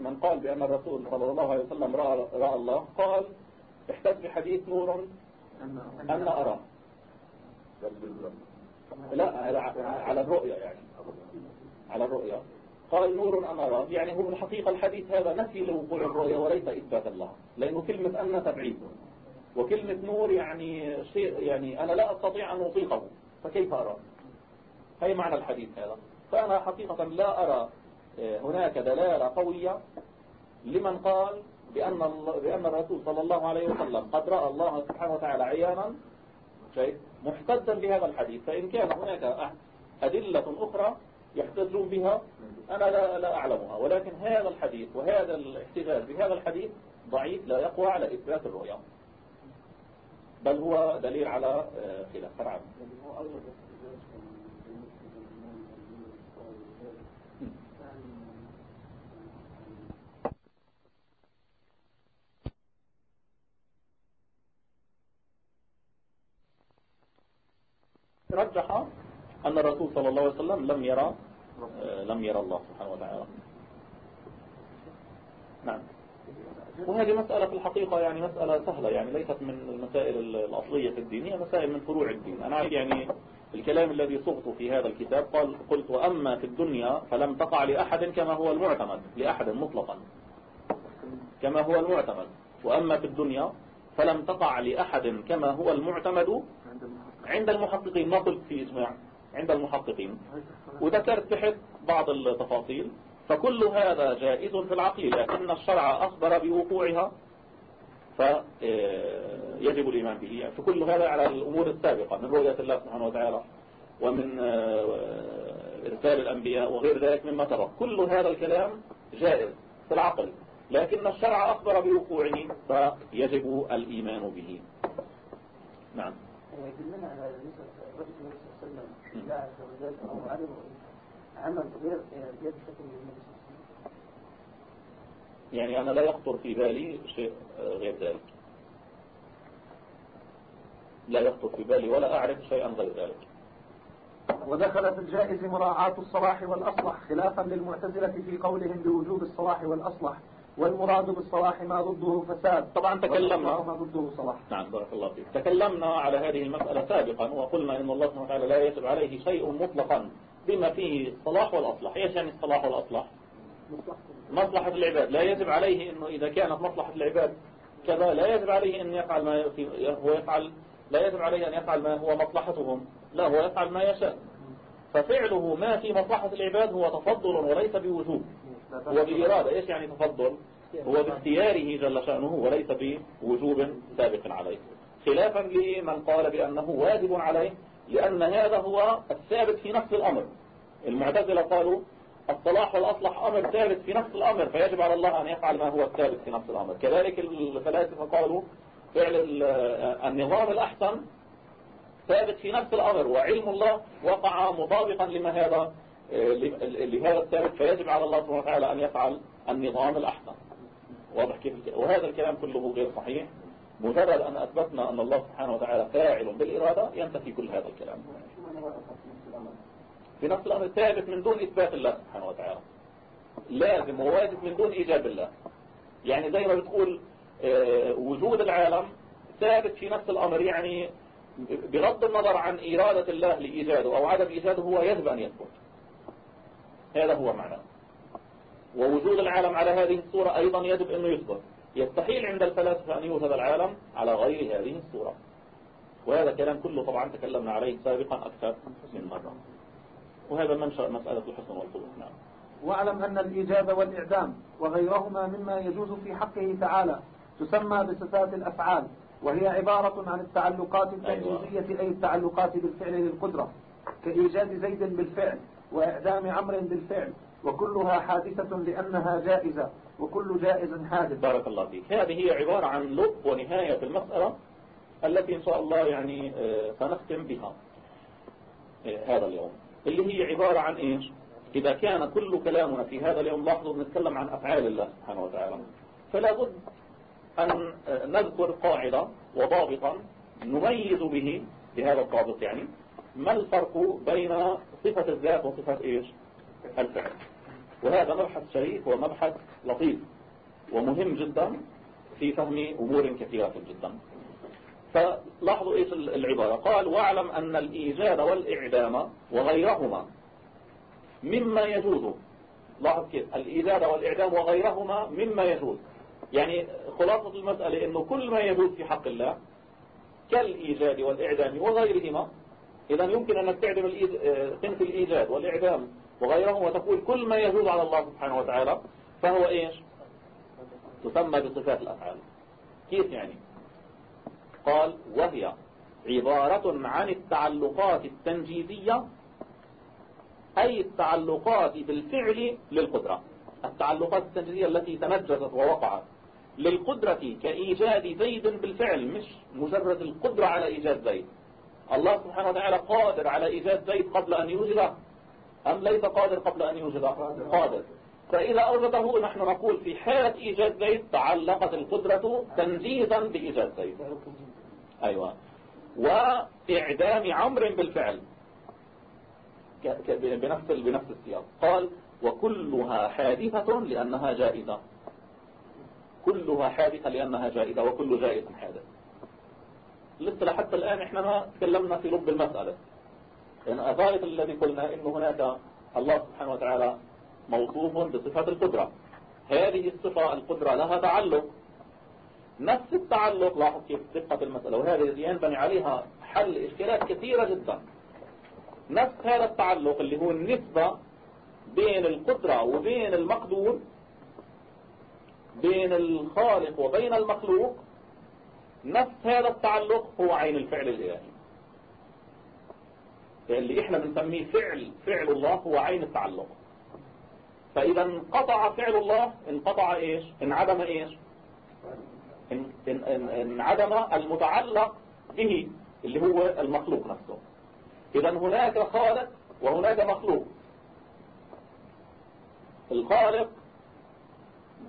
من قال بأن الرسول صلى الله عليه وسلم رأى, رأى الله قال احتج بحديث نور أن أراه لا على الرؤية يعني. على الرؤية قال نور أرى يعني هو الحقيقة الحديث هذا نفي لوقوع الرؤية وليس إثبات الله. لأنه كلمة أن تبعيد. وكلمة نور يعني شيء يعني أنا لا أستطيع أن أطيقه. فكيف أرى؟ هي معنى الحديث هذا. فأنا حقيقة لا أرى آه، هناك دلالة قوية لمن قال بأن, بأن الرسول صلى الله عليه وسلم قد رأى الله سبحانه وتعالى عيانا. شيء محتدا بهذا الحديث فإن كان هناك أدلة أخرى يحتجون بها أنا لا, لا أعلمها. ولكن هذا الحديث وهذا الاحتجاج بهذا الحديث ضعيف لا يقوى على إثبات الرؤيا بل هو دليل على آه، خلاف. فرعا رجح أن الرسول صلى الله عليه وسلم لم يرى آه، لم يرى الله سبحانه وتعالى. نعم. وهذه مسألة في الحقيقة يعني مسألة سهلة يعني ليست من المسائل الأصلية في الدين هي مسائل من فروع الدين. أنا يعني الكلام الذي صغته في هذا الكتاب قال قلت وأما في الدنيا فلم تقع لأحد كما هو المعتمد لأحد مطلقا. كما هو المعتمد. وأما في الدنيا فلم تقع لأحد كما هو المعتمد عند المحققين ما قلت في اسمع عند المحققين. وذكرت تحت بعض التفاصيل فكل هذا جائز في العقل لكن الشرع أخبر بوقوعها فيجب الإيمان به. يعني فكل هذا على الأمور السابقة من رؤية الله سبحانه وتعالى ومن آه، إرسال الأنبياء وغير ذلك مما ترى كل هذا الكلام جائز في العقل لكن الشرع أخبر بوقوعه فيجب الإيمان به. نعم. يدلنا على الرسول صلى الله عليه وسلم الله عز وجل علم عمل غير بيد شكل النبي صلى الله عليه وسلم. يعني أنا لا يخطر في بالي شيء غير ذلك. لا يخطر في بالي ولا أعرف شيئا غير ذلك. ودخل في الجائز مراعاة الصلاح والأصلح خلافا للمعتزلة في قولهم بوجوب الصلاح والأصلح. والمراد بالصلاح ما ضده فساد. طبعا تكلمنا. ما ضده صلاح. نعم بارك الله فيك. تكلمنا على هذه المسألة سابقا وقلنا إن الله سبحانه وتعالى لا يجب عليه شيء مطلقا بما فيه الصلاح والأصلح. إيش يعني الصلاح والأصلح؟ مصلحة العباد. لا يجب عليه إنه إذا كانت مصلحة العباد كذا لا يجب عليه أن يفعل ما هو يفعل لا يجب عليه أن يفعل ما هو مصلحتهم. لا هو يفعل ما يشاء. ففعله ما في مصلحة العباد هو تفضل وليس بوجوب. هو بإرادة إيش يعني تفضل؟ هو باختياره جل شأنه وليس بوجوب سابق عليه. خلافا لمن قال بأنه واجب عليه لأن هذا هو الثابت في نفس الأمر. المعتزلة قالوا الصلاح والأصلح أمر ثابت في نفس الأمر فيجب على الله أن يفعل ما هو الثابت في نفس الأمر. كذلك الفلاسفة قالوا فعل النظام الأحسن ثابت في نفس الأمر وعلم الله وقع مطابقا لما هذا لهذا الثابت فيجب على الله سبحانه وتعالى أن يفعل النظام الأحسن. واضح كيف؟ وهذا الكلام كله غير صحيح. مجرد أن أثبتنا أن الله سبحانه وتعالى فاعل بالإرادة ينتفي كل هذا الكلام. في نفس الأمر ثابت من دون إثبات الله سبحانه وتعالى. لازم وواجب من دون إيجاب الله. يعني زي ما بتقول آه، وجود العالم ثابت في نفس الأمر يعني بغض النظر عن إرادة الله لإيجاده أو عدم إيجاده هو يجب أن يثبت. هذا هو معناه ووجود العالم على هذه الصورة أيضا يجب أنه يثبت يستحيل عند الفلاسفة أن يوجد العالم على غير هذه الصورة. وهذا كلام كله طبعا تكلمنا عليه سابقا أكثر من مرة. وهذا منشأ مسألة الحسن والخلق نعم. واعلم أن الإيجاب والإعدام وغيرهما مما يجوز في حقه تعالى تسمى بصفات الأفعال وهي عبارة عن التعلقات التنجيزية أي التعلقات بالفعل للقدرة كإيجاد زيد بالفعل. وإعدام عمر بالفعل وكلها حادثة لأنها جائزة وكل جائز حادث. بارك الله فيك. هذه هي عبارة عن لب ونهاية المسألة التي إن شاء الله يعني آه، سنختم بها آه، هذا اليوم. اللي هي عبارة عن إيش؟ إذا كان كل كلامنا في هذا اليوم لاحظوا نتكلم عن أفعال الله سبحانه وتعالى. فلا بد أن آه، نذكر قاعدة وضابطا نميز به بهذا الضابط يعني. ما الفرق بين صفة الذات وصفة إيش؟ الفعل. وهذا مبحث شريف ومبحث لطيف ومهم جدا في فهم أمور كثيرة جدا. فلاحظوا إيش العبارة. قال واعلم أن الإيجاد والإعدام وغيرهما مما يجوز. لاحظ كيف؟ الإيجاد والإعدام وغيرهما مما يجوز. يعني خلاصة المسألة أنه كل ما يجوز في حق الله كالإيجاد والإعدام وغيرهما إذا يمكن أنك تعدم تنفي الإيجاد والإعدام وغيرهما وتقول كل ما يجوز على الله سبحانه وتعالى فهو إيش؟ تسمى بصفات الأفعال. كيف يعني؟ قال وهي عبارة عن التعلقات التنجيزية أي التعلقات بالفعل للقدرة. التعلقات التنجيزية التي تنجزت ووقعت للقدرة كإيجاد زيد بالفعل مش مجرد القدرة على إيجاد زيد. الله سبحانه وتعالى قادر على إيجاد زيد قبل أن يوجده أم ليس قادر قبل أن يوجده قادر. فإذا أوجده نحن نقول في حالة إيجاد زيد تعلقت القدرة تنجيزا بإيجاد زيد أيوة. وإعدام عمر بالفعل. بنفس بنفس السياق. قال وكلها حادثة لأنها جائزة. كلها حادثة لأنها جائزة وكل جائز حادث. لسه لحتى الآن إحنا ما تكلمنا في لب المسألة. يعني أثارة الذي قلنا إنه هناك الله سبحانه وتعالى موصوف بصفة القدرة. هذه الصفة القدرة لها تعلق. نفس التعلق لاحظ كيف دقة المسألة وهذه ينبني عليها حل إشكالات كثيرة جدا. نفس هذا التعلق اللي هو النسبة بين القدرة وبين المقدور بين الخالق وبين المخلوق نفس هذا التعلق هو عين الفعل الإلهي. اللي إحنا بنسميه فعل فعل الله هو عين التعلق. فإذا انقطع فعل الله انقطع إيش؟ انعدم إيش؟ انعدم المتعلق به اللي هو المخلوق نفسه. إذا هناك خالق وهناك مخلوق. الخالق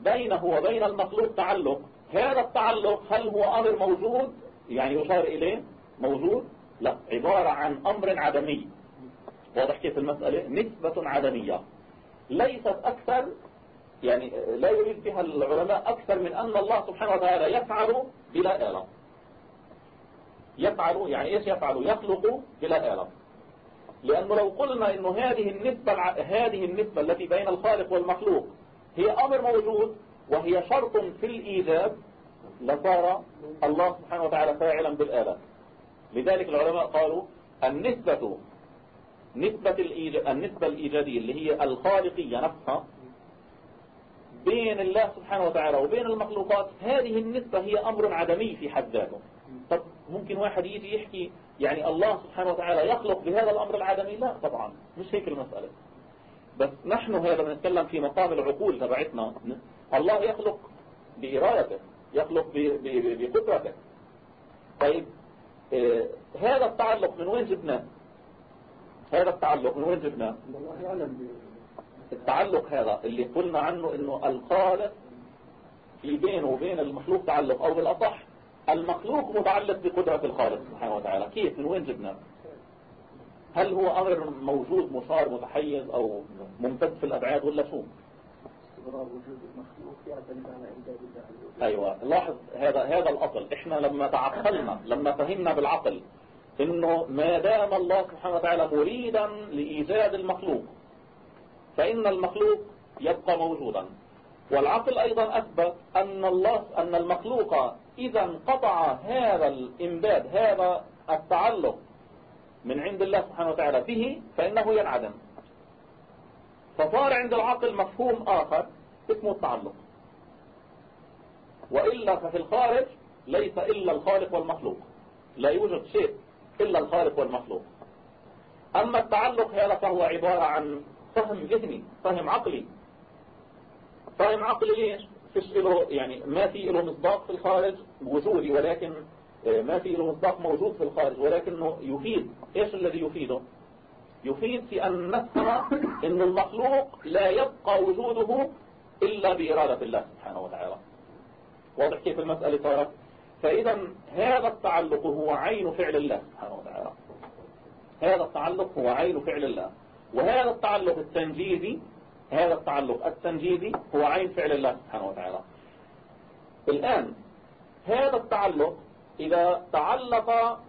بينه وبين المخلوق تعلق. هذا التعلق هل هو أمر موجود؟ يعني يشار إليه؟ موجود؟ لا عبارة عن أمر عدمي. واضح كيف المسألة؟ نسبة عدمية. ليست أكثر يعني لا يريد بها العلماء أكثر من أن الله سبحانه وتعالى يفعل بلا آلة يفعل يعني إيش يفعل؟ يخلق بلا آلة لأنه لو قلنا أنه هذه النسبة هذه النسبة التي بين الخالق والمخلوق هي أمر موجود وهي شرط في الإيجاب لصار الله سبحانه وتعالى فاعلا بالآلة. لذلك العلماء قالوا النسبة نسبة النسبة الإيجابية اللي هي الخالقية نفسها بين الله سبحانه وتعالى وبين المخلوقات هذه النسبة هي أمر عدمي في حد ذاته. طب ممكن واحد يجي يحكي يعني الله سبحانه وتعالى يخلق بهذا الأمر العدمي؟ لا طبعا مش هيك المسألة. بس نحن هذا بنتكلم في مقام العقول تبعتنا. الله يخلق بإرادته يخلق بقدرته. طيب آه هذا التعلق من وين جبناه؟ هذا التعلق من وين جبناه؟ التعلق هذا اللي قلنا عنه إنه الخالق في بينه وبين المخلوق تعلق أو بالأصح المخلوق متعلق بقدرة الخالق سبحانه وتعالى. كيف؟ من وين جبناه؟ هل هو أمر موجود مصار متحيز أو ممتد في الأبعاد ولا شو؟ أيوه. لاحظ هذا هذا الأصل. إحنا لما تعقلنا لما فهمنا بالعقل إنه ما دام الله سبحانه وتعالى مريدا لإيجاد المخلوق فإن المخلوق يبقى موجودا. والعقل أيضا أثبت أن الله أن المخلوق إذا انقطع هذا الإمداد هذا التعلق من عند الله سبحانه وتعالى به فإنه ينعدم. فصار عند العقل مفهوم آخر اسمه التعلق. وإلا ففي الخارج ليس إلا الخالق والمخلوق. لا يوجد شيء إلا الخالق والمخلوق. أما التعلق هذا فهو عبارة عن فهم ذهني فهم عقلي. فهم عقلي ليش فيش له يعني ما في له مصداق في الخارج وجودي ولكن ما في له مصداق موجود في الخارج ولكنه يفيد. إيش الذي يفيده؟ يفيد في أن نفهم أن المخلوق لا يبقى وجوده إلا بإرادة الله سبحانه وتعالى. واضح كيف المسألة صارت؟ فإذا هذا التعلق هو عين فعل الله سبحانه وتعالى. هذا التعلق هو عين فعل الله. وهذا التعلق التنجيزي هذا التعلق التنجيزي هو عين فعل الله سبحانه وتعالى. الآن هذا التعلق إذا تعلق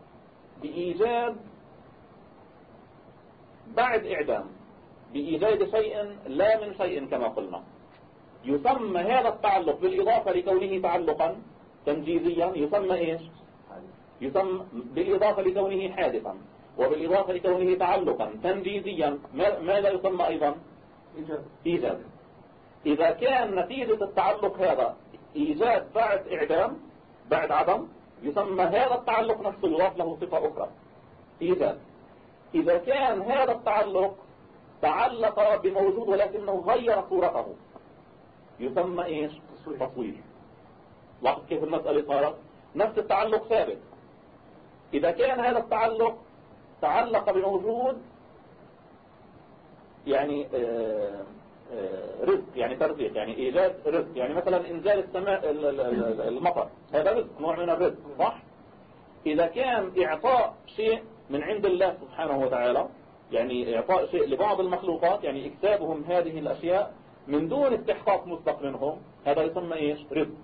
بإيجاد بعد إعدام بإيجاد شيء لا من شيء كما قلنا. يسمى هذا التعلق بالإضافة لكونه تعلقا تنجيزيا يسمى إيش؟ يسمى بالإضافة لكونه حادثا وبالإضافة لكونه تعلقا تنجيزيا ماذا يسمى أيضا؟ إيجاد. إذا كان نتيجة التعلق هذا إيجاد بعد إعدام بعد عدم يسمى هذا التعلق نفسه يضاف له صفة أخرى. إيجاد. إذا كان هذا التعلق تعلق بموجود ولكنه غير صورته. يسمى إيش؟ تصوير. لاحظ كيف المسألة صارت؟ نفس التعلق ثابت. إذا كان هذا التعلق تعلق بموجود يعني آه، آه، رزق يعني ترزيق يعني إيجاد رزق يعني مثلا إنزال السماء المطر هذا رزق نوع من الرزق صح؟ إذا كان إعطاء شيء من عند الله سبحانه وتعالى يعني إعطاء شيء لبعض المخلوقات يعني إكسابهم هذه الأشياء من دون استحقاق مسبق منهم هذا يسمى إيش؟ رزق.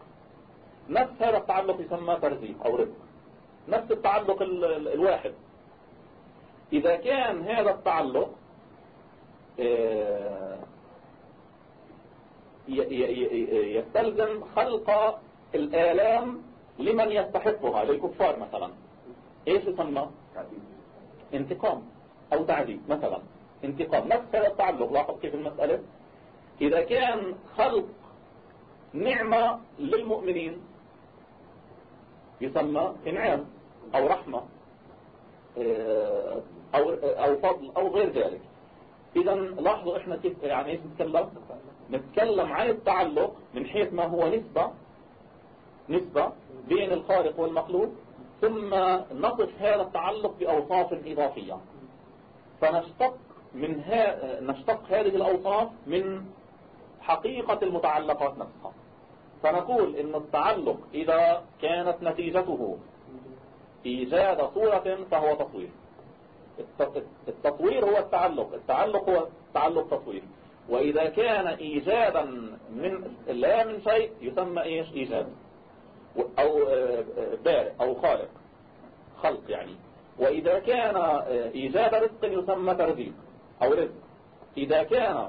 نفس هذا التعلق يسمى ترزيق أو رزق. نفس التعلق الواحد. إذا كان هذا التعلق آه، يستلزم خلق الآلام لمن يستحقها للكفار مثلا. إيش يسمى؟ انتقام أو تعذيب مثلا. انتقام. نفس هذا التعلق لاحظ كيف المسألة. إذا كان خلق نعمة للمؤمنين يسمى إنعام أو رحمة آه، أو أو فضل أو غير ذلك. إذا لاحظوا إحنا كيف يعني إيش نتكلم؟ نتكلم عن التعلق من حيث ما هو نسبة نسبة بين الخالق والمخلوق. ثم نصف هذا التعلق بأوصاف إضافية. فنشتق من ها نشتق هذه الأوصاف من حقيقة المتعلقات نفسها. فنقول إن التعلق إذا كانت نتيجته إيجاد صورة فهو تصوير التصوير هو التعلق التعلق هو تعلق تصوير وإذا كان إيجادا من لا من شيء يسمى إيش؟ إيجاد. أو آه، آه، بارئ أو خالق خلق يعني. وإذا كان آه، إيجاد رزق يسمى ترزيق أو رزق. إذا كان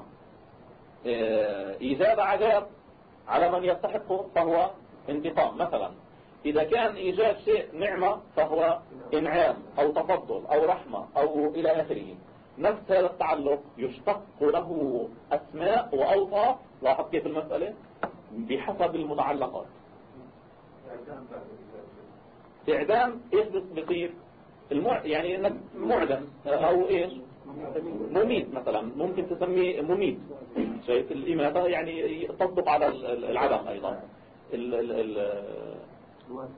إيجاد عذاب على من يستحقه فهو انتقام مثلا. إذا كان إيجاد شيء نعمة فهو إنعام أو تفضل أو رحمة أو إلى آخره. نفس هذا التعلق يشتق له أسماء وأوصاف. لاحظ كيف المسألة؟ بحسب المتعلقات. إعدام إيش بيصير المع... يعني إنك معدم أو إيش؟ مميت مثلا ممكن تسميه مميت. شايف؟ الإماتة يعني تصدق على العدم أيضا. ال ال ال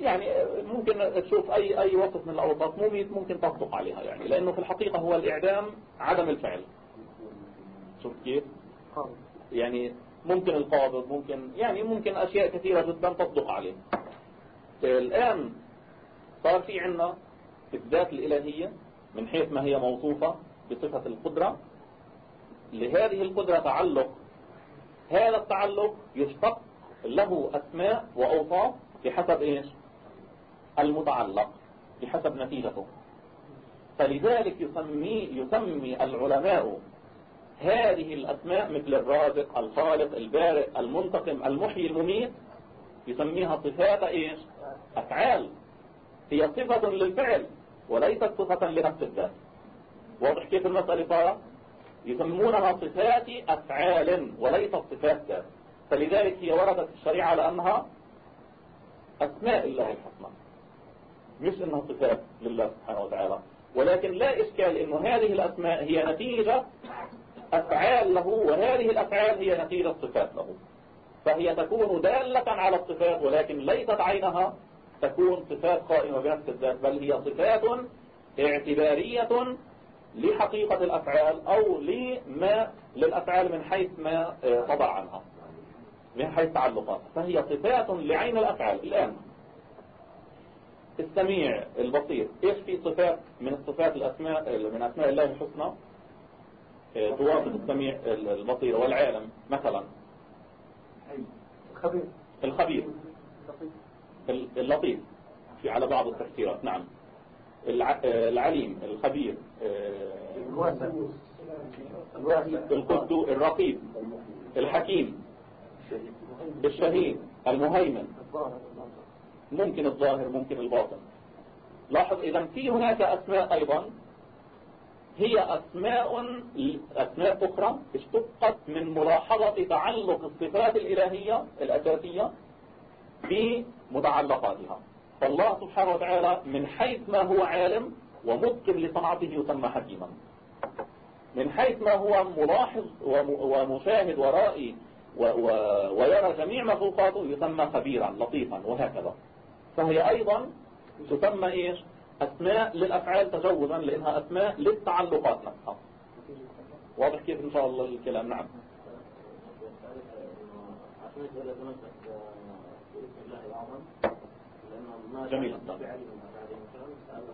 يعني ممكن تشوف أي أي وصف من الأوصاف مميت ممكن تصدق عليها يعني لأنه في الحقيقة هو الإعدام عدم الفعل. شوف كيف؟ يعني ممكن القابض ممكن يعني ممكن أشياء كثيرة جدا تصدق عليه. الآن صار في عندنا الذات الإلهية من حيث ما هي موصوفة بصفة القدرة. لهذه القدرة تعلق هذا التعلق يشتق له أسماء وأوصاف بحسب إيش؟ المتعلق بحسب نتيجته. فلذلك يسمي, يسمي العلماء هذه الأسماء مثل الرازق الخالق البارئ المنتقم المحيي المميت يسميها صفات إيش؟ أفعال. هي صفة للفعل وليست صفة لنفس الذات. واضح كيف المسألة صارت؟ يسمونها صفات أفعال وليست صفات ذات. فلذلك هي وردت في الشريعة لأنها أسماء الله الحسنى مش إنها صفات لله سبحانه وتعالى. ولكن لا إشكال إنه هذه الأسماء هي نتيجة أفعال له وهذه الأفعال هي نتيجة صفات له. فهي تكون دالة على الصفات ولكن ليست عينها تكون صفات قائمة بنفس الذات بل هي صفات اعتبارية لحقيقة الأفعال أو لما للأفعال من حيث ما صدر عنها من حيث تعلقات فهي صفات لعين الأفعال. الآن السميع البصير إيش في صفات من الصفات الأسماء من أسماء الله الحسنى؟ توافق السميع البصير والعالم مثلا. الخبير. الخبير. اللطيف. في على بعض التفسيرات نعم. العليم الخبير القدو الرقيب الحكيم الشهيد المهيمن. ممكن الظاهر ممكن الباطن. لاحظ إذا في هناك أسماء أيضا. هي أسماء أسماء أخرى اشتقت من ملاحظة تعلق الصفات الإلهية الأساسية بمتعلقاتها. فالله سبحانه وتعالى من حيث ما هو عالم ومتقن لصنعته يسمى حكيما. من حيث ما هو ملاحظ ومشاهد ورائي ويرى جميع مخلوقاته يسمى خبيرا لطيفا وهكذا. فهي أيضا تسمى إيش؟ أسماء للأفعال تجوزا لأنها أسماء للتعلقات نفسها. واضح كيف إن شاء الله الكلام؟ نعم. جميل.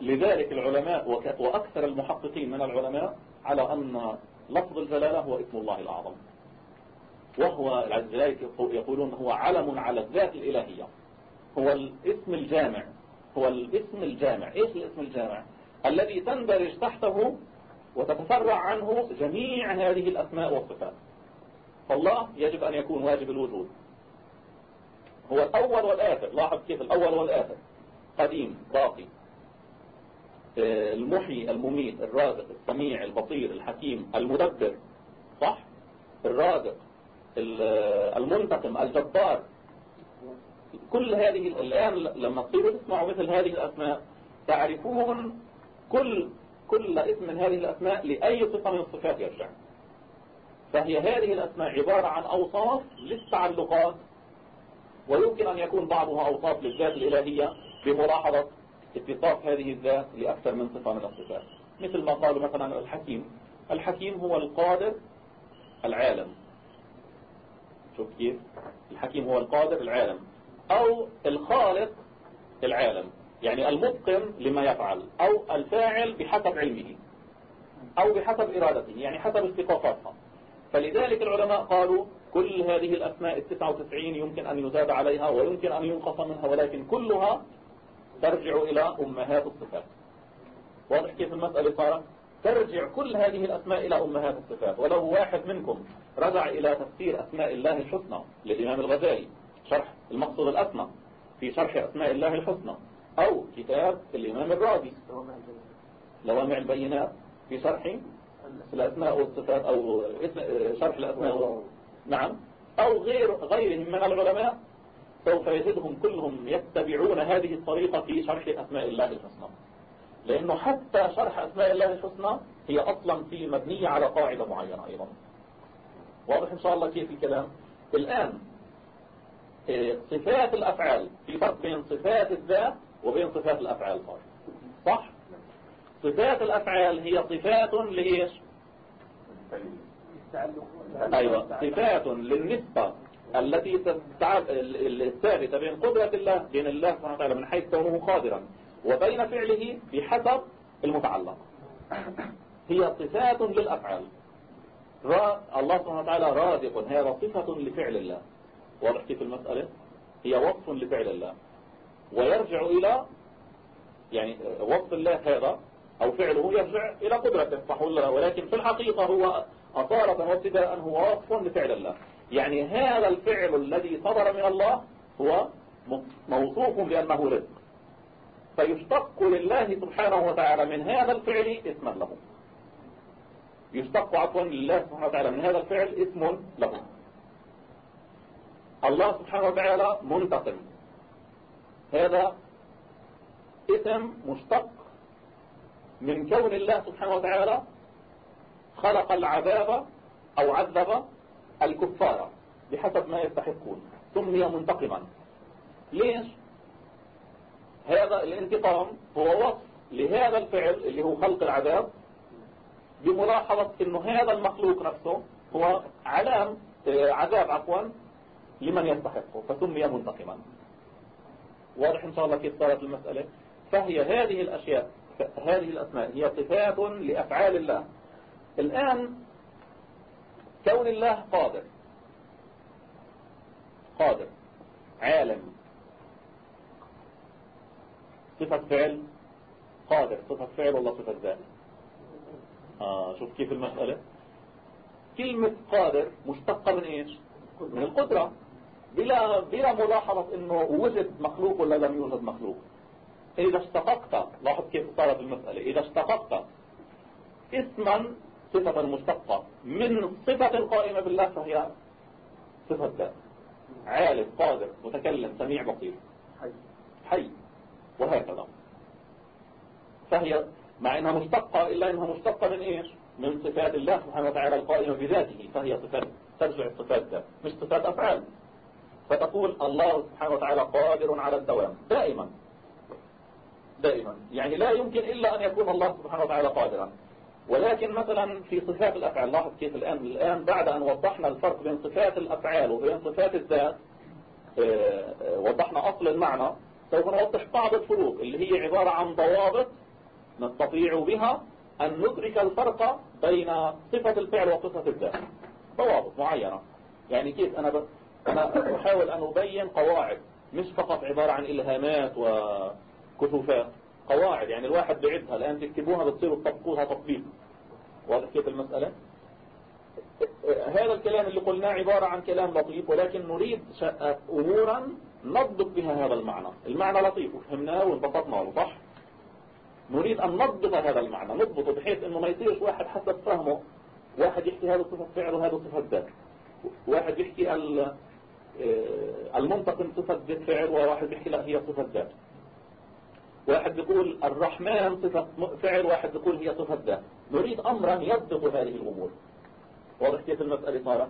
لذلك العلماء وأكثر المحققين من العلماء على أن لفظ الجلالة هو اسم الله الأعظم. وهو لذلك يقولون هو علم على الذات الإلهية. هو الاسم الجامع. هو الاسم الجامع. إيش الاسم الجامع؟ الذي تندرج تحته وتتفرع عنه جميع هذه الأسماء والصفات. فالله يجب أن يكون واجب الوجود. هو الأول والآخر. لاحظ كيف الأول والآخر. قديم باقي. آه، المحيي المميت الرازق السميع البصير الحكيم المدبر. صح؟ الرازق المنتقم الجبار. كل هذه الآن لما تصيروا تسمعوا مثل هذه الأسماء تعرفون كل كل اسم من هذه الأسماء لأي صفة من الصفات يرجع فهي هذه الأسماء عبارة عن أوصاف للتعلقات ويمكن أن يكون بعضها أوصاف للذات الإلهية بملاحظة اتصاف هذه الذات لأكثر من صفة من الصفات. مثل ما قالوا مثلا الحكيم. الحكيم هو القادر العالم. شوف كيف؟ الحكيم هو القادر العالم. أو الخالق العالم يعني المتقن لما يفعل أو الفاعل بحسب علمه أو بحسب إرادته يعني حسب استقاقاتها فلذلك العلماء قالوا كل هذه الأسماء التسعة وتسعين يمكن أن يزاد عليها ويمكن أن ينقص منها ولكن كلها ترجع إلى أمهات الصفات. واضح كيف المسألة صارت؟ ترجع كل هذه الأسماء إلى أمهات الصفات. ولو واحد منكم رجع إلى تفسير أسماء الله الحسنى للإمام الغزالي شرح المقصود الأسمى في شرح أسماء الله الحسنى أو كتاب الإمام الرازي. لوامع البينات في شرح الأسماء والصفات أو شرح الأسماء نعم. أو غير غيرهم من العلماء سوف يجدهم كلهم يتبعون هذه الطريقة في شرح أسماء الله الحسنى. لأنه حتى شرح أسماء الله الحسنى هي أصلا في مبنية على قاعدة معينة أيضا. واضح إن شاء الله كيف الكلام؟ الآن صفات الأفعال. في فرق بين صفات الذات وبين صفات الأفعال صح؟ صفات الأفعال هي صفات لإيش؟ أيوة. صفات للنسبة التي الثابتة بين قدرة الله بين الله سبحانه وتعالى من حيث كونه قادرا وبين فعله بحسب المتعلق. هي صفات للأفعال. الله سبحانه وتعالى رازق هذا صفة لفعل الله. واضح كيف المسألة هي وصف لفعل الله. ويرجع إلى يعني وصف الله هذا أو فعله يرجع إلى قدرته صح ولا ولكن في الحقيقة هو أصالة وابتداء هو وصف لفعل الله. يعني هذا الفعل الذي صدر من الله هو موصوف بأنه رزق. فيشتق لله سبحانه وتعالى من هذا الفعل اسما له. يشتق عفوا لله سبحانه وتعالى من هذا الفعل اسم له. الله سبحانه وتعالى منتقم. هذا اسم مشتق من كون الله سبحانه وتعالى خلق العذاب أو عذب الكفار بحسب ما يستحقون. سمي منتقما. ليش؟ هذا الانتقام هو وصف لهذا الفعل اللي هو خلق العذاب بملاحظة إنه هذا المخلوق نفسه هو علام آه، عذاب عفوا لمن يستحقه فسمي منتقما. واضح إن شاء الله كيف صارت المسألة؟ فهي هذه الأشياء هذه الأسماء هي صفات لأفعال الله. الآن كون الله قادر قادر عالم صفة فعل قادر صفة فعل ولا صفة ذات. آه شوف كيف المسألة. كلمة قادر مشتقة من إيش؟ من القدرة. بلا, بلا ملاحظة إنه وجد مخلوق ولا لم يوجد مخلوق. إذا اشتققت لاحظ كيف صارت المسألة. إذا اشتققت اسما صفة مشتقة. من صفة القائمة بالله فهي صفة ذات. عالم قادر متكلم سميع بصير. حي. حي. وهكذا. فهي مع إنها مشتقة إلا إنها مشتقة من إيش؟ من صفات الله سبحانه وتعالى القائمة بذاته. فهي صفات ترجع الصفات ذات مش صفات أفعال. فتقول الله سبحانه وتعالى قادر على الدوام. دائما. دائما. يعني لا يمكن إلا أن يكون الله سبحانه وتعالى قادرا. ولكن مثلا في صفات الأفعال لاحظ كيف الآن الآن بعد أن وضحنا الفرق بين صفات الأفعال وبين صفات الذات آه، آه، وضحنا أصل المعنى سوف نوضح بعض الفروق اللي هي عبارة عن ضوابط نستطيع بها أن ندرك الفرق بين صفة الفعل وصفة الذات. ضوابط معينة. يعني كيف أنا. أنا أحاول أن أبين قواعد مش فقط عبارة عن إلهامات وكشوفات قواعد يعني الواحد بعدها الآن تكتبوها بتصيروا تطبقوها تطبيق واضح كيف المسألة؟ هذا الكلام اللي قلناه عبارة عن كلام لطيف ولكن نريد أمورا نضبط بها هذا المعنى. المعنى لطيف وفهمناه وانبسطنا صح؟ نريد أن نضبط هذا المعنى نضبطه بحيث أنه ما يصيرش واحد حسب فهمه واحد يحكي هذا صفة فعل وهذا صفة ذات واحد يحكي آه، المنتقم صفة فعل وواحد يحكي لا هي صفة ذات. واحد يقول الرحمن صفة فعل واحد يقول هي صفة ذات. نريد أمرا يضبط هذه الأمور. واضح كيف المسألة صارت؟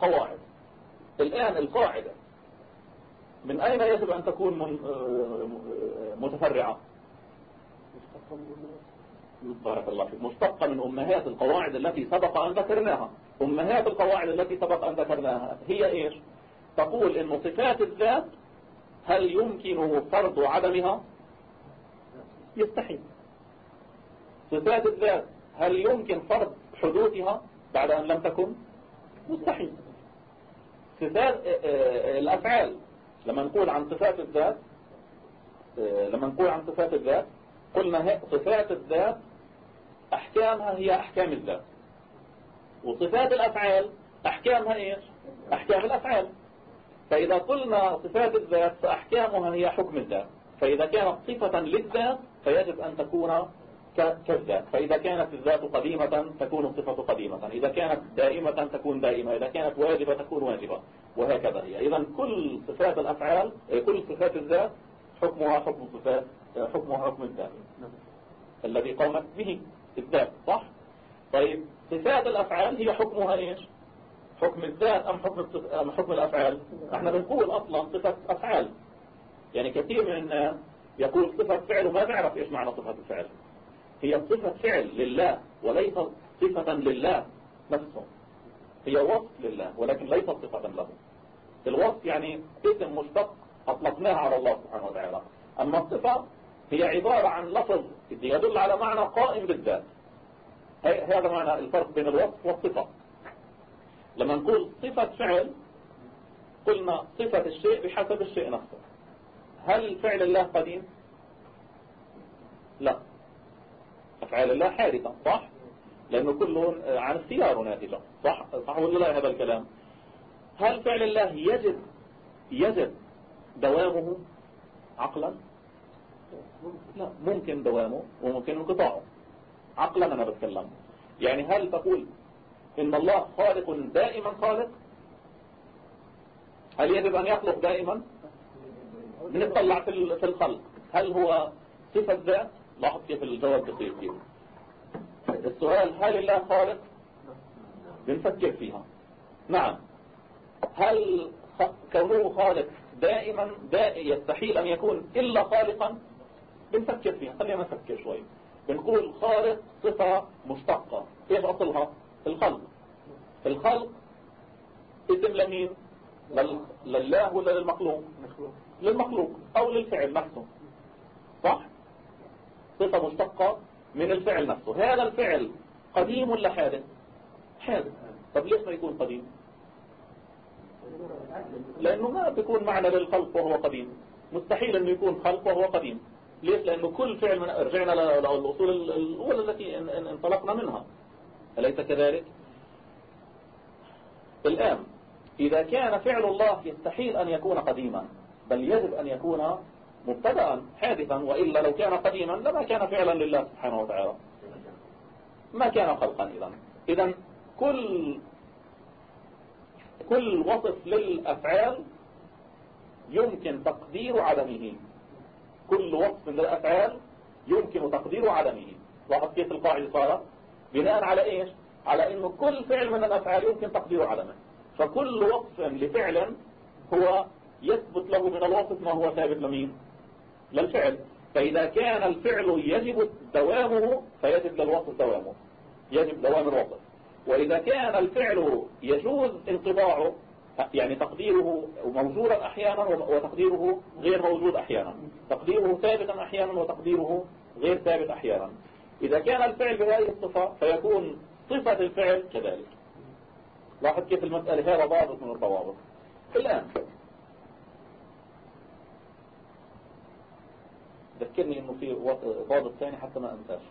قواعد. الآن القاعدة. من أين يجب أن تكون آه، متفرعة؟ بارك الله فيك. مشتقة من أمهات القواعد التي سبق أن ذكرناها. أمهات القواعد التي سبق أن ذكرناها هي إيش؟ تقول إن صفات الذات هل يمكن فرض عدمها؟ يستحيل. صفات الذات هل يمكن فرض حدوثها بعد أن لم تكن؟ مستحيل. صفات آه، آه، الأفعال لما نقول عن صفات الذات آه، لما نقول عن صفات الذات قلنا صفات الذات أحكامها هي أحكام الذات. وصفات الأفعال أحكامها إيش؟ أحكام الأفعال. فإذا قلنا صفات الذات فأحكامها هي حكم الذات. فإذا كانت صفة للذات فيجب أن تكون كالذات. فإذا كانت الذات قديمة تكون الصفة قديمة. إذا كانت دائمة تكون دائمة. إذا كانت واجبة تكون واجبة. وهكذا هي. إذا كل صفات الأفعال كل صفات الذات حكمها حكم صفات حكمها حكم الذات. الذي قامت به الذات صح؟ طيب. صفات الأفعال هي حكمها إيش؟ حكم الذات أم حكم أم حكم الأفعال؟ إحنا بنقول أصلا صفة أفعال. يعني كثير من الناس يقول صفة فعل وما بيعرف إيش معنى صفة الفعل. هي صفة فعل لله وليست صفة لله نفسه. هي وصف لله ولكن ليست صفة له. الوصف يعني اسم مشتق أطلقناه على الله سبحانه وتعالى. أما الصفة هي عبارة عن لفظ يدل على معنى قائم بالذات هذا معنى الفرق بين الوصف والصفة. لما نقول صفة فعل قلنا صفة الشيء بحسب الشيء نفسه. هل فعل الله قديم؟ لا. أفعال الله حادثة صح؟ لأنه كله عن اختياره ناتجة صح؟ صح ولا لا هذا الكلام؟ هل فعل الله يجب يجب دوامه عقلا؟ لا ممكن دوامه وممكن انقطاعه. عقلا أنا بتكلم. يعني هل تقول إن الله خالق دائما خالق؟ هل يجب أن يخلق دائما؟ نطلع في الخلق. هل هو صفة ذات؟ لاحظ كيف الجواب بصير كيف السؤال هل الله خالق؟ بنفكر فيها. نعم. هل كونه خالق دائما دائما يستحيل أن يكون إلا خالقا؟ بنفكر فيها. خلينا نفكر شوي. بنقول خالق صفة مشتقة. إيش أصلها؟ الخلق. الخلق اسم لمين لله ولا للمخلوق. للمخلوق أو للفعل نفسه. صح؟ صفة مشتقة من الفعل نفسه. هذا الفعل قديم ولا حادث؟ حادث. طب ليش ما يكون قديم؟ لأنه ما بيكون معنى للخلق وهو قديم. مستحيل إنه يكون خلق وهو قديم. ليش لأنه كل فعل من رجعنا للأصول الأولى التي انطلقنا منها. أليس كذلك؟ الآن إذا كان فعل الله يستحيل أن يكون قديما بل يجب أن يكون مبتدا حادثا وإلا لو كان قديما لما كان فعلا لله سبحانه وتعالى. ما كان خلقا إذا إذا كل كل وصف للأفعال يمكن تقدير عدمه. كل وصف من الأفعال يمكن تقدير عدمه. لاحظ كيف القاعدة صارت؟ بناء على إيش؟ على إنه كل فعل من الأفعال يمكن تقدير عدمه. فكل وصف لفعل هو يثبت له من الوصف ما هو ثابت لمين؟ للفعل. فإذا كان الفعل يجب دوامه فيجب للوصف دوامه. يجب دوام الوصف. وإذا كان الفعل يجوز انطباعه يعني تقديره موجودا أحيانا وتقديره غير موجود أحيانا. تقديره ثابتا أحيانا وتقديره غير ثابت أحيانا. إذا كان الفعل بهذه الصفة فيكون صفة الفعل كذلك. لاحظ كيف المسألة هذا ضابط من الضوابط. الآن ذكرني إنه في ضابط ثاني حتى ما أنساش.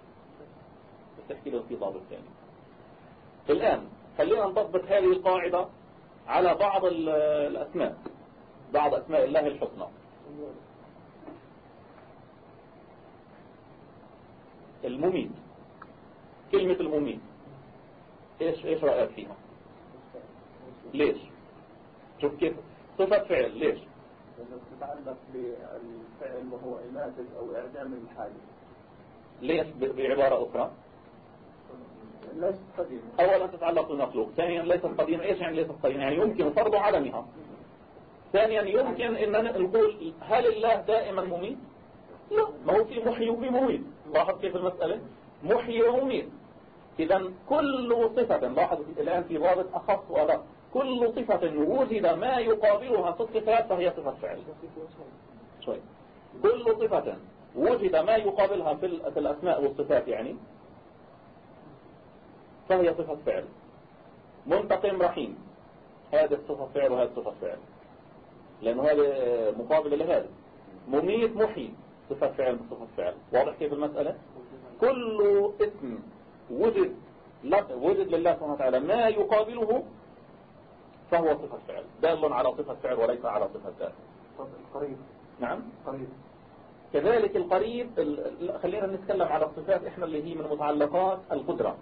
بس أحكي له في ضابط ثاني. الآن خلينا نضبط هذه القاعدة على بعض الأسماء بعض أسماء الله الحسنى. المميت. كلمة المميت. إيش إيش رأيك فيها؟ ليش؟ شوف كيف؟ صفة فعل ليش؟ لأنه تتعلق بالفعل وهو إماتة أو إعدام الحادث ليش بعبارة أخرى؟ ليست قديمة أولا تتعلق بالمخلوق ثانيا ليست قديمة إيش يعني ليست قديمة يعني يمكن فرض عدمها. ثانيا يمكن أن نقول هل الله دائما مميت؟ لا ما هو في محيي وفي مميت. لاحظ كيف المسألة؟ محيي ومميت. إذا كل صفة لاحظ الآن في ضابط أخص وأدق. كل صفة وجد ما يقابلها في الصفات فهي صفة فعل. شوي كل صفة وجد ما يقابلها في الأسماء والصفات يعني فهي صفة فعل. منتقم رحيم. هذا صفة فعل وهذا صفة فعل. لأنه هذا مقابل لهذا مميت محيي. صفة فعل صفة فعل. واضح كيف المسألة؟ كل اسم وجد وجد لله سبحانه وتعالى ما يقابله فهو صفة فعل. دال على صفة فعل وليس على صفة ذات. قريب. نعم؟ قريب. كذلك القريب خلينا نتكلم على الصفات إحنا اللي هي من متعلقات القدرة.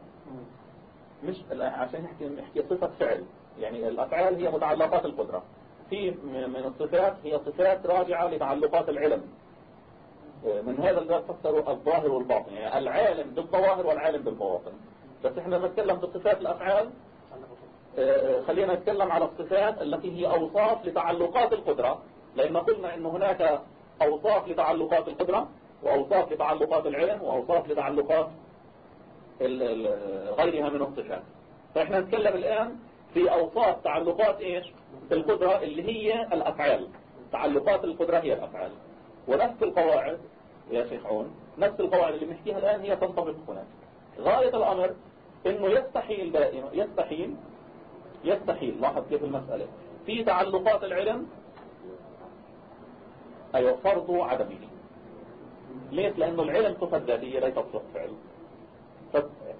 مش عشان نحكي نحكي صفة فعل. يعني الأفعال هي متعلقات القدرة. في من الصفات هي صفات راجعة لتعلقات العلم. من هذا الباب فسروا الظاهر والباطن. يعني العالم بالظواهر والعالم بالبواطن. بس إحنا نتكلم بصفات الأفعال. آه، خلينا نتكلم على الصفات التي هي أوصاف لتعلقات القدرة. لأن قلنا أن هناك أوصاف لتعلقات القدرة وأوصاف لتعلقات العلم وأوصاف لتعلقات غيرها من الصفات فإحنا نتكلم الآن في أوصاف تعلقات إيش؟ القدرة اللي هي الأفعال. تعلقات القدرة هي الأفعال. ونفس القواعد يا شيخ عون نفس القواعد اللي بنحكيها الآن هي تنطبق هناك. غاية الأمر إنه يستحيل دائما يستحيل يستحيل. لاحظ كيف المسألة. في تعلقات العلم؟ أيوة فرض عدمه. ليش؟ لأنه العلم صفة ذاتية ليست صفة فعل.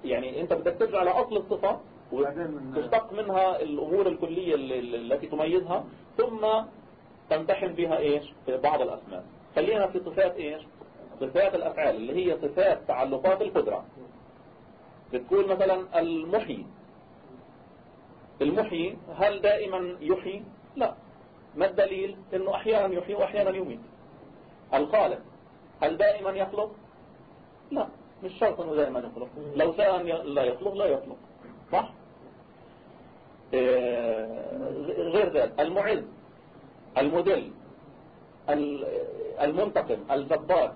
يعني أنت بدك ترجع لأصل الصفة وتشتق منها الأمور الكلية التي تميزها ثم تمتحن بها إيش؟ بعض الأسماء. خلينا في صفات إيش؟ صفات الأفعال اللي هي صفات تعلقات القدرة. بتقول مثلا المحيي المحيي هل دائما يحيي؟ لا. ما الدليل؟ إنه أحيانا يحيي واحيانا يميت. الخالق هل دائما يخلق؟ لا. مش شرط إنه دائما يخلق. لو شاء أن لا يخلق لا يخلق. صح؟ آه، غير ذلك المعز المدل المنتقم الجبار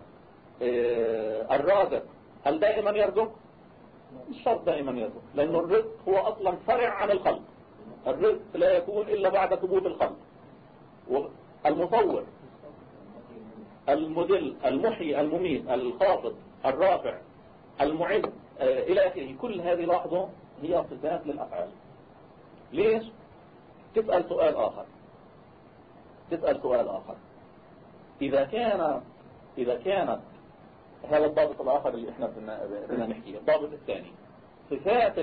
آه، الرازق هل دائما يرزق؟ مش شرط دائما يرزق لأنه الرزق هو أصلا فرع عن الخلق. الرزق لا يكون إلا بعد ثبوت الخلق. المصور المدل المحيي المميت الخافض الرافع المعد آه، إلى آخره. كل هذه لاحظوا هي صفات للأفعال. ليش؟ تسأل سؤال آخر. تسأل سؤال آخر. إذا كان إذا كانت هذا الضابط الآخر اللي إحنا بدنا نحكيه الضابط الثاني. صفات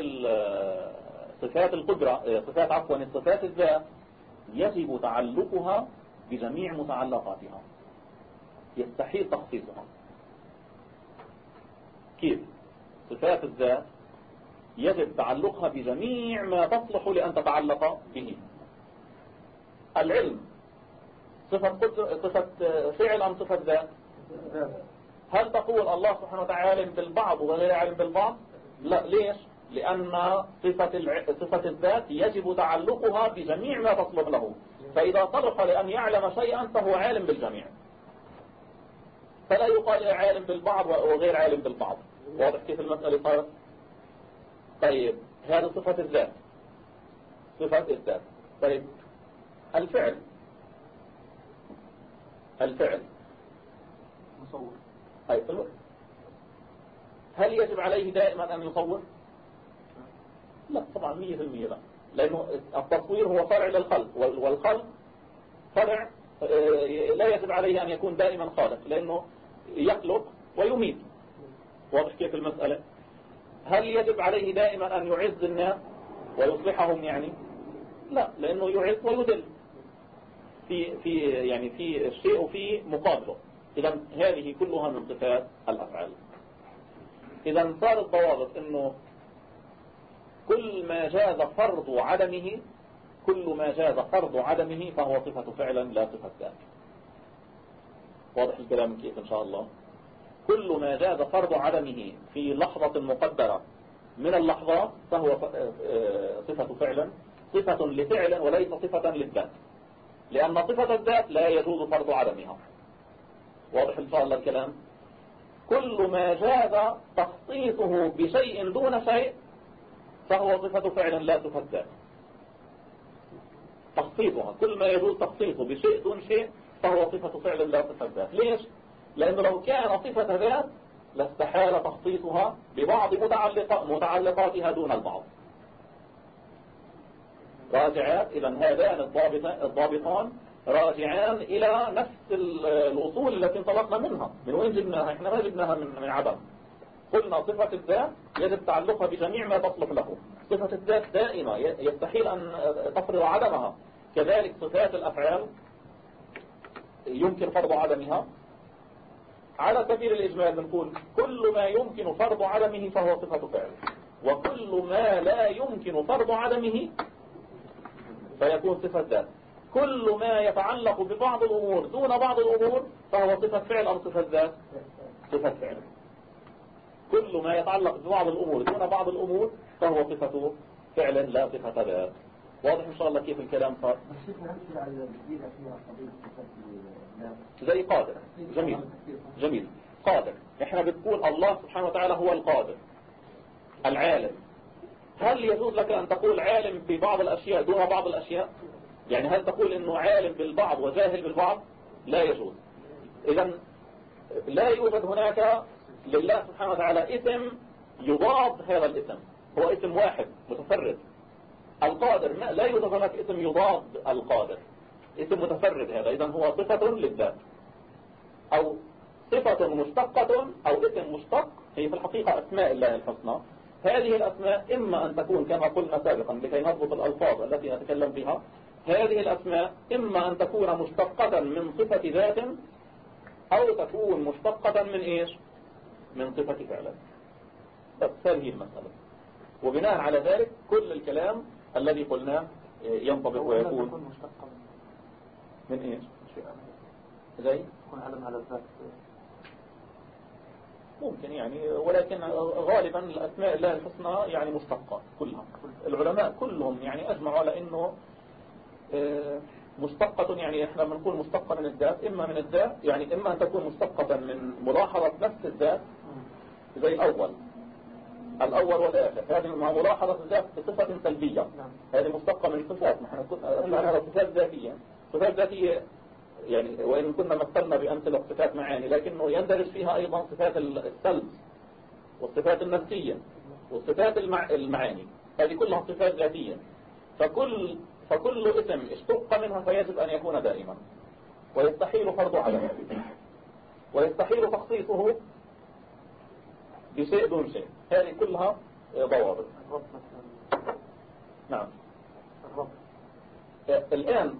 صفات القدرة صفات عفوا صفات الذات يجب تعلقها بجميع متعلقاتها. يستحيل تخصيصها. كيف صفات الذات يجب تعلقها بجميع ما تصلح لأن تتعلق به. العلم. صفة, صفة فعل أم صفة ذات؟ هل تقول الله سبحانه وتعالى عالم بالبعض وغير عالم بالبعض؟ لا. ليش؟ لأن صفة. صفة الذات يجب تعلقها بجميع ما تصلح له. فإذا صلح لأن يعلم شيئا فهو عالم بالجميع. فلا يقال عالم بالبعض وغير عالم بالبعض. واضح كيف المسألة صارت؟ طيب هذا صفة الذات. صفة الذات. طيب الفعل. الفعل. مصور. هيصور هل يجب عليه دائما أن يصور؟ لا طبعا مية في المية لا. لأنه التصوير هو فرع للخلق والخلق فرع آه، لا يجب عليه أن يكون دائما خالق لأنه يخلق ويميت. واضح كيف المسألة؟ هل يجب عليه دائما أن يعز الناس ويصلحهم يعني؟ لا لأنه يعز ويذل. في في يعني في الشيء وفي مقابله. إذا هذه كلها من صفات الأفعال. إذا صار الضوابط أنه كل ما جاز فرض عدمه كل ما جاز فرض عدمه فهو صفة فعلا لا صفة ذات واضح الكلام كيف إن شاء الله؟ كل ما جاز فرض عدمه في لحظة مقدرة من اللحظات فهو آه، صفة فعلا صفة لفعل وليس صفة للذات. لأن صفة الذات لا يجوز فرض عدمها. واضح إن شاء الله الكلام؟ كل ما جاز تخصيصه بشيء دون شيء فهو صفة فعل لا صفة ذات. تخصيصها كل ما يجوز تخصيصه بشيء دون شيء فهو صفة فعل لا صفة ذات. ليش؟ لأنه لو كان صفة ذات لاستحال تخصيصها ببعض متعلقاتها دون البعض. راجعات إذا هذان الضابطان راجعان إلى نفس الأصول التي انطلقنا منها. من وين جبناها؟ إحنا ما جبناها من, من عدم. قلنا صفة الذات يجب تعلقها بجميع ما تصلح له. صفة الذات دائمة يستحيل أن تفرض عدمها. كذلك صفات الأفعال يمكن فرض عدمها. على سبيل الإجمال بنقول كل ما يمكن فرض عدمه فهو صفة فعل. وكل ما لا يمكن فرض عدمه فيكون صفة ذات. كل ما يتعلق ببعض الأمور دون بعض الأمور فهو صفة فعل أو صفة ذات. صفة فعل. كل ما يتعلق ببعض الأمور دون بعض الأمور فهو صفة فعل لا صفة ذات. واضح إن شاء الله كيف الكلام صار؟ زي قادر. جميل. جميل. قادر. إحنا بتقول الله سبحانه وتعالى هو القادر. العالم. هل يجوز لك أن تقول عالم في بعض الأشياء دون بعض الأشياء؟ يعني هل تقول أنه عالم بالبعض وجاهل بالبعض؟ لا يجوز. إذا لا يوجد هناك لله سبحانه وتعالى اسم يضاد هذا الاسم هو اسم واحد متفرد. القادر لا يوجد هناك اسم يضاد القادر. اسم متفرد هذا إذا هو صفة للذات. أو صفة مشتقة أو اسم مشتق هي في الحقيقة أسماء الله الحسنى. هذه الأسماء إما أن تكون كما قلنا سابقا لكي نضبط الألفاظ التي نتكلم بها هذه الأسماء إما أن تكون مشتقة من صفة ذات أو تكون مشتقة من إيش؟ من صفة فعلا بس هذه المسألة. وبناء على ذلك كل الكلام الذي قلناه ينطبق ويكون من إيش زي؟ يكون علم على الذات ممكن يعني ولكن غالبا الأسماء الله الحسنى يعني مشتقة كلها. العلماء كلهم يعني أجمعوا على أنه آه، مشتقة يعني إحنا بنقول مشتقة من الذات إما من الذات يعني إما أن تكون مشتقة من ملاحظة نفس الذات زي الأول. الأول والآخر. هذه مع ملاحظة الذات بصفة سلبية. هذه مشتقة من صفات. نحن هذا صفات ذاتية. صفات ذاتية يعني وإن كنا مثلنا بأمثلة صفات معاني لكنه يندرج فيها أيضا صفات السلب والصفات النفسية والصفات المعاني. هذه كلها صفات ذاتية. فكل فكل اسم اشتق منها فيجب أن يكون دائما. ويستحيل فرض عليه ويستحيل تخصيصه بشيء دون شيء. هذه كلها ضوابط. نعم. الآن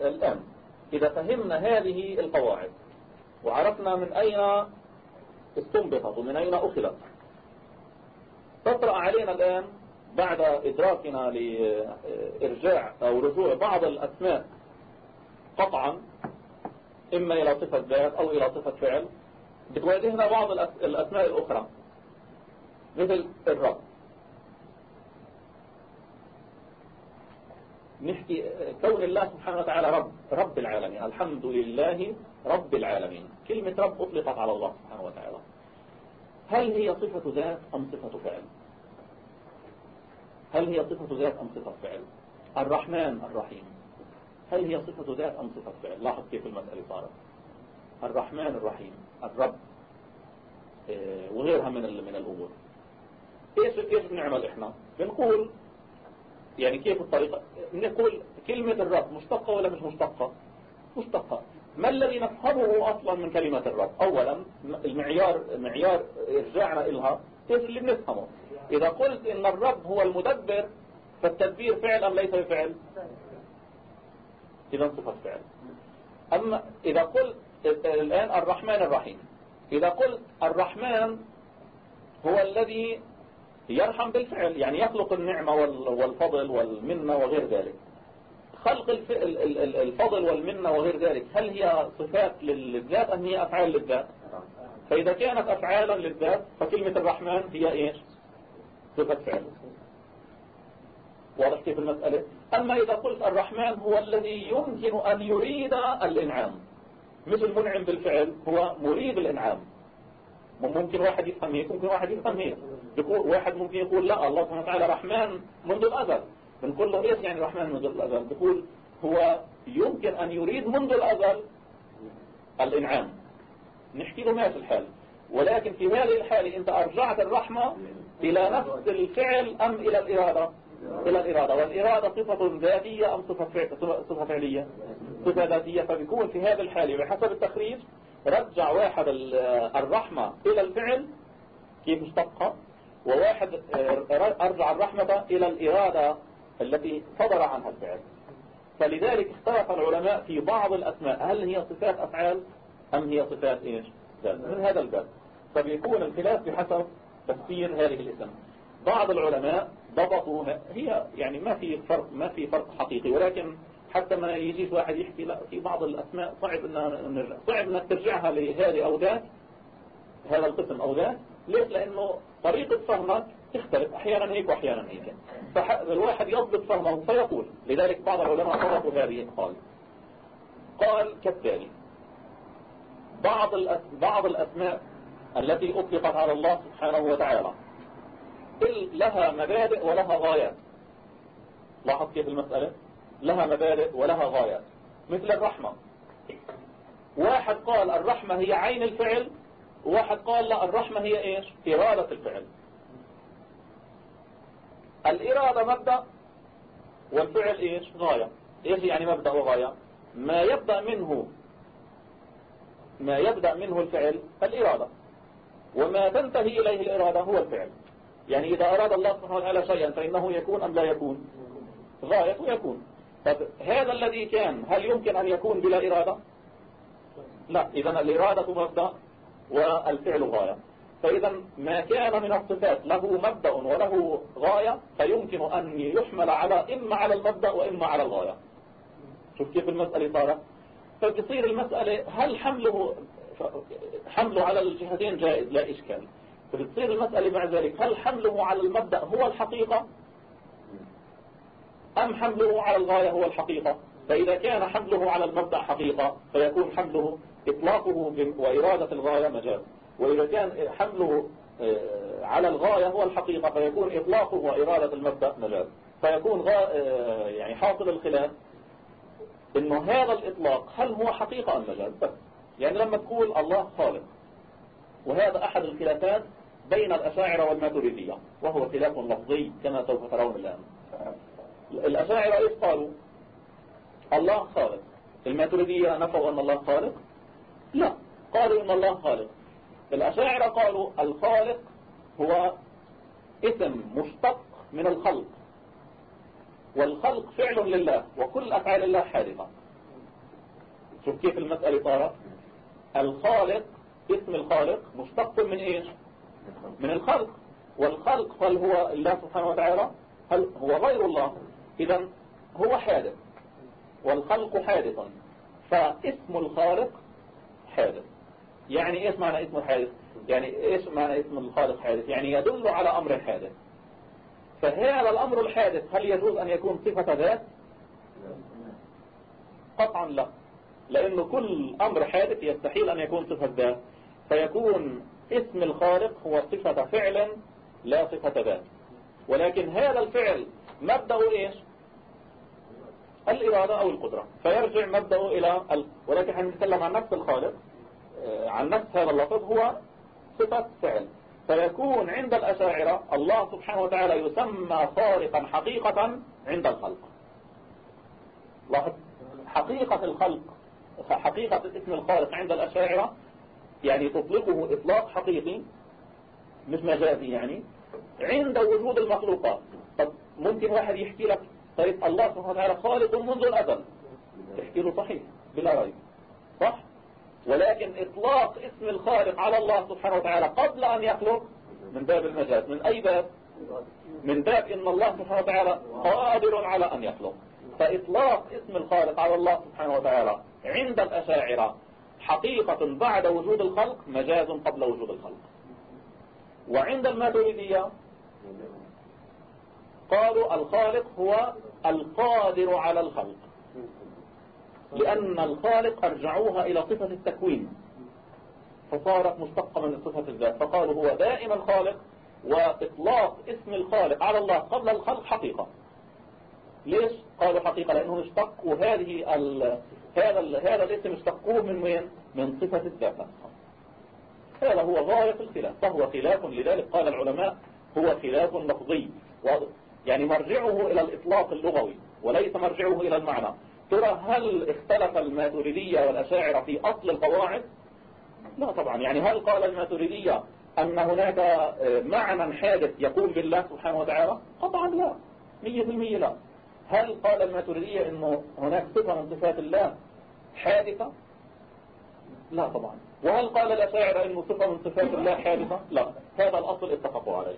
الآن. إذا فهمنا هذه القواعد وعرفنا من أين استنبطت ومن أين أخذت. تطرأ علينا الآن بعد إدراكنا لإرجاع أو رجوع بعض الأسماء قطعا إما إلى صفة ذات أو إلى صفة فعل. بتواجهنا بعض الأسماء الأخرى مثل الرب. نحكي كون الله سبحانه وتعالى رب رب العالمين. الحمد لله رب العالمين. كلمة رب أطلقت على الله سبحانه وتعالى. هل هي صفة ذات أم صفة فعل؟ هل هي صفة ذات أم صفة فعل؟ الرحمن الرحيم. هل هي صفة ذات أم صفة فعل؟ لاحظ كيف المسألة صارت. الرحمن الرحيم الرب. آه، وغيرها من من الأمور. إيش إيش بنعمل إحنا؟ بنقول يعني كيف الطريقة؟ نقول كلمة الرب مشتقة ولا مش مشتقة؟ مشتقة. ما الذي نفهمه أصلا من كلمة الرب؟ أولا المعيار معيار إرجاعنا إلها إيش اللي بنفهمه؟ إذا قلت إن الرب هو المدبر فالتدبير فعل أم ليس بفعل؟ إذا صفة فعل. أما إذا قلت الآن الرحمن الرحيم. إذا قلت الرحمن هو الذي يرحم بالفعل يعني يخلق النعمة والفضل والمنة وغير ذلك. خلق الفضل والمنة وغير ذلك هل هي صفات للذات أم هي أفعال للذات؟ فإذا كانت أفعالا للذات فكلمة الرحمن هي إيش؟ صفة فعل. واضح كيف المسألة؟ أما إذا قلت الرحمن هو الذي يمكن أن يريد الإنعام مش المنعم بالفعل هو مريد الإنعام. ممكن واحد يفهم هيك ممكن واحد يفهم هيك. يقول واحد ممكن يقول لا الله سبحانه وتعالى رحمن منذ الأزل. بنقول له إيش يعني رحمن منذ الأزل. بيقول هو يمكن أن يريد منذ الأزل الإنعام. نحكي له ماشي الحال؟ ولكن في هذه الحالة أنت أرجعت الرحمة إلى نفس الفعل أم إلى الإرادة؟ إلى الإرادة. والإرادة صفة ذاتية أم صفة فعلية؟ صفة ذاتية. فبيكون في هذه الحالة بحسب التخريج رجع واحد الرحمة إلى الفعل كيف اشتق وواحد آه، أرجع الرحمة إلى الإرادة التي صدر عنها الفعل. فلذلك اختلف العلماء في بعض الأسماء. هل هي صفات أفعال أم هي صفات إيش؟ من هذا الباب. فبيكون الخلاف بحسب تفسير هذه الاسم. بعض العلماء ضبطوا هي يعني ما في فرق ما في فرق حقيقي ولكن حتى ما يجيش واحد يحكي لا في بعض الأسماء صعب أن نرجع. صعب أنك ترجعها لهذه أو ذات هذا القسم أو ذات ليش؟ لأنه طريقة فهمك تختلف. أحيانا هيك وأحيانا هيك. فالواحد يضبط فهمه فيقول. لذلك بعض العلماء فرقوا هذه قال قال كالتالي بعض بعض الأسماء التي أطلقت على الله سبحانه وتعالى لها مبادئ ولها غايات. لاحظ كيف المسألة؟ لها مبادئ ولها غايات مثل الرحمة. واحد قال الرحمة هي عين الفعل وواحد قال لا الرحمة هي إيش؟ إرادة الفعل. الإرادة مبدأ والفعل إيش؟ غاية. إيش يعني مبدأ وغاية؟ ما يبدأ منه ما يبدأ منه الفعل الإرادة. وما تنتهي إليه الإرادة هو الفعل. يعني إذا أراد الله سبحانه وتعالى شيئا فإنه يكون أم لا يكون؟ غاية يكون. طب هذا الذي كان هل يمكن أن يكون بلا إرادة؟ لا إذا الإرادة مبدأ والفعل غاية. فإذا ما كان من الصفات له مبدأ وله غاية فيمكن أن يحمل على إما على المبدأ وإما على الغاية. شوف كيف المسألة صارت. فتصير المسألة هل حمله حمله على الجهتين جائز؟ لا إشكال. فبتصير المسألة مع ذلك هل حمله على المبدأ هو الحقيقة؟ أم حمله على الغاية هو الحقيقة؟ فإذا كان حمله على المبدأ حقيقة فيكون حمله إطلاقه وإرادة الغاية مجاز وإذا كان حمله آه، على الغاية هو الحقيقة فيكون إطلاقه وإرادة المبدأ مجاز فيكون غا... آه، يعني حاصل الخلاف إنه هذا الإطلاق هل هو حقيقة أم مجاز بس. يعني لما تقول الله خالق وهذا أحد الخلافات بين الأشاعرة والماتريدية وهو خلاف لفظي كما سوف ترون الآن. الأشاعرة إيش قالوا؟ الله خالق. الماتريدية نفوا أن الله خالق؟ لا. قالوا إن الله خالق. الأشاعرة قالوا الخالق هو اسم مشتق من الخلق. والخلق فعل لله وكل أفعال الله حادثة شوف كيف المسألة صارت الخالق اسم الخالق مشتق من إيش؟ من الخلق. والخلق هل هو الله سبحانه وتعالى؟ هل هو غير الله؟ اذا هو حادث والخلق حادث فاسم الخالق حادث. يعني إيش معنى اسم الحادث؟ يعني إيش معنى اسم الخالق حادث؟ يعني يدل على أمر حادث. فهذا الأمر الحادث هل يجوز أن يكون صفة ذات؟ قطعا لا لأنه كل أمر حادث يستحيل أن يكون صفة ذات. فيكون اسم الخالق هو صفة فعل لا صفة ذات. ولكن هذا الفعل مبدأ إيش؟ الإرادة أو القدرة. فيرجع مبدأ إلى ال... ولكن حنتكلم عن نفس الخالق آه، عن نفس هذا اللفظ هو صفة فعل. فيكون عند الأشاعرة الله سبحانه وتعالى يسمى خارقا حقيقة عند الخلق. لاحظ؟ حقيقة الخلق حقيقة اسم الخالق عند الأشاعرة يعني تطلقه إطلاق حقيقي مش مجازي يعني عند وجود المخلوقات. طب ممكن واحد يحكي لك طيب الله سبحانه وتعالى خالق منذ الأزل تحكي له صحيح بلا ريب. صح؟ ولكن إطلاق اسم الخالق على الله سبحانه وتعالى قبل أن يخلق من باب المجاز. من أي باب؟ من باب إن الله سبحانه وتعالى قادر على أن يخلق. فإطلاق اسم الخالق على الله سبحانه وتعالى عند الأشاعرة حقيقة بعد وجود الخلق مجاز قبل وجود الخلق. وعند الماتريدية قالوا الخالق هو القادر على الخلق. لأن الخالق أرجعوها إلى صفة التكوين. فصارت مشتقة من صفة الذات. فقالوا هو دائم الخالق وإطلاق اسم الخالق على الله قبل الخلق حقيقة. ليش قالوا حقيقة؟ لأنهم اشتقوا هذه ال... هذا ال... هذا الاسم اشتقوه من وين؟ من صفة الذات. هذا هو غاية الخلاف. فهو خلاف. لذلك قال العلماء هو خلاف لفظي. يعني مرجعه إلى الإطلاق اللغوي وليس مرجعه إلى المعنى. ترى هل اختلف الماتريدية والأشاعرة في أصل القواعد؟ لا طبعا. يعني هل قال الماتريدية أن هناك آه، معنى حادث يقوم بالله سبحانه وتعالى؟ قطعا لا. مية في المية لا. هل قال الماتريدية إنه هناك صفة من صفات الله حادثة؟ لا طبعا. وهل قال الأشاعرة إنه صفة من صفات الله حادثة؟ لا. هذا الأصل اتفقوا عليه.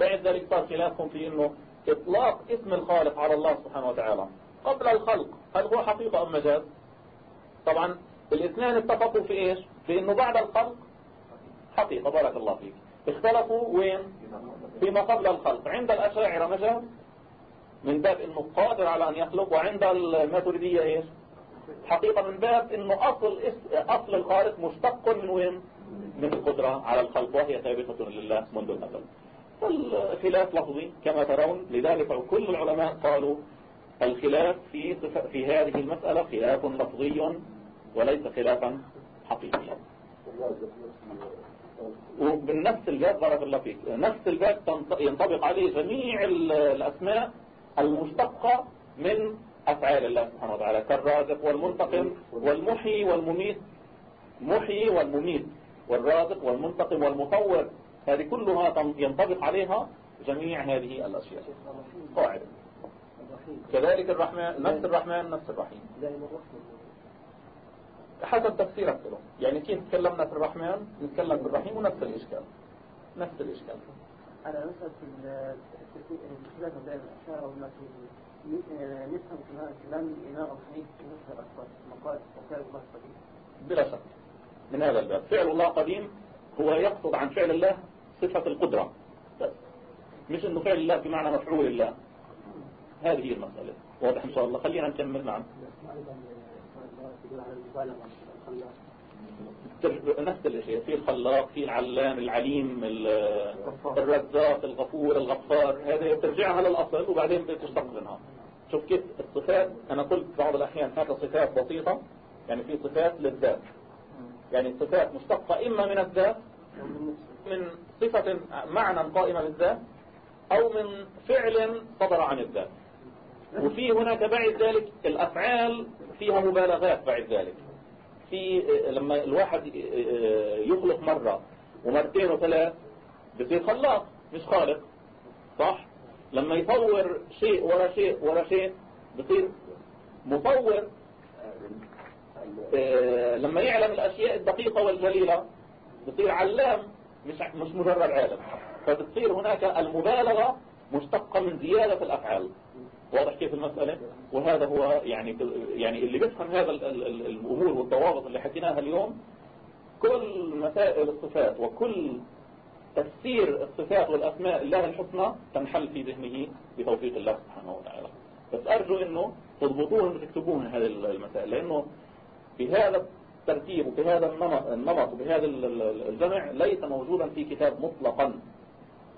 بعد ذلك صار خلافهم في إنه إطلاق اسم الخالق على الله سبحانه وتعالى. قبل الخلق هل هو حقيقة أم مجاز؟ طبعا الاثنين اتفقوا في إيش؟ في إنه بعد الخلق حقيقة بارك الله فيك. اختلفوا وين؟ فيما قبل الخلق. عند الأشاعرة مجاز؟ من باب إنه قادر على أن يخلق وعند الماتريدية إيش؟ حقيقة من باب إنه أصل أصل الخالق مشتق من وين؟ من القدرة على الخلق وهي ثابتة لله منذ الأزل. الخلاف لفظي كما ترون لذلك كل العلماء قالوا الخلاف في في هذه المسألة خلاف لفظي وليس خلافا حقيقيا. وبالنفس الباب بارك الله فيك نفس الباب ينطبق عليه جميع الأسماء المشتقة من أفعال الله سبحانه وتعالى كالرازق والمنتقم والمحيي والمميت محيي والمميت والرازق والمنتقم والمطور. هذه كلها ينطبق عليها جميع هذه الأشياء. قاعدة. كذلك الرحمن نفس الرحمن نفس الرحيم. حسب تفسيرك له يعني كيف تكلمنا في الرحمن نتكلم في الرحيم ونفس الإشكال. نفس الإشكال. أنا أسأل في الخلاف بين الأشاعرة والماتريدية نفهم كلام الإمام الحنيف في نفس الأكبر مقال وكان الله قديم. بلا شك. من هذا الباب. فعل الله قديم هو يقصد عن فعل الله صفة القدرة. بس مش إنه فعل الله بمعنى مفعول الله. هذه هي المسألة. واضح إن شاء الله. خلينا نكمل. نعم. نفس الشيء في الخلاق في العلام العليم الرزاق الغفور الغفار. هذه ترجعها للأصل وبعدين بتشتق منها شوف كيف الصفات أنا قلت بعض الأحيان هذا صفات بسيطة. يعني في صفات للذات. يعني صفات مشتقة إما من الذات من صفة معنى قائمة بالذات أو من فعل صدر عن الذات. وفي هناك بعد ذلك الأفعال فيها مبالغات بعد ذلك. في لما الواحد يخلق مرة ومرتين وثلاث بصير خلاق مش خالق. صح؟ لما يطور شيء ورا شيء ورا شيء بصير مطور. لما يعلم الأشياء الدقيقة والجليلة بصير علام مش مش مجرد عالم فبتصير هناك المبالغة مشتقة من زيادة الأفعال. واضح كيف المسألة؟ وهذا هو يعني يعني اللي بيفهم هذا الأمور والضوابط اللي حكيناها اليوم كل مسائل الصفات وكل تفسير الصفات والأسماء الله الحسنى تنحل في ذهنه بتوفيق الله سبحانه وتعالى. بس أرجو أنه تضبطوهم وتكتبوهم هذه المسائل لأنه بهذا الترتيب وبهذا النمط وبهذا الجمع ليس موجودا في كتاب مطلقا.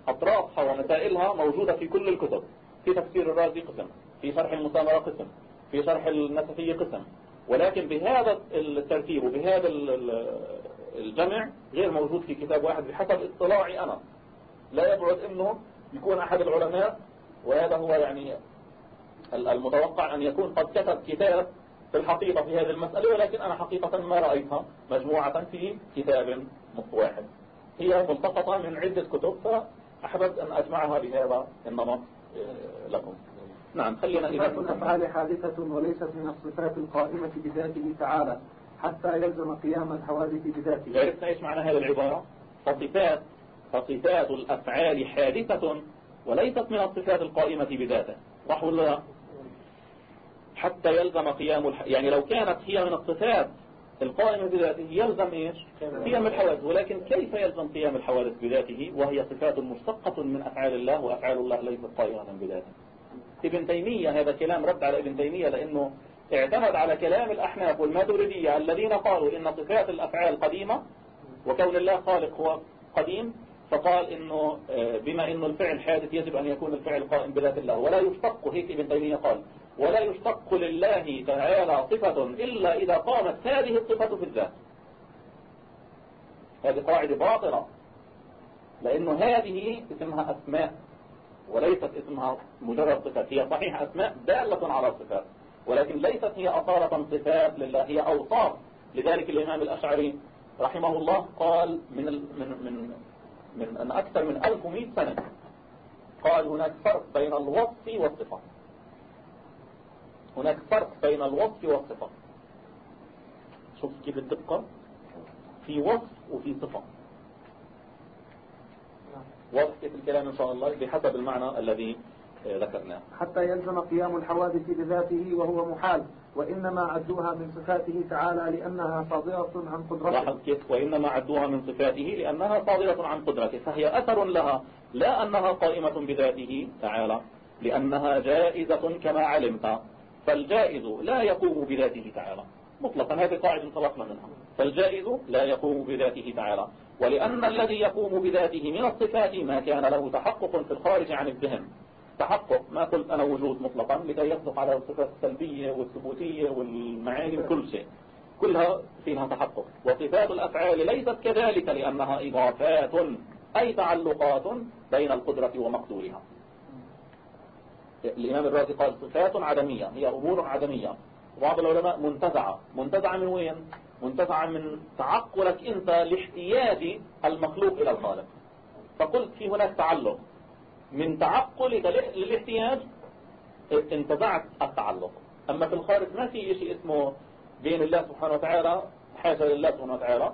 أطرافها ومسائلها موجودة في كل الكتب. في تفسير الرازي قسم في شرح المسامرة قسم في شرح النسفية قسم. ولكن بهذا الترتيب وبهذا الجمع غير موجود في كتاب واحد بحسب اطلاعي أنا. لا يبعد أنه يكون أحد العلماء وهذا هو يعني المتوقع أن يكون قد كتب كتاب في الحقيقة في هذه المسألة ولكن أنا حقيقة ما رأيتها مجموعة في كتاب واحد. هي ملتقطة من عدة كتب فأحببت أن أجمعها بهذا النمط لكم. نعم خلينا إذا الأفعال حادثة وليست من الصفات القائمة بذاته تعالى حتى يلزم قيام الحوادث بذاته. عرفنا إيش معنى هذه العبارة. فصفات فصفات الأفعال حادثة وليست من الصفات القائمة بذاته. صح ولا لا؟ حتى يلزم قيام. يعني لو كانت هي من الصفات القائمة بذاته يلزم إيش؟ قيام الحوادث. ولكن كيف يلزم قيام الحوادث بذاته؟ وهي صفات مشتقة من أفعال الله وأفعال الله ليست قائمة بذاته. ابن تيمية هذا كلام رد على ابن تيمية لأنه اعتمد على كلام الأحناف والماتريدية الذين قالوا إن صفات الأفعال قديمة وكون الله خالق هو قديم فقال إنه آه، بما إنه الفعل حادث يجب أن يكون الفعل قائم بذات الله. ولا يشتق هيك ابن تيمية قال. ولا يشتق لله تعالى صفة إلا إذا قامت هذه الصفة في الذات. هذه قاعدة باطلة لأنه هذه اسمها أسماء وليست اسمها مجرد صفات هي صحيح أسماء دالة على الصفات ولكن ليست هي أصالة صفات لله هي أوصاف. لذلك الإمام الأشعري رحمه الله قال من من من من أكثر من 1100 سنة قال هناك فرق بين الوصف والصفة. هناك فرق بين الوصف والصفة. شوف كيف الدقة. في وصف وفي صفة. واضح كيف الكلام إن شاء الله بحسب المعنى الذي ذكرناه. حتى يلزم قيام الحوادث بذاته وهو محال وإنما عدوها من صفاته تعالى لأنها صادرة عن قدرته. لاحظ كيف؟ وإنما عدوها من صفاته لأنها صادرة عن قدرته فهي أثر لها لا أنها قائمة بذاته تعالى لأنها جائزة كما علمت. فالجائز لا يقوم بذاته تعالى. مطلقا هذه قاعدة انطلقنا منها فالجائز لا يقوم بذاته تعالى. ولأن الذي يقوم بذاته من الصفات ما كان له تحقق في الخارج عن الذهن. تحقق ما قلت أنا وجود مطلقا لكي يصدق على الصفات السلبية والثبوتية والمعاني وكل شيء. كلها فيها تحقق. وصفات الأفعال ليست كذلك لأنها إضافات أي تعلقات بين القدرة ومقدورها. الإمام الرازي قال صفات عدمية هي أمور عدمية. بعض العلماء منتزعة. منتزعة من وين؟ منتزعة من تعقلك أنت لاحتياج المخلوق إلى الخالق. فقلت في هناك تعلق. من تعقلك للاحتياج انتزعت التعلق. أما في الخارج ما في شيء اسمه بين الله سبحانه وتعالى حاجة لله سبحانه وتعالى.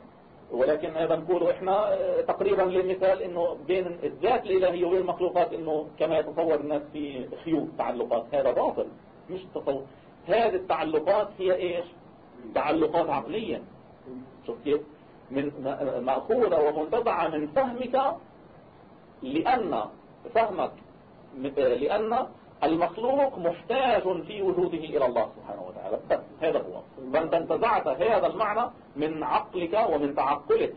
ولكن هذا نقوله إحنا آه، تقريبا للمثال إنه بين الذات الإلهية وبين المخلوقات إنه كما يتصور الناس في خيوط تعلقات. هذا باطل مش تصور. هذه التعلقات هي إيش؟ تعلقات عقلية. شوف كيف؟ من مأخوذة ومنتزعة من فهمك لأن فهمك لأن المخلوق محتاج في وجوده إلى الله سبحانه وتعالى. هذا هو. فأنت انتزعت هذا المعنى من عقلك ومن تعقلك.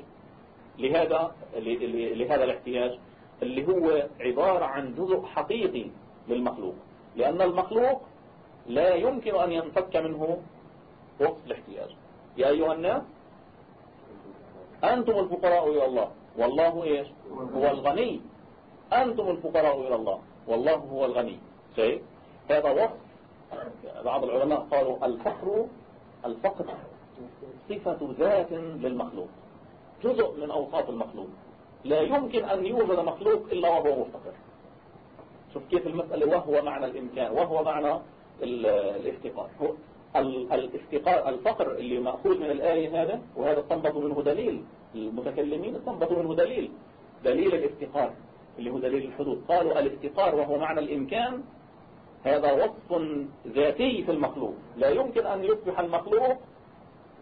لهذا لهذا الاحتياج اللي هو عبارة عن جزء حقيقي للمخلوق. لأن المخلوق لا يمكن أن ينفك منه وقت الاحتياج. يا أيها الناس أنتم الفقراء إلى الله. والله إيش؟ هو الغني. أنتم الفقراء إلى الله. والله هو الغني. شيء. هذا وصف بعض العلماء قالوا الفقر الفقر صفة ذات للمخلوق جزء من أوصاف المخلوق. لا يمكن أن يوجد مخلوق إلا وهو مفتقر. شوف كيف المسألة وهو معنى الإمكان وهو معنى الافتقار. الافتقار الفقر اللي مأخوذ من الآية هذا وهذا استنبط منه دليل. المتكلمين استنبطوا منه دليل. دليل الافتقار اللي هو دليل الحدود. قالوا الافتقار وهو معنى الإمكان هذا وصف ذاتي في المخلوق. لا يمكن أن يصبح المخلوق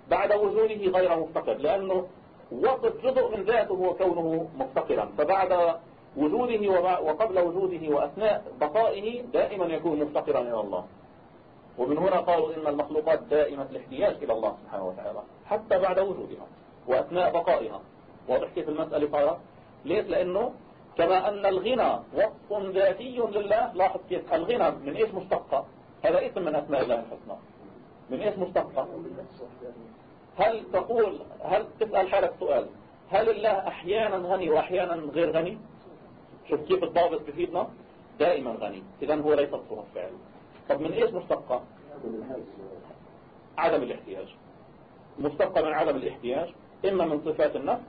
بعد وجوده غير مفتقر لأنه وصف جزء من ذاته هو كونه مفتقرا فبعد وجوده وقبل وجوده وأثناء بقائه دائما يكون مفتقرا إلى الله. ومن هنا قالوا إن المخلوقات دائمة الاحتياج إلى الله سبحانه وتعالى حتى بعد وجودها وأثناء بقائها. واضح كيف المسألة صارت ليش؟ لأنه كما أن الغنى وصف ذاتي لله لاحظ كيف الغنى من إيش مشتقة هذا اسم من أسماء الله الحسنى. من إيش مشتقة هل تقول هل تسأل حالك سؤال هل الله أحيانا غني وأحيانا غير غني؟ شوف كيف الضابط بفيدنا دائما غني. إذا هو ليس صفة فعل. طب من إيش مشتقة عدم الاحتياج. مشتقة من عدم الاحتياج إما من صفات النفس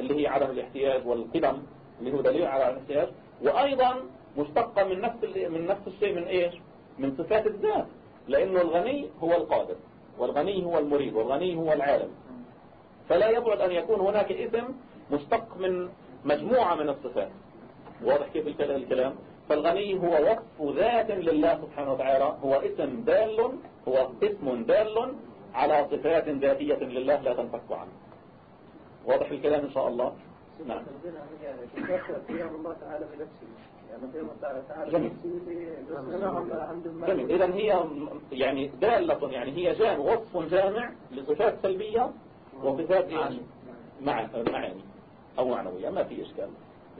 اللي هي عدم الاحتياج والقدم اللي هو دليل على الاحتياج وأيضا مشتقة من نفس من نفس الشيء من إيش؟ من صفات الذات لأنه الغني هو القادر والغني هو المريد والغني هو العالم. فلا يبعد أن يكون هناك اسم مشتق من مجموعة من الصفات. واضح كيف الكلام فالغني هو وصف ذات لله سبحانه وتعالى هو اسم دال هو اسم دال على صفات ذاتية لله لا تنفك عنه. واضح الكلام إن شاء الله؟ نعم جميل. إذا هي يعني دالة يعني هي جامع وصف جامع لصفات سلبية وصفات يعني معاني أو معنوية ما في إشكال.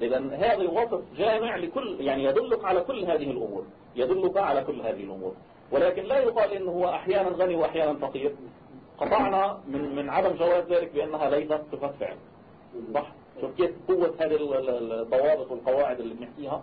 إذا هذا الوصف جامع لكل يعني يدلك على كل هذه الأمور يدلك على كل هذه الأمور. ولكن لا يقال إنه هو أحيانا غني وأحيانا فقير. قطعنا من من عدم جواز ذلك بأنها ليست صفة فعل. صح؟ شوف كيف قوة هذه الضوابط والقواعد اللي بنحكيها.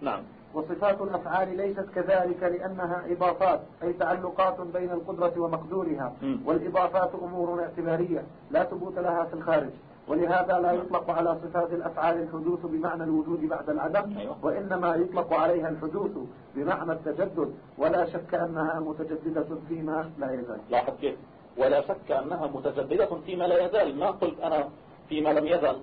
نعم. وصفات الأفعال ليست كذلك لأنها إضافات أي تعلقات بين القدرة ومقدورها. والإضافات أمور اعتبارية لا ثبوت لها في الخارج. ولهذا لا يطلق على صفات الأفعال الحدوث بمعنى الوجود بعد العدم أيوة. وإنما يطلق عليها الحدوث بمعنى التجدد. ولا شك أنها متجددة فيما لا يزال. لاحظ كيف. ولا شك أنها متجددة فيما لا يزال. ما قلت أنا فيما لم يزل.